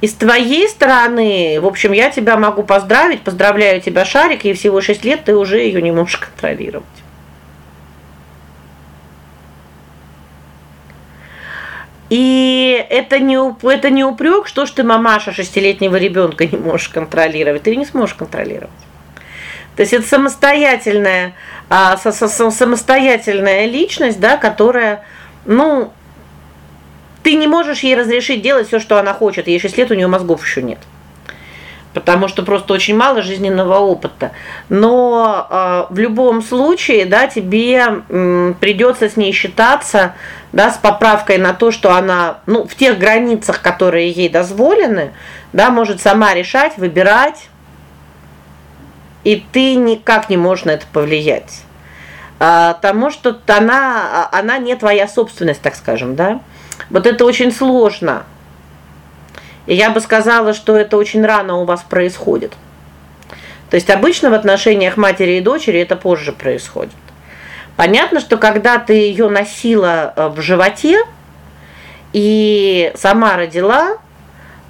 Speaker 1: И с твоей стороны, в общем, я тебя могу поздравить, поздравляю тебя, Шарик, и всего 6 лет ты уже ее не можешь контролировать. И это не это не упрек, что ж ты мамаша шестилетнего ребенка не можешь контролировать. Ты не сможешь контролировать. То есть это самостоятельная а, самостоятельная личность, да, которая, ну, ты не можешь ей разрешить делать все, что она хочет. Ей 6 лет, у нее мозгов еще нет. потому что просто очень мало жизненного опыта. Но э, в любом случае, да, тебе э, придется с ней считаться, да, с поправкой на то, что она, ну, в тех границах, которые ей дозволены, да, может сама решать, выбирать. И ты никак не можешь на это повлиять. А, потому что она она не твоя собственность, так скажем, да? Вот это очень сложно. И я бы сказала, что это очень рано у вас происходит. То есть обычно в отношениях матери и дочери это позже происходит. Понятно, что когда ты ее носила э, в животе и сама родила,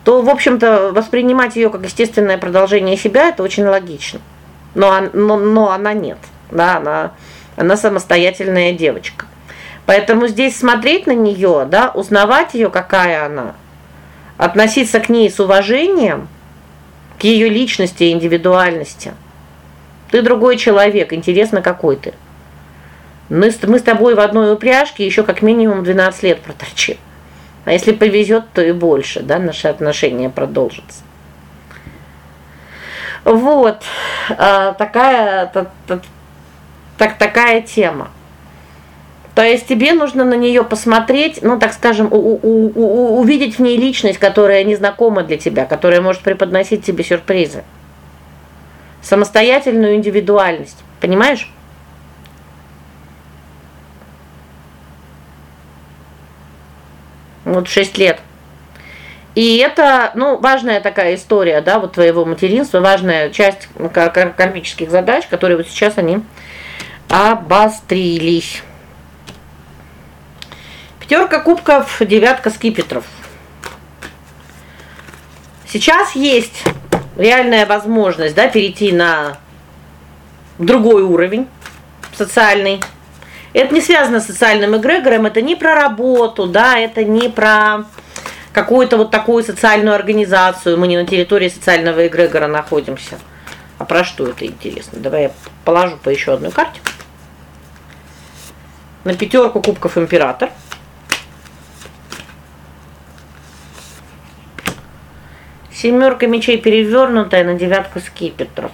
Speaker 1: то, в общем-то, воспринимать ее как естественное продолжение себя это очень логично. Но но, но она нет. Да, она она самостоятельная девочка. Поэтому здесь смотреть на нее, да, узнавать ее, какая она, относиться к ней с уважением, к ее личности и индивидуальности. Ты другой человек, интересно, какой ты. Мы мы с тобой в одной упряжке еще как минимум 12 лет проторчим. А если повезет, то и больше, да, наши отношения продолжатся. Вот. А, такая та, та, так такая тема. То есть тебе нужно на нее посмотреть, ну, так скажем, у, у, у, увидеть в ней личность, которая незнакома для тебя, которая может преподносить тебе сюрпризы. Самостоятельную индивидуальность. Понимаешь? Вот 6 лет. И это, ну, важная такая история, да, вот твоего материнства, важная часть кармических задач, которые вот сейчас они обострились. Пятерка кубков, девятка скипетров. Сейчас есть реальная возможность, да, перейти на другой уровень социальный. Это не связано с социальным эгрегором, это не про работу, да, это не про какую-то вот такую социальную организацию. Мы не на территории социального эгрегора находимся. А про что это интересно? Давай я положу по еще одной карте на пятерку кубков император. Семерка мечей перевернутая на девятку скипетров.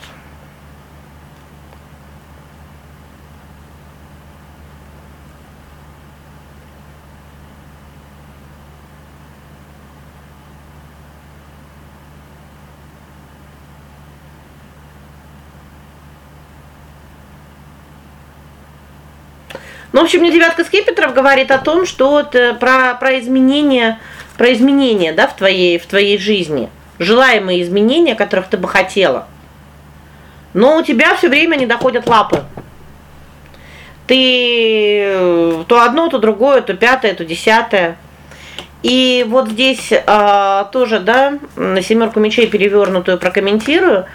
Speaker 1: Ну, в общем, мне девятка скипетров говорит о том, что вот э, про про изменения, про изменения, да, в твоей в твоей жизни. Желаемые изменения, которых ты бы хотела. Но у тебя все время не доходят лапы. Ты э, то одно, то другое, то пятое, то десятое. И вот здесь а, тоже, да, на семерку мечей перевернутую прокомментирую.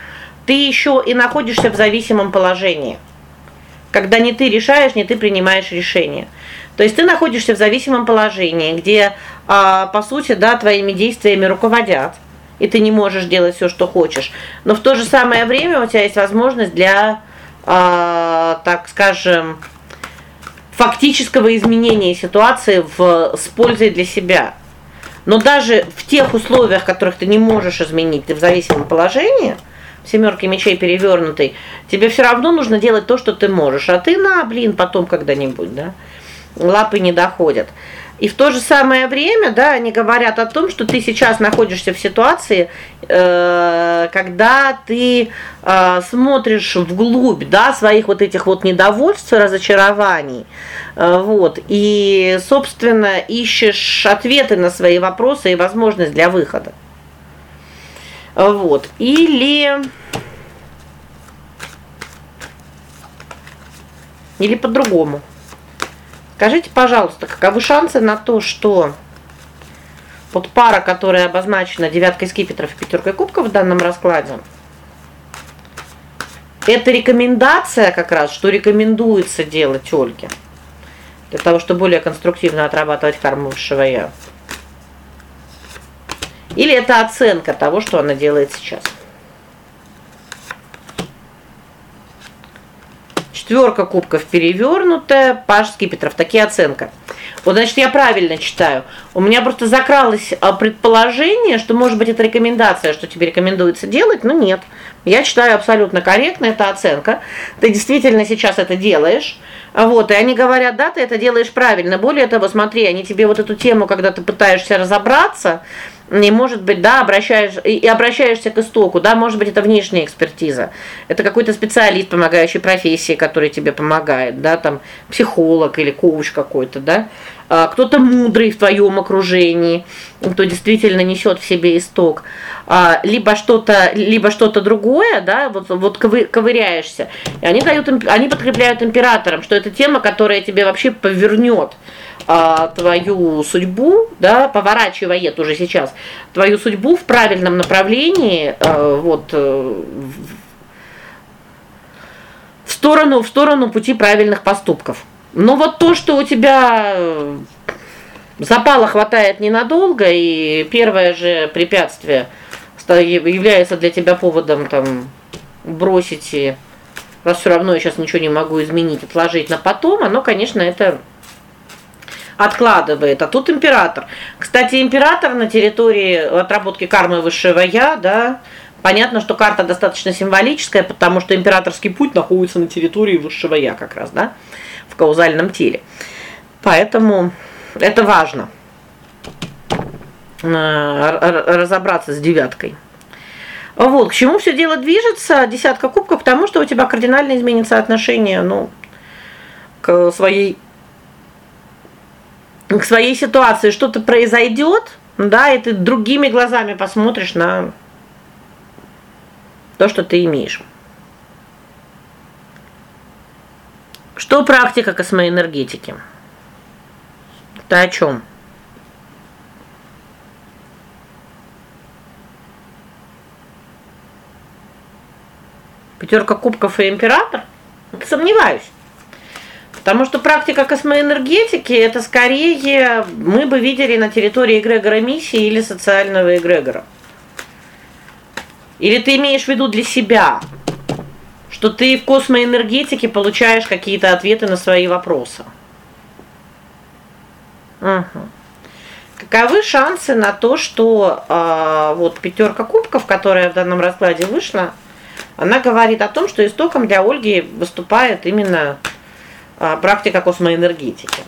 Speaker 1: Ты еще и находишься в зависимом положении когда не ты решаешь, не ты принимаешь решения. То есть ты находишься в зависимом положении, где, а, по сути, да, твоими действиями руководят, и ты не можешь делать все, что хочешь. Но в то же самое время у тебя есть возможность для, а, так скажем, фактического изменения ситуации в с пользой для себя. Но даже в тех условиях, которых ты не можешь изменить, ты в зависимом положении, семерки мечей перевернутый, тебе все равно нужно делать то, что ты можешь, а ты на, блин, потом когда-нибудь, да? Лапы не доходят. И в то же самое время, да, они говорят о том, что ты сейчас находишься в ситуации, э, когда ты э, смотришь вглубь, да, своих вот этих вот недовольств, разочарований. Э, вот. И, собственно, ищешь ответы на свои вопросы и возможность для выхода. Вот. Или или по-другому. Скажите, пожалуйста, каковы шансы на то, что вот пара, которая обозначена девяткой скипетров и пятеркой кубков в данном раскладе, это рекомендация как раз, что рекомендуется делать Ольге для того, чтобы более конструктивно отрабатывать карму высшего я. Или это оценка того, что она делает сейчас? Четверка кубков перевернутая, паж скипетров. Такие оценка. Вот значит, я правильно читаю. У меня просто закралось а, предположение, что может быть это рекомендация, что тебе рекомендуется делать, но нет. Я читаю абсолютно корректно, это оценка. Ты действительно сейчас это делаешь. Вот, и они говорят: "Да, ты это делаешь правильно". Более того, смотри, они тебе вот эту тему, когда ты пытаешься разобраться, и может быть, да, обращаешь и обращаешься к истоку, да, может быть, это внешняя экспертиза. Это какой-то специалист, помогающий профессии, который тебе помогает, да, там психолог или коуч какой-то, да. А, кто-то мудрый в твоем окружении, кто действительно несет в себе исток. А, либо что-то, либо что-то другое, да, вот вот ковыряешься. И они дают они подкрепляют императорам, что это тема, которая тебе вообще повернет а, твою судьбу, да, поворачивает уже сейчас твою судьбу в правильном направлении, а, вот э, в сторону в сторону пути правильных поступков. Но вот то, что у тебя э, запала хватает ненадолго, и первое же препятствие является для тебя поводом там бросить и раз все равно я сейчас ничего не могу изменить, отложить на потом, оно, конечно, это откладывает. А тут император. Кстати, император на территории отработки кармы высшего я, да, понятно, что карта достаточно символическая, потому что императорский путь находится на территории высшего я как раз, да, в каузальном теле. Поэтому это важно. Э, разобраться с девяткой. Вот, к чему все дело движется? Десятка кубков к тому, что у тебя кардинально изменится отношение, ну, к своей к своей ситуации что-то произойдет, да, и ты другими глазами посмотришь на то, что ты имеешь. Что практика космоэнергетики? Это о чем? Пятерка кубков и император? Сомневаюсь. Потому что практика космоэнергетики это скорее мы бы видели на территории эгрегора миссии или социального эгрегора. Или ты имеешь в виду для себя, что ты в космоэнергетике получаешь какие-то ответы на свои вопросы? Угу. Каковы шансы на то, что э, вот пятерка кубков, которая в данном раскладе вышла, она говорит о том, что истоком для Ольги выступает именно практика космоэнергетики.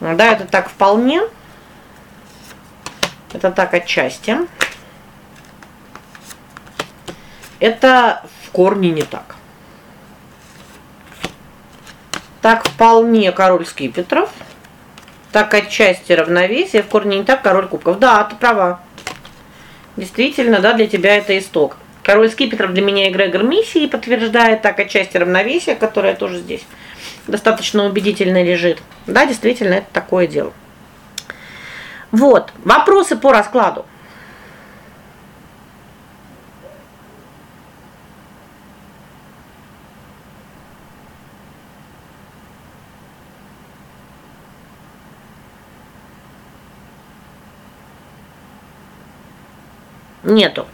Speaker 1: Да, это так вполне. Это так отчасти. Это в корне не так. Так вполне король скипетров. Так отчасти равновесие, в корне не так король кубков. Да, ты права. Действительно, да, для тебя это исток. Король скипетров для меня эгрегор миссии подтверждает так отчасти равновесия, которое тоже здесь достаточно убедительно лежит. Да, действительно, это такое дело. Вот, вопросы по раскладу. Нету.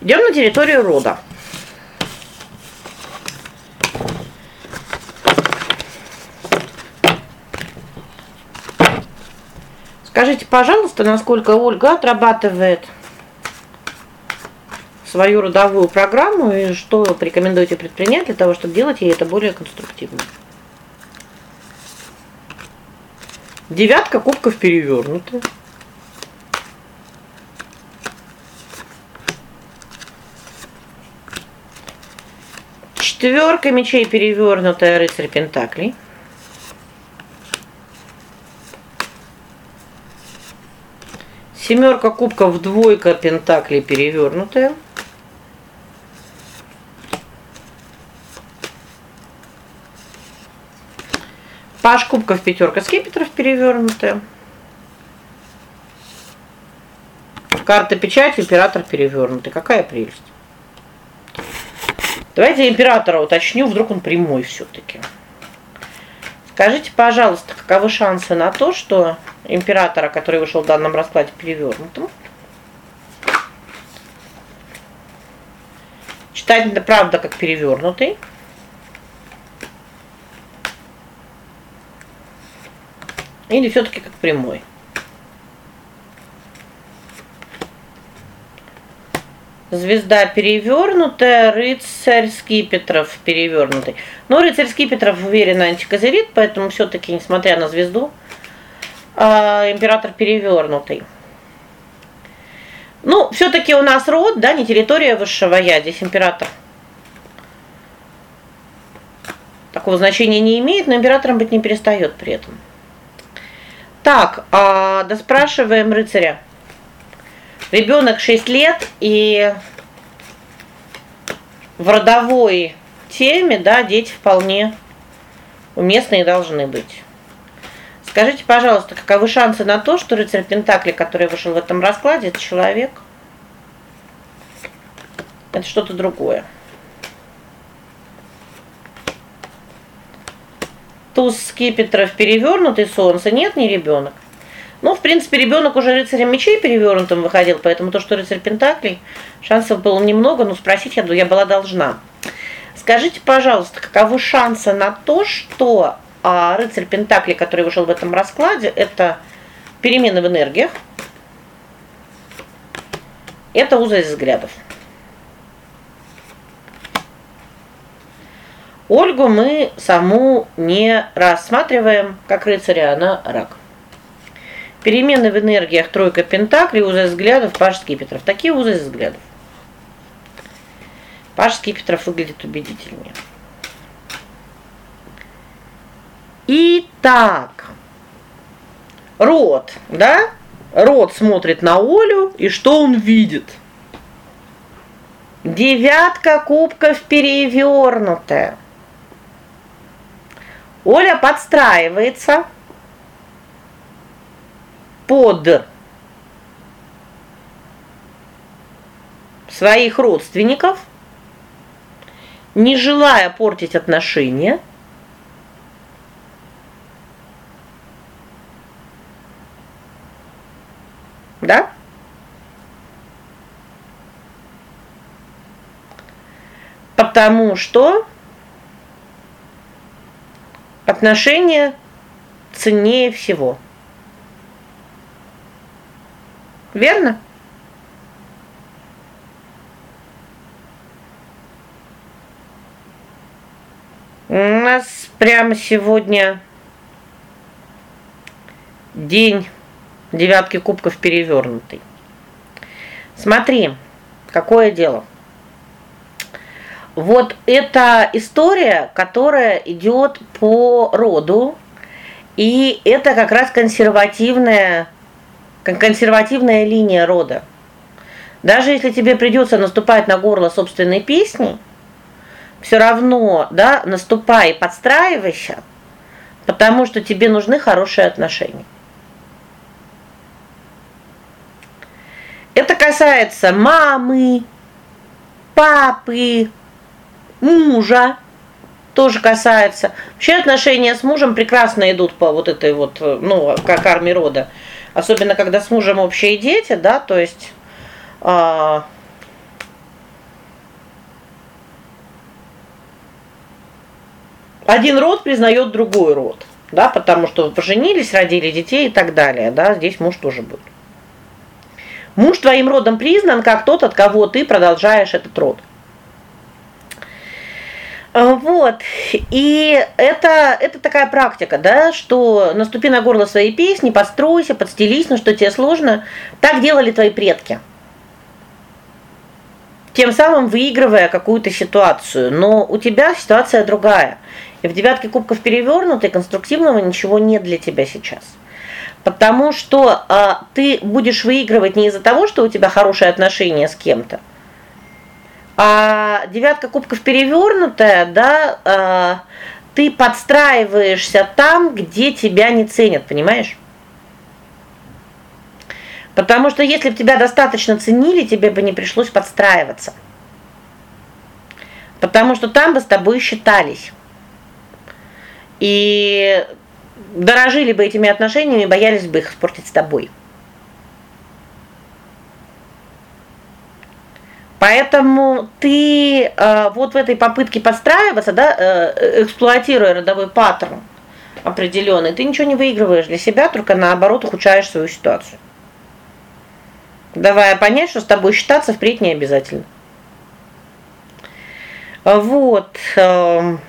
Speaker 1: Идем на территорию рода. Скажите, пожалуйста, насколько Ольга отрабатывает свою родовую программу и что порекомендуете предпринять для того, чтобы делать ей это более конструктивно. Девятка кубков перевернута. Четверка мечей перевернутая, рыцарь пентаклей. Семерка кубков, двойка пентаклей перевернутая. Паш кубков, пятерка скипетров перевернутая. Карта печать, император перевернутый. Какая прелесть. Давайте императора уточню, вдруг он прямой все таки Скажите, пожалуйста, каковы шансы на то, что императора, который вышел в данном раскладе перевернутым, читать правда как перевернутый. Или все таки как прямой? Звезда перевернутая, рыцарь скипетров перевернутый. Но рыцарь скипетров уверенно антикозерит, поэтому все таки несмотря на звезду, а, император перевернутый. Ну, все таки у нас род, да, не территория высшего я, здесь император. Такого значения не имеет, но императором быть не перестает при этом. Так, а да спрашиваем рыцаря. Ребенок 6 лет и в родовой теме, да, дети вполне уместные должны быть. Скажите, пожалуйста, каковы шансы на то, что рыцарь Пентакли, который вышел в этом раскладе, это человек? Это что-то другое. Туз скипетров перевернутый солнце. Нет, не ребенок. Ну, в принципе, ребенок уже рыцарем мечей перевернутым выходил, поэтому то, что рыцарь пентаклей, шансов было немного, но спросить я, я была должна. Скажите, пожалуйста, каковы шансы на то, что а, рыцарь пентаклей, который вышел в этом раскладе, это перемены в энергиях. Это узость взглядов. Ольгу мы саму не рассматриваем как рыцаря, она рак. Перемены в энергиях тройка пентаклей, узы взглядов, паж скипетров. Такие узы взглядов. Паж скипетров выглядит убедительнее. Итак, Род, да? Род смотрит на Олю, и что он видит? Девятка кубков перевернутая. Оля подстраивается под своих родственников, не желая портить отношения. Да? Потому что отношения ценнее всего. Верно? У нас прямо сегодня день девятки кубков перевернутый. Смотри, какое дело. Вот эта история, которая идет по роду, и это как раз консервативная консервативная линия рода. Даже если тебе придется наступать на горло собственной песни, все равно, да, наступай, подстраивайся, потому что тебе нужны хорошие отношения. Это касается мамы, папы, мужа, тоже касается. Вообще отношения с мужем прекрасно идут по вот этой вот, ну, как армии рода. Особенно когда с мужем общие дети, да, то есть а один род признает другой род, да, потому что поженились, родили детей и так далее, да, здесь муж тоже будет. Муж твоим родом признан как тот, от кого ты продолжаешь этот род. А, вот. И это это такая практика, да, что наступи на горло своей песни, подстройся, подстелись, но что тебе сложно. Так делали твои предки. Тем самым выигрывая какую-то ситуацию, но у тебя ситуация другая. И в девятке кубков перевернутой конструктивного ничего нет для тебя сейчас. Потому что а, ты будешь выигрывать не из-за того, что у тебя хорошие отношения с кем-то, а девятка кубков перевернутая, да, а, ты подстраиваешься там, где тебя не ценят, понимаешь? Потому что если бы тебя достаточно ценили, тебе бы не пришлось подстраиваться. Потому что там бы с тобой считались. И дорожили бы этими отношениями, боялись бы их испортить с тобой. Поэтому ты э, вот в этой попытке подстраиваться, да, э, эксплуатируя родовой паттерн, определенный, ты ничего не выигрываешь для себя, только наоборот ухудшаешь свою ситуацию. Давая понять, что с тобой считаться впредь не обязательно. Вот. Эм,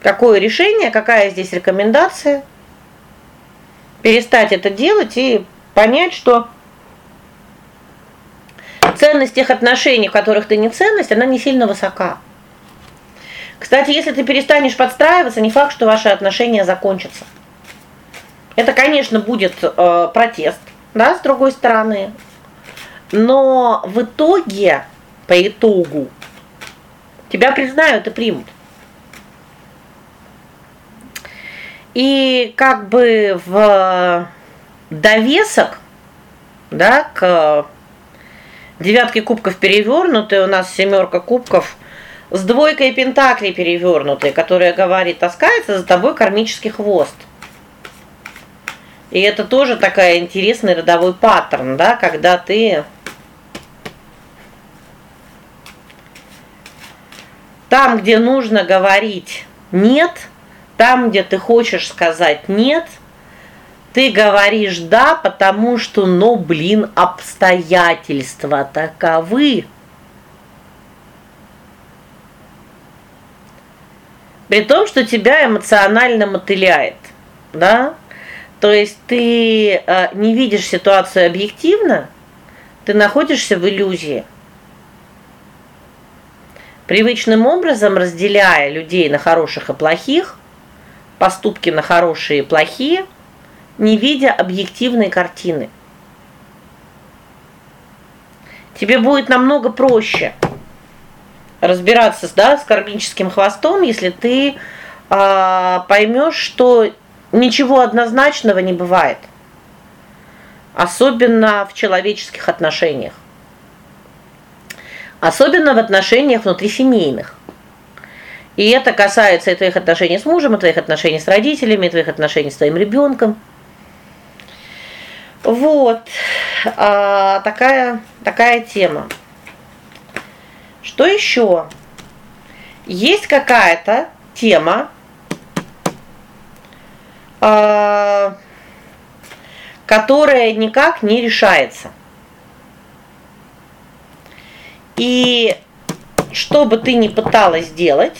Speaker 1: какое решение, какая здесь рекомендация? Перестать это делать и понять, что ценность тех отношений, в которых ты не ценность, она не сильно высока. Кстати, если ты перестанешь подстраиваться, не факт, что ваши отношения закончатся. Это, конечно, будет э, протест, да, с другой стороны. Но в итоге, по итогу тебя признают и примут. И как бы в довесок, да, к девятке кубков перевернутой, у нас семерка кубков с двойкой пентаклей перевернутой, которая говорит: таскается за тобой кармический хвост. И это тоже такая интересный родовой паттерн, да, когда ты там, где нужно говорить нет, там, где ты хочешь сказать нет, ты говоришь да, потому что, ну, блин, обстоятельства таковы. При том, что тебя эмоционально мотыляет, да? То есть ты э, не видишь ситуацию объективно, ты находишься в иллюзии. Привычным образом разделяя людей на хороших и плохих, поступки на хорошие и плохие, не видя объективной картины. Тебе будет намного проще разбираться, да, с кармическим хвостом, если ты а, поймешь, что ничего однозначного не бывает. Особенно в человеческих отношениях. Особенно в отношениях внутрисемейных. И это касается и твоих отношений с мужем, и твоих отношений с родителями, и твоих отношений с твоим ребенком. Вот. А, такая такая тема. Что еще? Есть какая-то тема, а, которая никак не решается. И что бы ты ни пыталась сделать,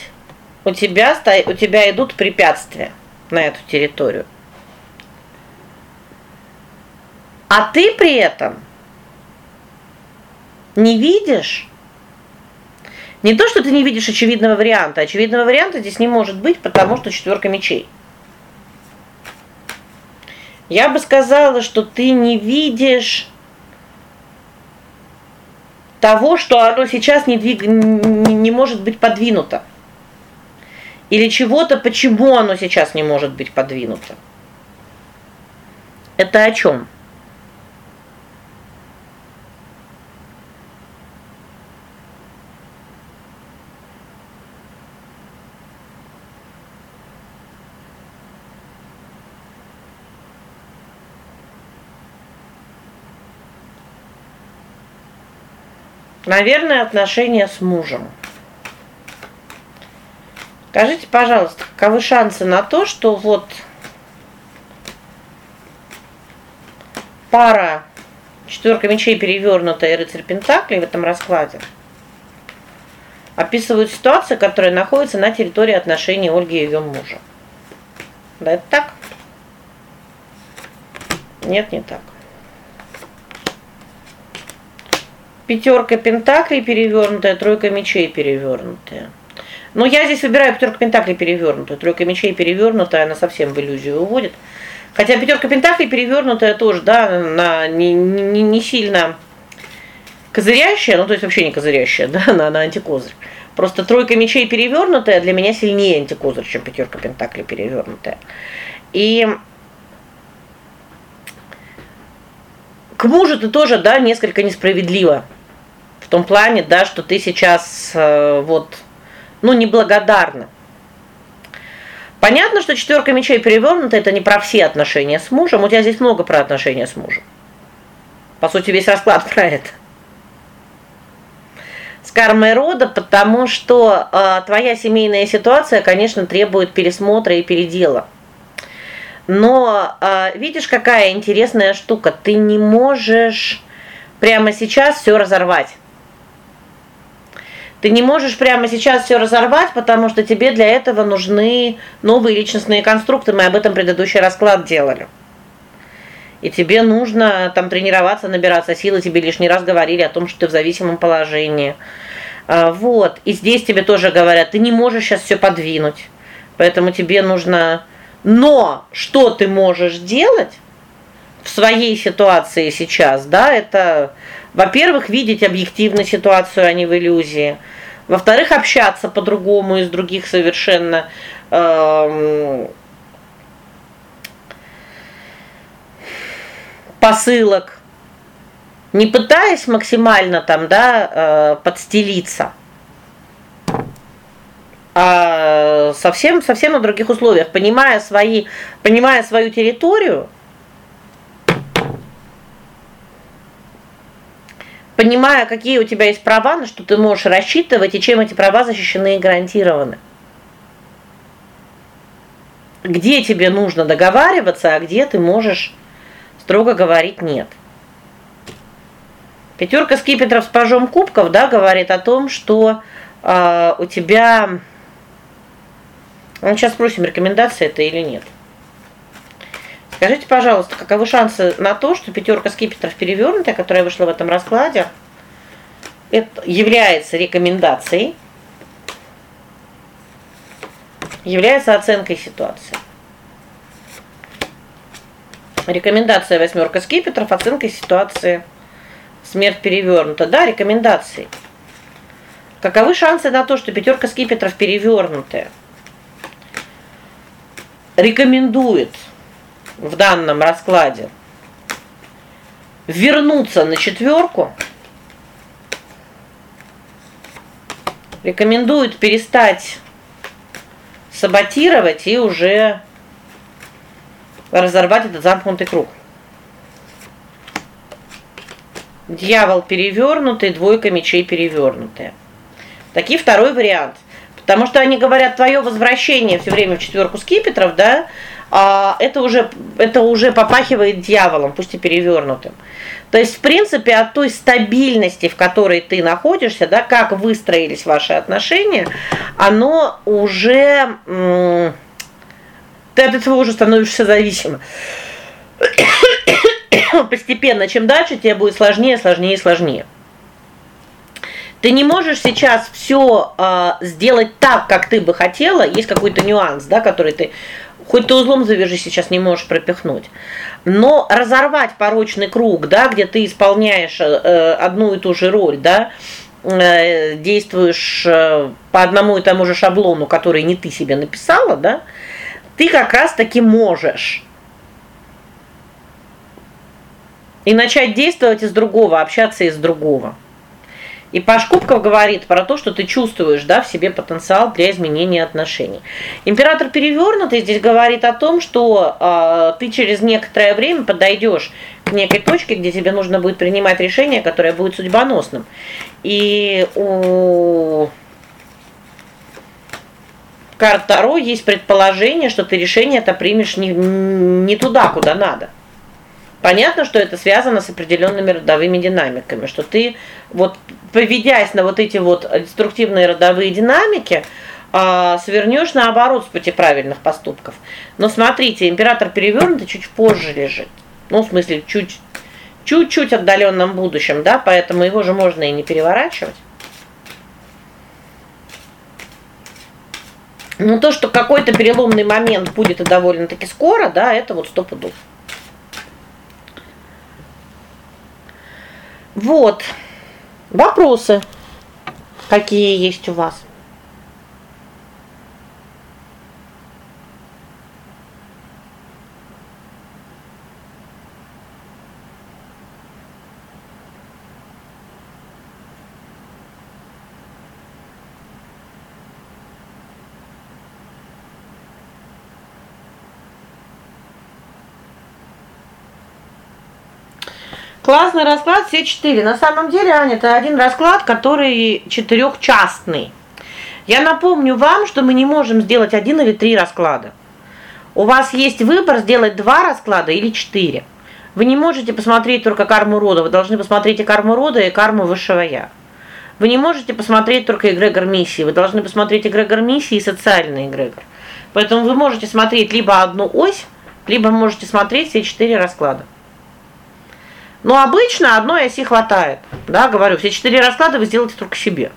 Speaker 1: у тебя у тебя идут препятствия на эту территорию. А ты при этом не видишь не то, что ты не видишь очевидного варианта, очевидного варианта здесь не может быть, потому что четверка мечей. Я бы сказала, что ты не видишь того, что оно сейчас не двиг... не может быть подвинуто. Или чего-то, почему оно сейчас не может быть подвинуто. Это о чем? Наверное, отношения с мужем. Скажите, пожалуйста, каковы шансы на то, что вот пара четверка мечей перевернутая и рыцарь пентаклей в этом раскладе описывают ситуацию, которая находится на территории отношений Ольги и ее мужа. Да это так? Нет, не так. Пятерка пентаклей перевернутая, тройка мечей перевернутая. Но я здесь выбираю пятерку пентаклей перевернутую, тройка мечей перевернутая, она совсем в иллюзию уводит. Хотя пятерка пентаклей перевернутая тоже, да, на не, не, не сильно козырящая, ну то есть вообще не козырящая, да, на на антикозырь. Просто тройка мечей перевернутая для меня сильнее антикозырь, чем пятерка пентаклей перевернутая. И к мужу ты тоже, да, несколько несправедливо в том плане, да, что ты сейчас э, вот ну неблагодарна. Понятно, что четверка мечей перевернута это не про все отношения с мужем. У тебя здесь много про отношения с мужем. По сути, весь расклад про это. с кармой рода, потому что э, твоя семейная ситуация, конечно, требует пересмотра и передела. Но э, видишь, какая интересная штука. Ты не можешь прямо сейчас все разорвать. Ты не можешь прямо сейчас все разорвать, потому что тебе для этого нужны новые личностные конструкты. Мы об этом предыдущий расклад делали. И тебе нужно там тренироваться, набираться силы, тебе лишний раз говорили о том, что ты в зависимом положении. А, вот. И здесь тебе тоже говорят, ты не можешь сейчас все подвинуть. Поэтому тебе нужно но что ты можешь делать в своей ситуации сейчас, да? Это, во-первых, видеть объективно ситуацию, а не в иллюзии. Во-вторых, общаться по-другому из других совершенно эм, посылок, не пытаясь максимально там, да, э, подстелиться, а совсем совсем на других условиях, понимая свои, понимая свою территорию, понимая, какие у тебя есть права, на что ты можешь рассчитывать и чем эти права защищены и гарантированы. Где тебе нужно договариваться, а где ты можешь строго говорить нет. Пятерка скипетров с пажом кубков, да, говорит о том, что э, у тебя ну сейчас спросим, рекомендация это или нет. Скажите, пожалуйста, каковы шансы на то, что пятерка скипетров перевернутая, которая вышла в этом раскладе, это является рекомендацией, является оценкой ситуации. Рекомендация восьмерка скипетров, оценка ситуации. Смерть перевернута. Да, рекомендации. Каковы шансы на то, что пятерка скипетров перевернутая? Рекомендует в данном раскладе вернуться на четверку. Рекомендует перестать саботировать и уже разорвать этот замкнутый круг. Дьявол перевернутый, двойка мечей перевернутая. Такие второй вариант. Потому что они говорят твое возвращение все время в четверку скипетров, да? А это уже это уже попахивает дьяволом, пусть и перевернутым. То есть, в принципе, от той стабильности, в которой ты находишься, да, как выстроились ваши отношения, оно уже ты от этого уже становишься зависимым. Постепенно, чем дальше, тебе будет сложнее, сложнее сложнее. Ты не можешь сейчас все э, а, сделать так, как ты бы хотела, есть какой-то нюанс, да, который ты хоть ты узлом завяжи сейчас не можешь пропихнуть. Но разорвать порочный круг, да, где ты исполняешь э, одну и ту же роль, да, э, действуешь э, по одному и тому же шаблону, который не ты себе написала, да? ты как раз таки можешь и начать действовать из другого, общаться из другого. И Паш Кубков говорит про то, что ты чувствуешь, да, в себе потенциал для изменения отношений. Император перевернутый здесь говорит о том, что э, ты через некоторое время подойдешь к некой точке, где тебе нужно будет принимать решение, которое будет судьбоносным. И у карт Таро есть предположение, что ты решение это примешь не не туда, куда надо. Понятно, что это связано с определенными родовыми динамиками, что ты вот поведясь на вот эти вот деструктивные родовые динамики, а свернешь наоборот с пути правильных поступков. Но смотрите, император перевернутый чуть позже лежит. Ну, в смысле, чуть чуть-чуть отдаленном будущем, да, поэтому его же можно и не переворачивать. Ну то, что какой-то переломный момент будет и довольно-таки скоро, да, это вот стопудов. Вот. Вопросы какие есть у вас? Классный расклад все четыре. На самом деле, Аня, это один расклад, который четырехчастный. Я напомню вам, что мы не можем сделать один или три расклада. У вас есть выбор сделать два расклада или четыре. Вы не можете посмотреть только карму рода, вы должны посмотреть и карму рода, и карму высшего я. Вы не можете посмотреть только эгрегор миссии, вы должны посмотреть эгрегор миссии и социальный эгрегор. Поэтому вы можете смотреть либо одну ось, либо можете смотреть все четыре расклада. Но обычно одной оси хватает. Да, говорю, все четыре расклада вы сделаете только себе.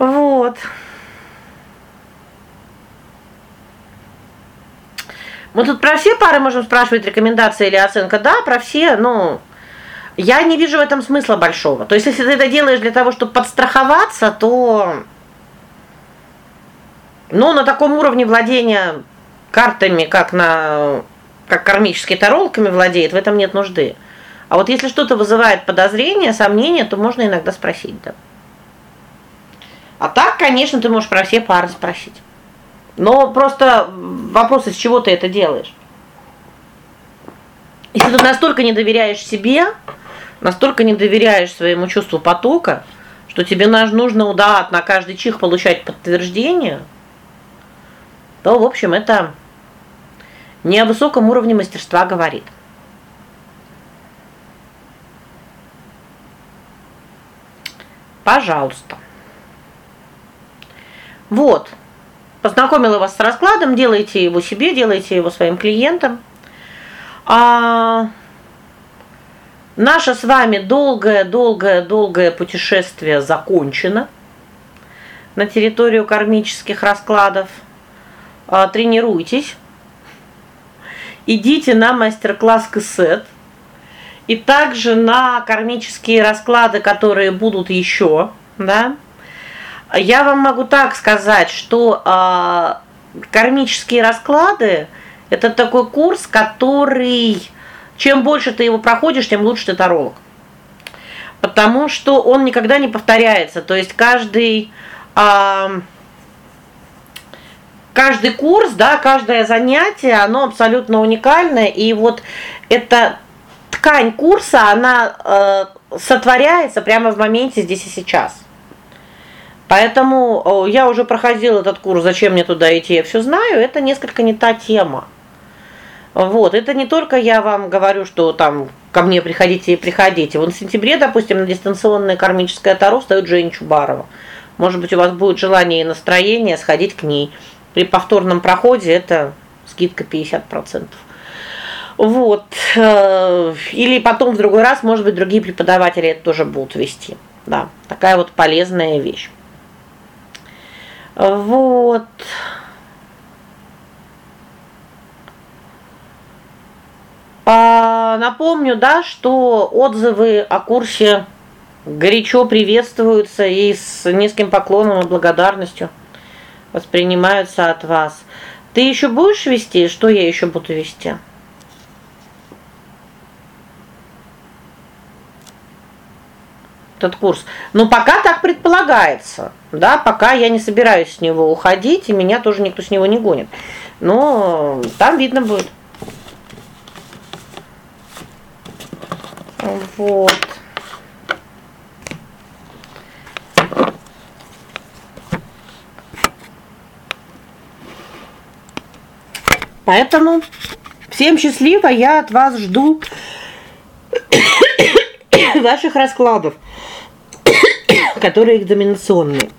Speaker 1: Вот. Мы тут про все пары можем спрашивать рекомендации или оценка. Да, про все, но я не вижу в этом смысла большого. То есть если ты это делаешь для того, чтобы подстраховаться, то ну, на таком уровне владения картами, как на как кармический таролками владеет, в этом нет нужды. А вот если что-то вызывает подозрение, сомнения, то можно иногда спросить, да. А так, конечно, ты можешь про все пары спросить. Но просто вопрос, из чего ты это делаешь. Если ты настолько не доверяешь себе, настолько не доверяешь своему чувству потока, что тебе нужно да, на каждый чих получать подтверждение, то, в общем, это не о высоком уровне мастерства говорит. Пожалуйста. Вот. Познакомила вас с раскладом, делайте его себе, делайте его своим клиентам. А наше с вами долгое, долгое, долгое путешествие закончено на территорию кармических раскладов. А, тренируйтесь. Идите на мастер-класс Кэссет. И также на кармические расклады, которые будут еще, да? Я вам могу так сказать, что а, кармические расклады это такой курс, который чем больше ты его проходишь, тем лучше ты таролог. Потому что он никогда не повторяется. То есть каждый а, каждый курс, да, каждое занятие, оно абсолютно уникальное, и вот эта ткань курса, она э, сотворяется прямо в моменте здесь и сейчас. Поэтому я уже проходил этот курс, зачем мне туда идти, я все знаю, это несколько не та тема. Вот, это не только я вам говорю, что там ко мне приходите и приходите. Вот в сентябре, допустим, на дистанционное кармическое таро стоит Женя Чубарова. Может быть, у вас будет желание и настроение сходить к ней. При повторном проходе это скидка 50%. Вот. Э, или потом в другой раз, может быть, другие преподаватели это тоже будут вести. Да, такая вот полезная вещь. Вот. А, напомню, да, что отзывы о курсе горячо приветствуются и с низким поклоном и благодарностью воспринимаются от вас. Ты еще будешь вести? Что я еще буду вести? этот курс. Но пока так предполагается. Да, пока я не собираюсь с него уходить, и меня тоже никто с него не гонит. Но там видно будет. Вот. Поэтому всем счастливо, я от вас жду ваших раскладов, которые экзаменационные.